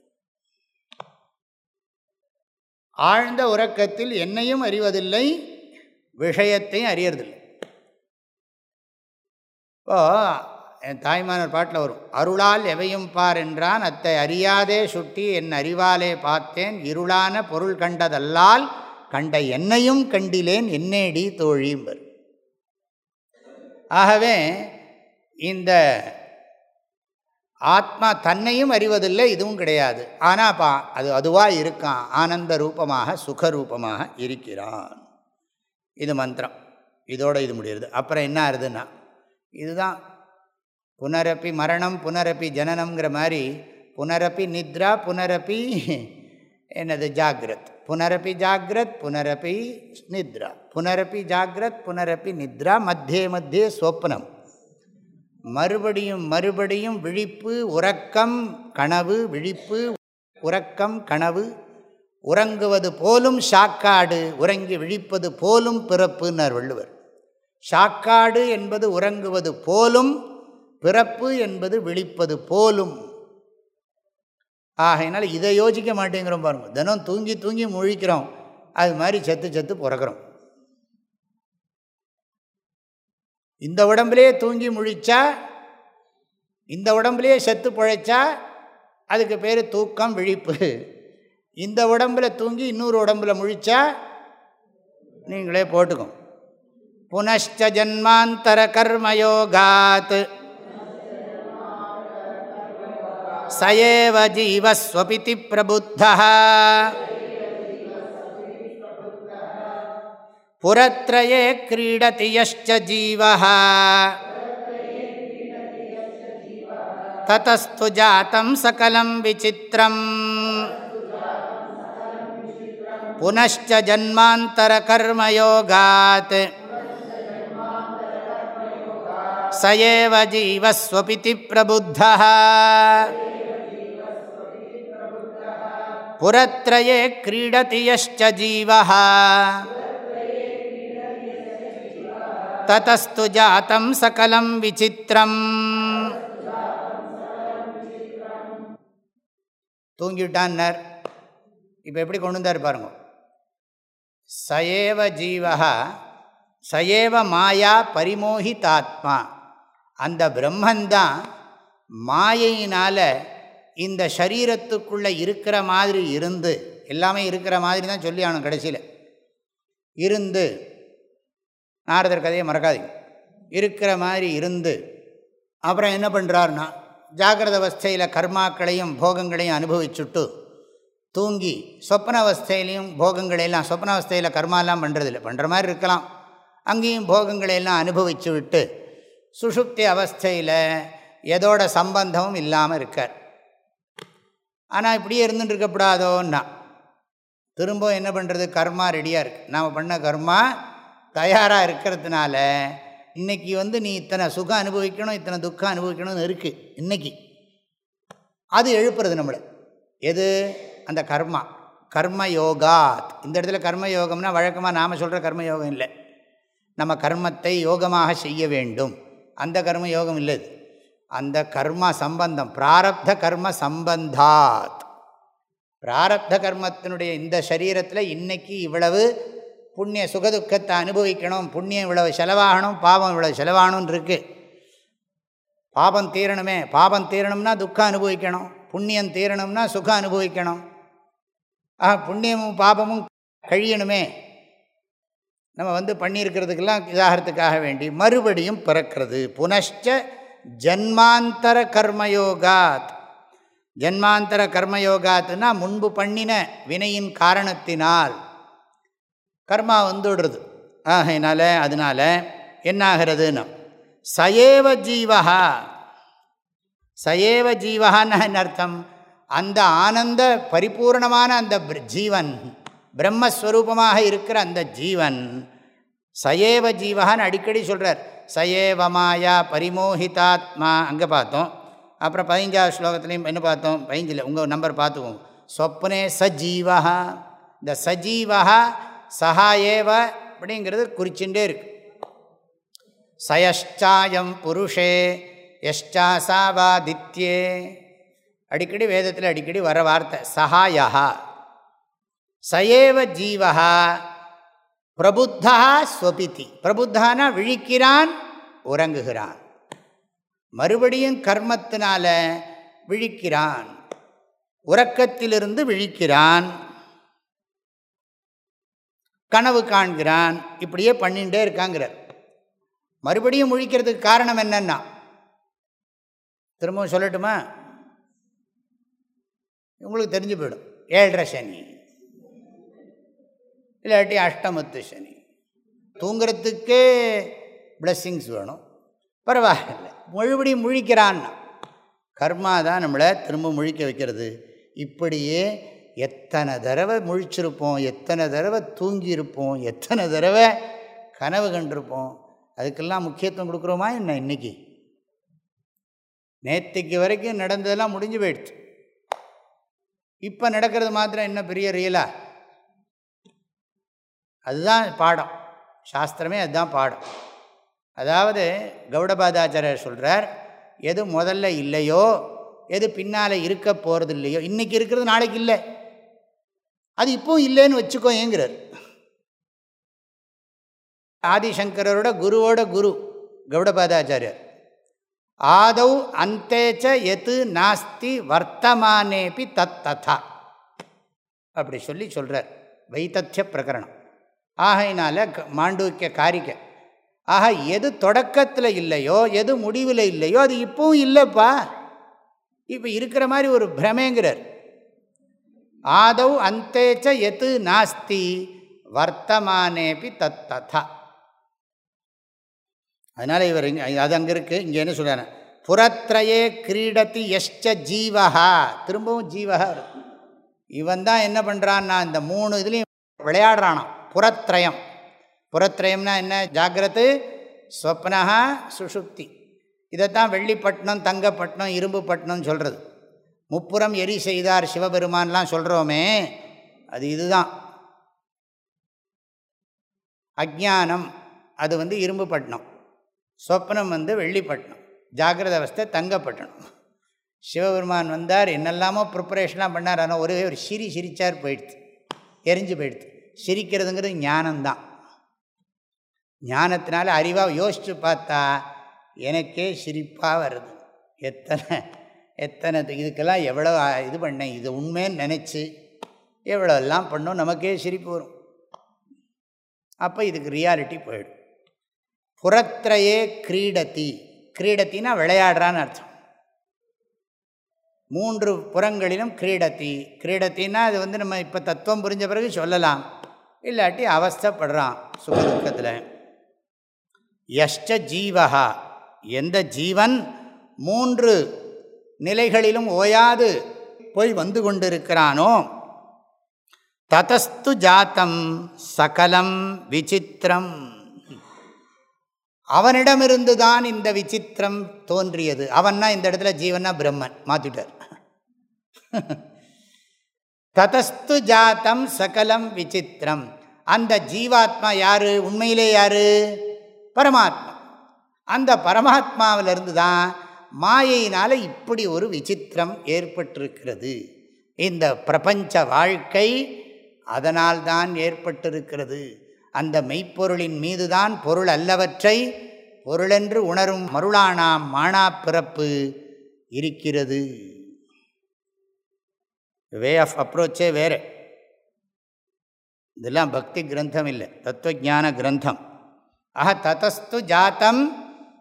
ஆழ்ந்த உறக்கத்தில் என்னையும் அறிவதில்லை விஷயத்தையும் அறியறதில்லை. இப்போ என் தாய்மானர் பாட்டில் வரும் அருளால் எவையும் பார் என்றான். அத்தை அறியாதே சுட்டி என் அறிவாலே பார்த்தேன். இருளான பொருள் கண்டதல்லால் கண்ட என்னையும் கண்டிலேன் என்னேடி தோழிம்பர் ஆகவே இந்த ஆத்மா தன்னையும் அறிவதில்லை இதுவும் கிடையாது. ஆனால் பா அது அதுவாக இருக்கான். ஆனந்த ரூபமாக சுகரூபமாக இருக்கிறான். இது மந்திரம். இதோட இது முடியுது. அப்புறம் என்ன ஆகுதுன்னா இதுதான். புனரப்பி மரணம் புனரப்பி ஜனனம்ங்கிற மாதிரி புனரப்பி நித்ரா புனரப்பி என்னது ஜாகிரத்? புனரப்பி ஜாகிரத் புனரப்பி நித்ரா. புனரப்பி ஜாகிரத் புனரப்பி நித்ரா மத்தியே மத்தியே சொப்னம். மறுபடியும் மறுபடியும் விழிப்பு உறக்கம் கனவு விழிப்பு உறக்கம் கனவு. உறங்குவது போலும் ஷாக்காடு உறங்கி விழிப்பது போலும் பிறப்புன்னர் வள்ளுவர். ஷாக்காடு என்பது உறங்குவது போலும் பிறப்பு என்பது விழிப்பது போலும். ஆகையினால இதை யோசிக்க மாட்டேங்கிறோம் பாருங்க. தினம் தூங்கி தூங்கி முழிக்கிறோம். அது மாதிரி செத்து செத்து பிறக்கிறோம். இந்த உடம்புலேயே தூங்கி முழிச்சா இந்த உடம்புலேயே செத்து பிழைச்சா அதுக்கு பேர் தூக்கம் விழிப்பு. இந்த உடம்பில் தூங்கி இன்னொரு உடம்பில் முழிச்சா நீங்களே போட்டுக்கும் புனஷ்ட ஜன்மாந்தர கர்மயோகாத். स एव जीवस्वपिति प्रबुद्धः। पुरत्रये क्रीडति यश्च जीवः। ततस्तु जातं सकलं विचित्रम्। पुनश्च जन्मान्तरकर्मयोगात्। स புறத்திரயே கிரீடதியச்ச ஜீவः ததஸ்து ஜாத்தம் சகலம் விசித்திரம். தூங்கிவிட்டான்னர் இப்போ எப்படி கொண்டு வந்தார் பாருங்க. சயேவ ஜீவகா சயேவ மாயா பரிமோகிதாத்மா. அந்த பிரம்மந்தான் மாயையினால் இந்த சரீரத்துக்குள்ளே இருக்கிற மாதிரி இருந்து எல்லாமே இருக்கிற மாதிரி தான் சொல்லி ஆகணும் கடைசியில். இருந்து நாரதர் கதையை மறக்காதீங்க. இருக்கிற மாதிரி இருந்து அப்புறம் என்ன பண்ணுறாருன்னா ஜாகிரத அவஸ்தையில் கர்மாக்களையும் போகங்களையும் அனுபவிச்சுட்டு தூங்கி சொப்ன அவஸ்தையிலையும் போகங்களையெல்லாம் சொப்ன அவஸ்தையில் கர்மாலாம் பண்ணுறதில்ல பண்ணுற மாதிரி இருக்கலாம். அங்கேயும் போகங்களையெல்லாம் அனுபவிச்சு விட்டு சுஷுப்தி அவஸ்தையில் எதோட சம்பந்தமும் இல்லாமல் இருக்கார். ஆனால் இப்படியே இருந்துட்டு இருக்கக்கூடாதோன்னா திரும்ப என்ன பண்ணுறது கர்மா ரெடியாக இருக்குது நாம் பண்ண கர்மா தயாராக இருக்கிறதுனால இன்றைக்கி வந்து நீ இத்தனை சுகம் அனுபவிக்கணும் இத்தனை துக்கம் அனுபவிக்கணும்னு இருக்குது இன்றைக்கி அது எழுப்புறது நம்மளை. எது? அந்த கர்மா. கர்ம யோகாத் இந்த இடத்துல கர்ம யோகம்னா வழக்கமாக நாம் சொல்கிற கர்ம யோகம் இல்லை. நம்ம கர்மத்தை யோகமாக செய்ய வேண்டும். அந்த கர்ம யோகம் இல்லை அந்த கர்ம சம்பந்தம் பிராரப்த கர்ம சம்பந்தாத். பிராரப்த கர்மத்தினுடைய இந்த சரீரத்தில் இன்றைக்கி இவ்வளவு புண்ணிய சுகதுக்கத்தை அனுபவிக்கணும் புண்ணியம் இவ்வளவு செலவாகணும் பாவம் இவ்வளவு செலவாகணும்னு இருக்குது பாபம் தீரணுமே பாபம் தீரணும்னா துக்கம் அனுபவிக்கணும் புண்ணியம் தீரணும்னா சுகம் அனுபவிக்கணும். ஆ புண்ணியமும் பாபமும் கழியணுமே. நம்ம வந்து பண்ணியிருக்கிறதுக்கெல்லாம் இதாகிறதுக்காக வேண்டி மறுபடியும் பிறக்கிறது. புனஷ்ட ஜன்மாந்தர கர்மயோகாத். ஜன்மாந்தர கர்மயோகாத்துனா முன்பு பண்ணின வினையின் காரணத்தினால். கர்மா வந்துடுறது. ஆகையினால அதனால் என்னாகிறதுன்னு சயேவ ஜீவகா சயேவ ஜீவகான்னு என்ன அர்த்தம்? அந்த ஆனந்த பரிபூர்ணமான அந்த ஜீவன் பிரம்மஸ்வரூபமாக இருக்கிற அந்த ஜீவன் சயேவ ஜீவகான்னு அடிக்கடி சொல்கிறார் சயேவமாயா பரிமோஹிதாத்மா அங்கே பார்த்தோம். அப்புறம் பதினஞ்சாவது ஸ்லோகத்துலேயும் என்ன பார்த்தோம்? பதினஞ்சில் உங்கள் நம்பர் பார்த்துவோம் சொப்னே சஜீவா இந்த சஜீவா சஹாயேவ அப்படிங்கிறது குறிச்சுட்டே இருக்கு. சயஷ்சாயம் புருஷே யஷ்டாசாவாதித்யே அடிக்கடி வேதத்தில் அடிக்கடி வர வார்த்தை சஹாயா சயேவ ஜீவா பிரபுத்தா ஸ்வபிதி. பிரபுத்தானா விழிக்கிறான் உறங்குகிறான். மறுபடியும் கர்மத்தினால விழிக்கிறான். உறக்கத்திலிருந்து விழிக்கிறான். கனவு காண்கிறான். இப்படியே பண்ணிகிட்டே இருக்காங்கிறார். மறுபடியும் முழிக்கிறதுக்கு காரணம் என்னன்னா திரும்பவும் சொல்லட்டுமா? உங்களுக்கு தெரிஞ்சு போயிடும். ஏழரை சனி. இல்லாட்டி அஷ்டமத்து சனி. தூங்கிறதுக்கே பிளஸ்ஸிங்ஸ் வேணும். பரவாயில்ல. மறுபடியும் முழிக்கிறான்னா கர்மா தான் நம்மளை திரும்ப முழிக்க வைக்கிறது. இப்படியே எத்தனை தடவை முழிச்சிருப்போம் எத்தனை தடவை தூங்கியிருப்போம் எத்தனை தடவை கனவு கண்டிருப்போம் அதுக்கெல்லாம் முக்கியத்துவம் கொடுக்குறோமா என்ன இன்றைக்கி நேற்றுக்கு வரைக்கும் நடந்ததெல்லாம் முடிஞ்சு போயிடுச்சு. இப்போ நடக்கிறது மாத்திரம் என்ன பெரிய ரியலாக அதுதான் பாடம். சாஸ்திரமே அதுதான் பாடம். அதாவது கௌடபாதாச்சாரியர் சொல்கிறார் எது முதல்ல இல்லையோ எது பின்னால் இருக்க போகிறது இல்லையோ இன்றைக்கி இருக்கிறது நாளைக்கு இல்லை. அது இப்போவும் இல்லைன்னு வச்சுக்கோ ஏங்கிறார். ஆதிசங்கரோட குருவோட குரு கௌடபாதாச்சாரியர். ஆதவ் அந்தேச்ச எது நாஸ்தி வர்த்தமானேபி தத் ததா. அப்படி சொல்லி சொல்கிறார் வைத்தத்திய பிரகரணம். ஆகையினால மாண்டூக்கிய காரிக்கை ஆக எது தொடக்கத்தில் இல்லையோ எது முடிவில் இல்லையோ அது இப்பவும் இல்லைப்பா. இப்போ இருக்கிற மாதிரி ஒரு பிரமேங்கிறார். ஆதவ் அந்தேச்ச எது நாஸ்தி வர்த்தமானேபி தத் ததா அதனால் இவர் இங்கே அது அங்கே இருக்குது இங்கே என்ன சொல்கிறார் புறத்திரையே கிரீடத்தி எஷ்ட ஜீவகா திரும்பவும் ஜீவகா இருக்கும் இவன் தான் என்ன பண்ணுறான்னா இந்த மூணு இதுலேயும் விளையாடுறானான் புறத்ரயம். புறத்ரயம்னா என்ன? ஜாகிரத்து ஸ்வப்னஹா சுஷுப்தி. இதைத்தான் வெள்ளிப்பட்டினம் தங்கப்பட்டினம் இரும்புப்பட்டினம்னு சொல்கிறது முப்புறம் எரி செய்தார் சிவபெருமான்லாம் சொல்கிறோமே அது இதுதான். அஜானம் அது வந்து இரும்புப்பட்டினம். சொப்னம் வந்து வெள்ளிப்பட்டினம். ஜாகிரத அவஸ்தை தங்கப்பட்டினம். சிவபெருமான் வந்தார் என்னெல்லாமோ ப்ரிப்பரேஷனாக பண்ணார் ஆனால் ஒரே ஒரு சிரி சிரிச்சார் போயிடுது. எரிஞ்சு போயிடுது. சிரிக்கிறதுங்கிறது ஞானம்தான். ஞானத்தினால அறிவாக யோசித்து பார்த்தா எனக்கே சிரிப்பாக வருது. எத்தனை எத்தனை இதுக்கெல்லாம் எவ்வளோ இது பண்ணேன் இது உண்மைன்னு நினச்சி எவ்வளோலாம் பண்ணோம் நமக்கே சிரிப்பு வரும். அப்போ இதுக்கு ரியாலிட்டி போயிடும். புறத்திரையே கிரீடத்தி கிரீடத்தின்னா விளையாடுறான்னு அர்த்தம். மூன்று புறங்களிலும் கிரீடத்தி கிரீடத்தின்னா அது வந்து நம்ம இப்போ தத்துவம் புரிஞ்ச பிறகு சொல்லலாம். இல்லாட்டி அவஸ்தப்படுறான் சுகதுக்கத்தில். யஷ்ட ஜீவகா எந்த ஜீவன் மூன்று நிலைகளிலும் ஓயாது போய் வந்து கொண்டிருக்கிறானோ ததஸ்து ஜாத்தம் சகலம் விசித்திரம். அவனிடமிருந்து தான் இந்த விசித்திரம் தோன்றியது. அவன்னா இந்த இடத்துல ஜீவனா பிரம்மன். மாற்றிட்டார் ததஸ்து ஜாத்தம் சகலம் விசித்திரம். அந்த ஜீவாத்மா யாரு? உண்மையிலே யாரு? பரமாத்மா. அந்த பரமாத்மாவிலிருந்து தான் மாயையினால் இப்படி ஒரு விசித்திரம் ஏற்பட்டிருக்கிறது. இந்த பிரபஞ்ச வாழ்க்கை அதனால்தான் ஏற்பட்டிருக்கிறது. அந்த மெய்ப்பொருளின் மீதுதான் பொருள் அல்லவற்றை பொருளென்று உணரும் மருளானாம் மானா பிறப்பு இருக்கிறது. வே ஆஃப் அப்ரோச்சே வேறு. இதெல்லாம் பக்தி கிரந்தம் இல்லை. தத்துவஜான கிரந்தம். ஆஹ ததஸ்து ஜாத்தம்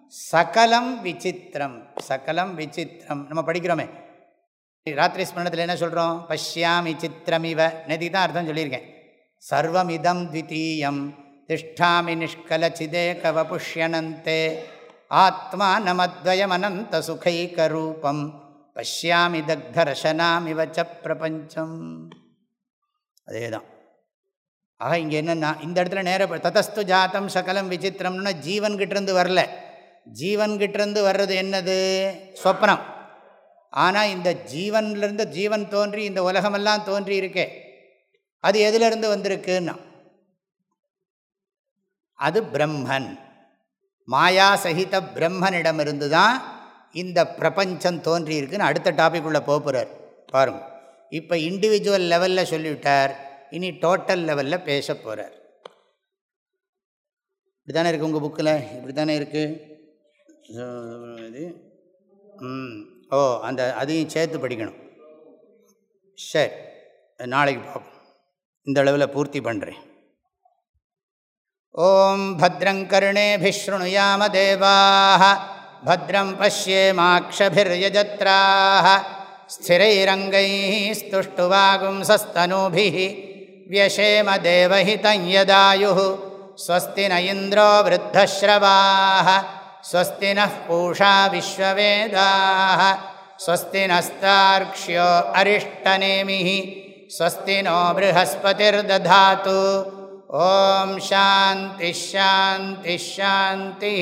சகலம் விசித்திரம். சகலம் விசித்திரம். நம்ம படிக்கிறோமே. ராத்திரி ஸ்மரணத்தில் என்ன சொல்கிறோம் பஷ்யாமி சித்திரமிவ. நேற்றுக்கு தான் அர்த்தம் சொல்லியிருக்கேன். சர்வமிதம் த்விதீயம். திஷ்டாமி நிஷ்கலச்சிதேக வபுஷ்யனந்தே ஆத்மா நமத்வயமனந்த சுகைக்கரூபம் பஷ்யாமி தக்தரசனாமிவ ச பிரபஞ்சம் அதே தான் ஆக இங்கே என்னென்னா இந்த இடத்துல நேர ததஸ்து ஜாத்தம் சகலம் விசித்திரம்னா ஜீவன்கிட்டேருந்து வரல. ஜீவன்கிட்டேருந்து வர்றது என்னது? சொப்னம் ஆனால் இந்த ஜீவன்லேருந்து ஜீவன் தோன்றி இந்த உலகமெல்லாம் தோன்றி இருக்கே. அது எதிலிருந்து வந்திருக்குன்னா அது பிரம்மன். மாயா சகித பிரம்மனிடமிருந்து தான் இந்த பிரபஞ்சம் தோன்றியிருக்குன்னு அடுத்த டாபிக் உள்ளே போகிறார் பாருங்கள் இப்போ இண்டிவிஜுவல் லெவலில் சொல்லிவிட்டார். இனி டோட்டல் லெவலில் பேச போகிறார் இப்படி தானே இருக்குது உங்கள் புக்கில் இப்படி தானே இருக்குது இது ஓ அந்த அதையும் சேர்த்து படிக்கணும். சரி. நாளைக்கு பார்ப்போம். இந்த அளவில் பூர்த்தி பண்ணுறேன் ஓம் பதிரங்கருணேபிஸ்ருணுயாம தேவாக भद्रं पश्येमाक्षभिर्यजत्राः स्थिरैरङ्गैः स्तुष्टुवागुंसस्तनूभिः व्यशेम देवहितं यदायुः स्वस्ति न इन्द्रो वृद्धश्रवाः स्वस्ति नः पूषा विश्ववेदाः स्वस्ति नस्तार्क्ष्यो अरिष्टनेमिः स्वस्ति नो बृहस्पतिर्दधातु ॐ शान्तिश्शान्तिश्शान्तिः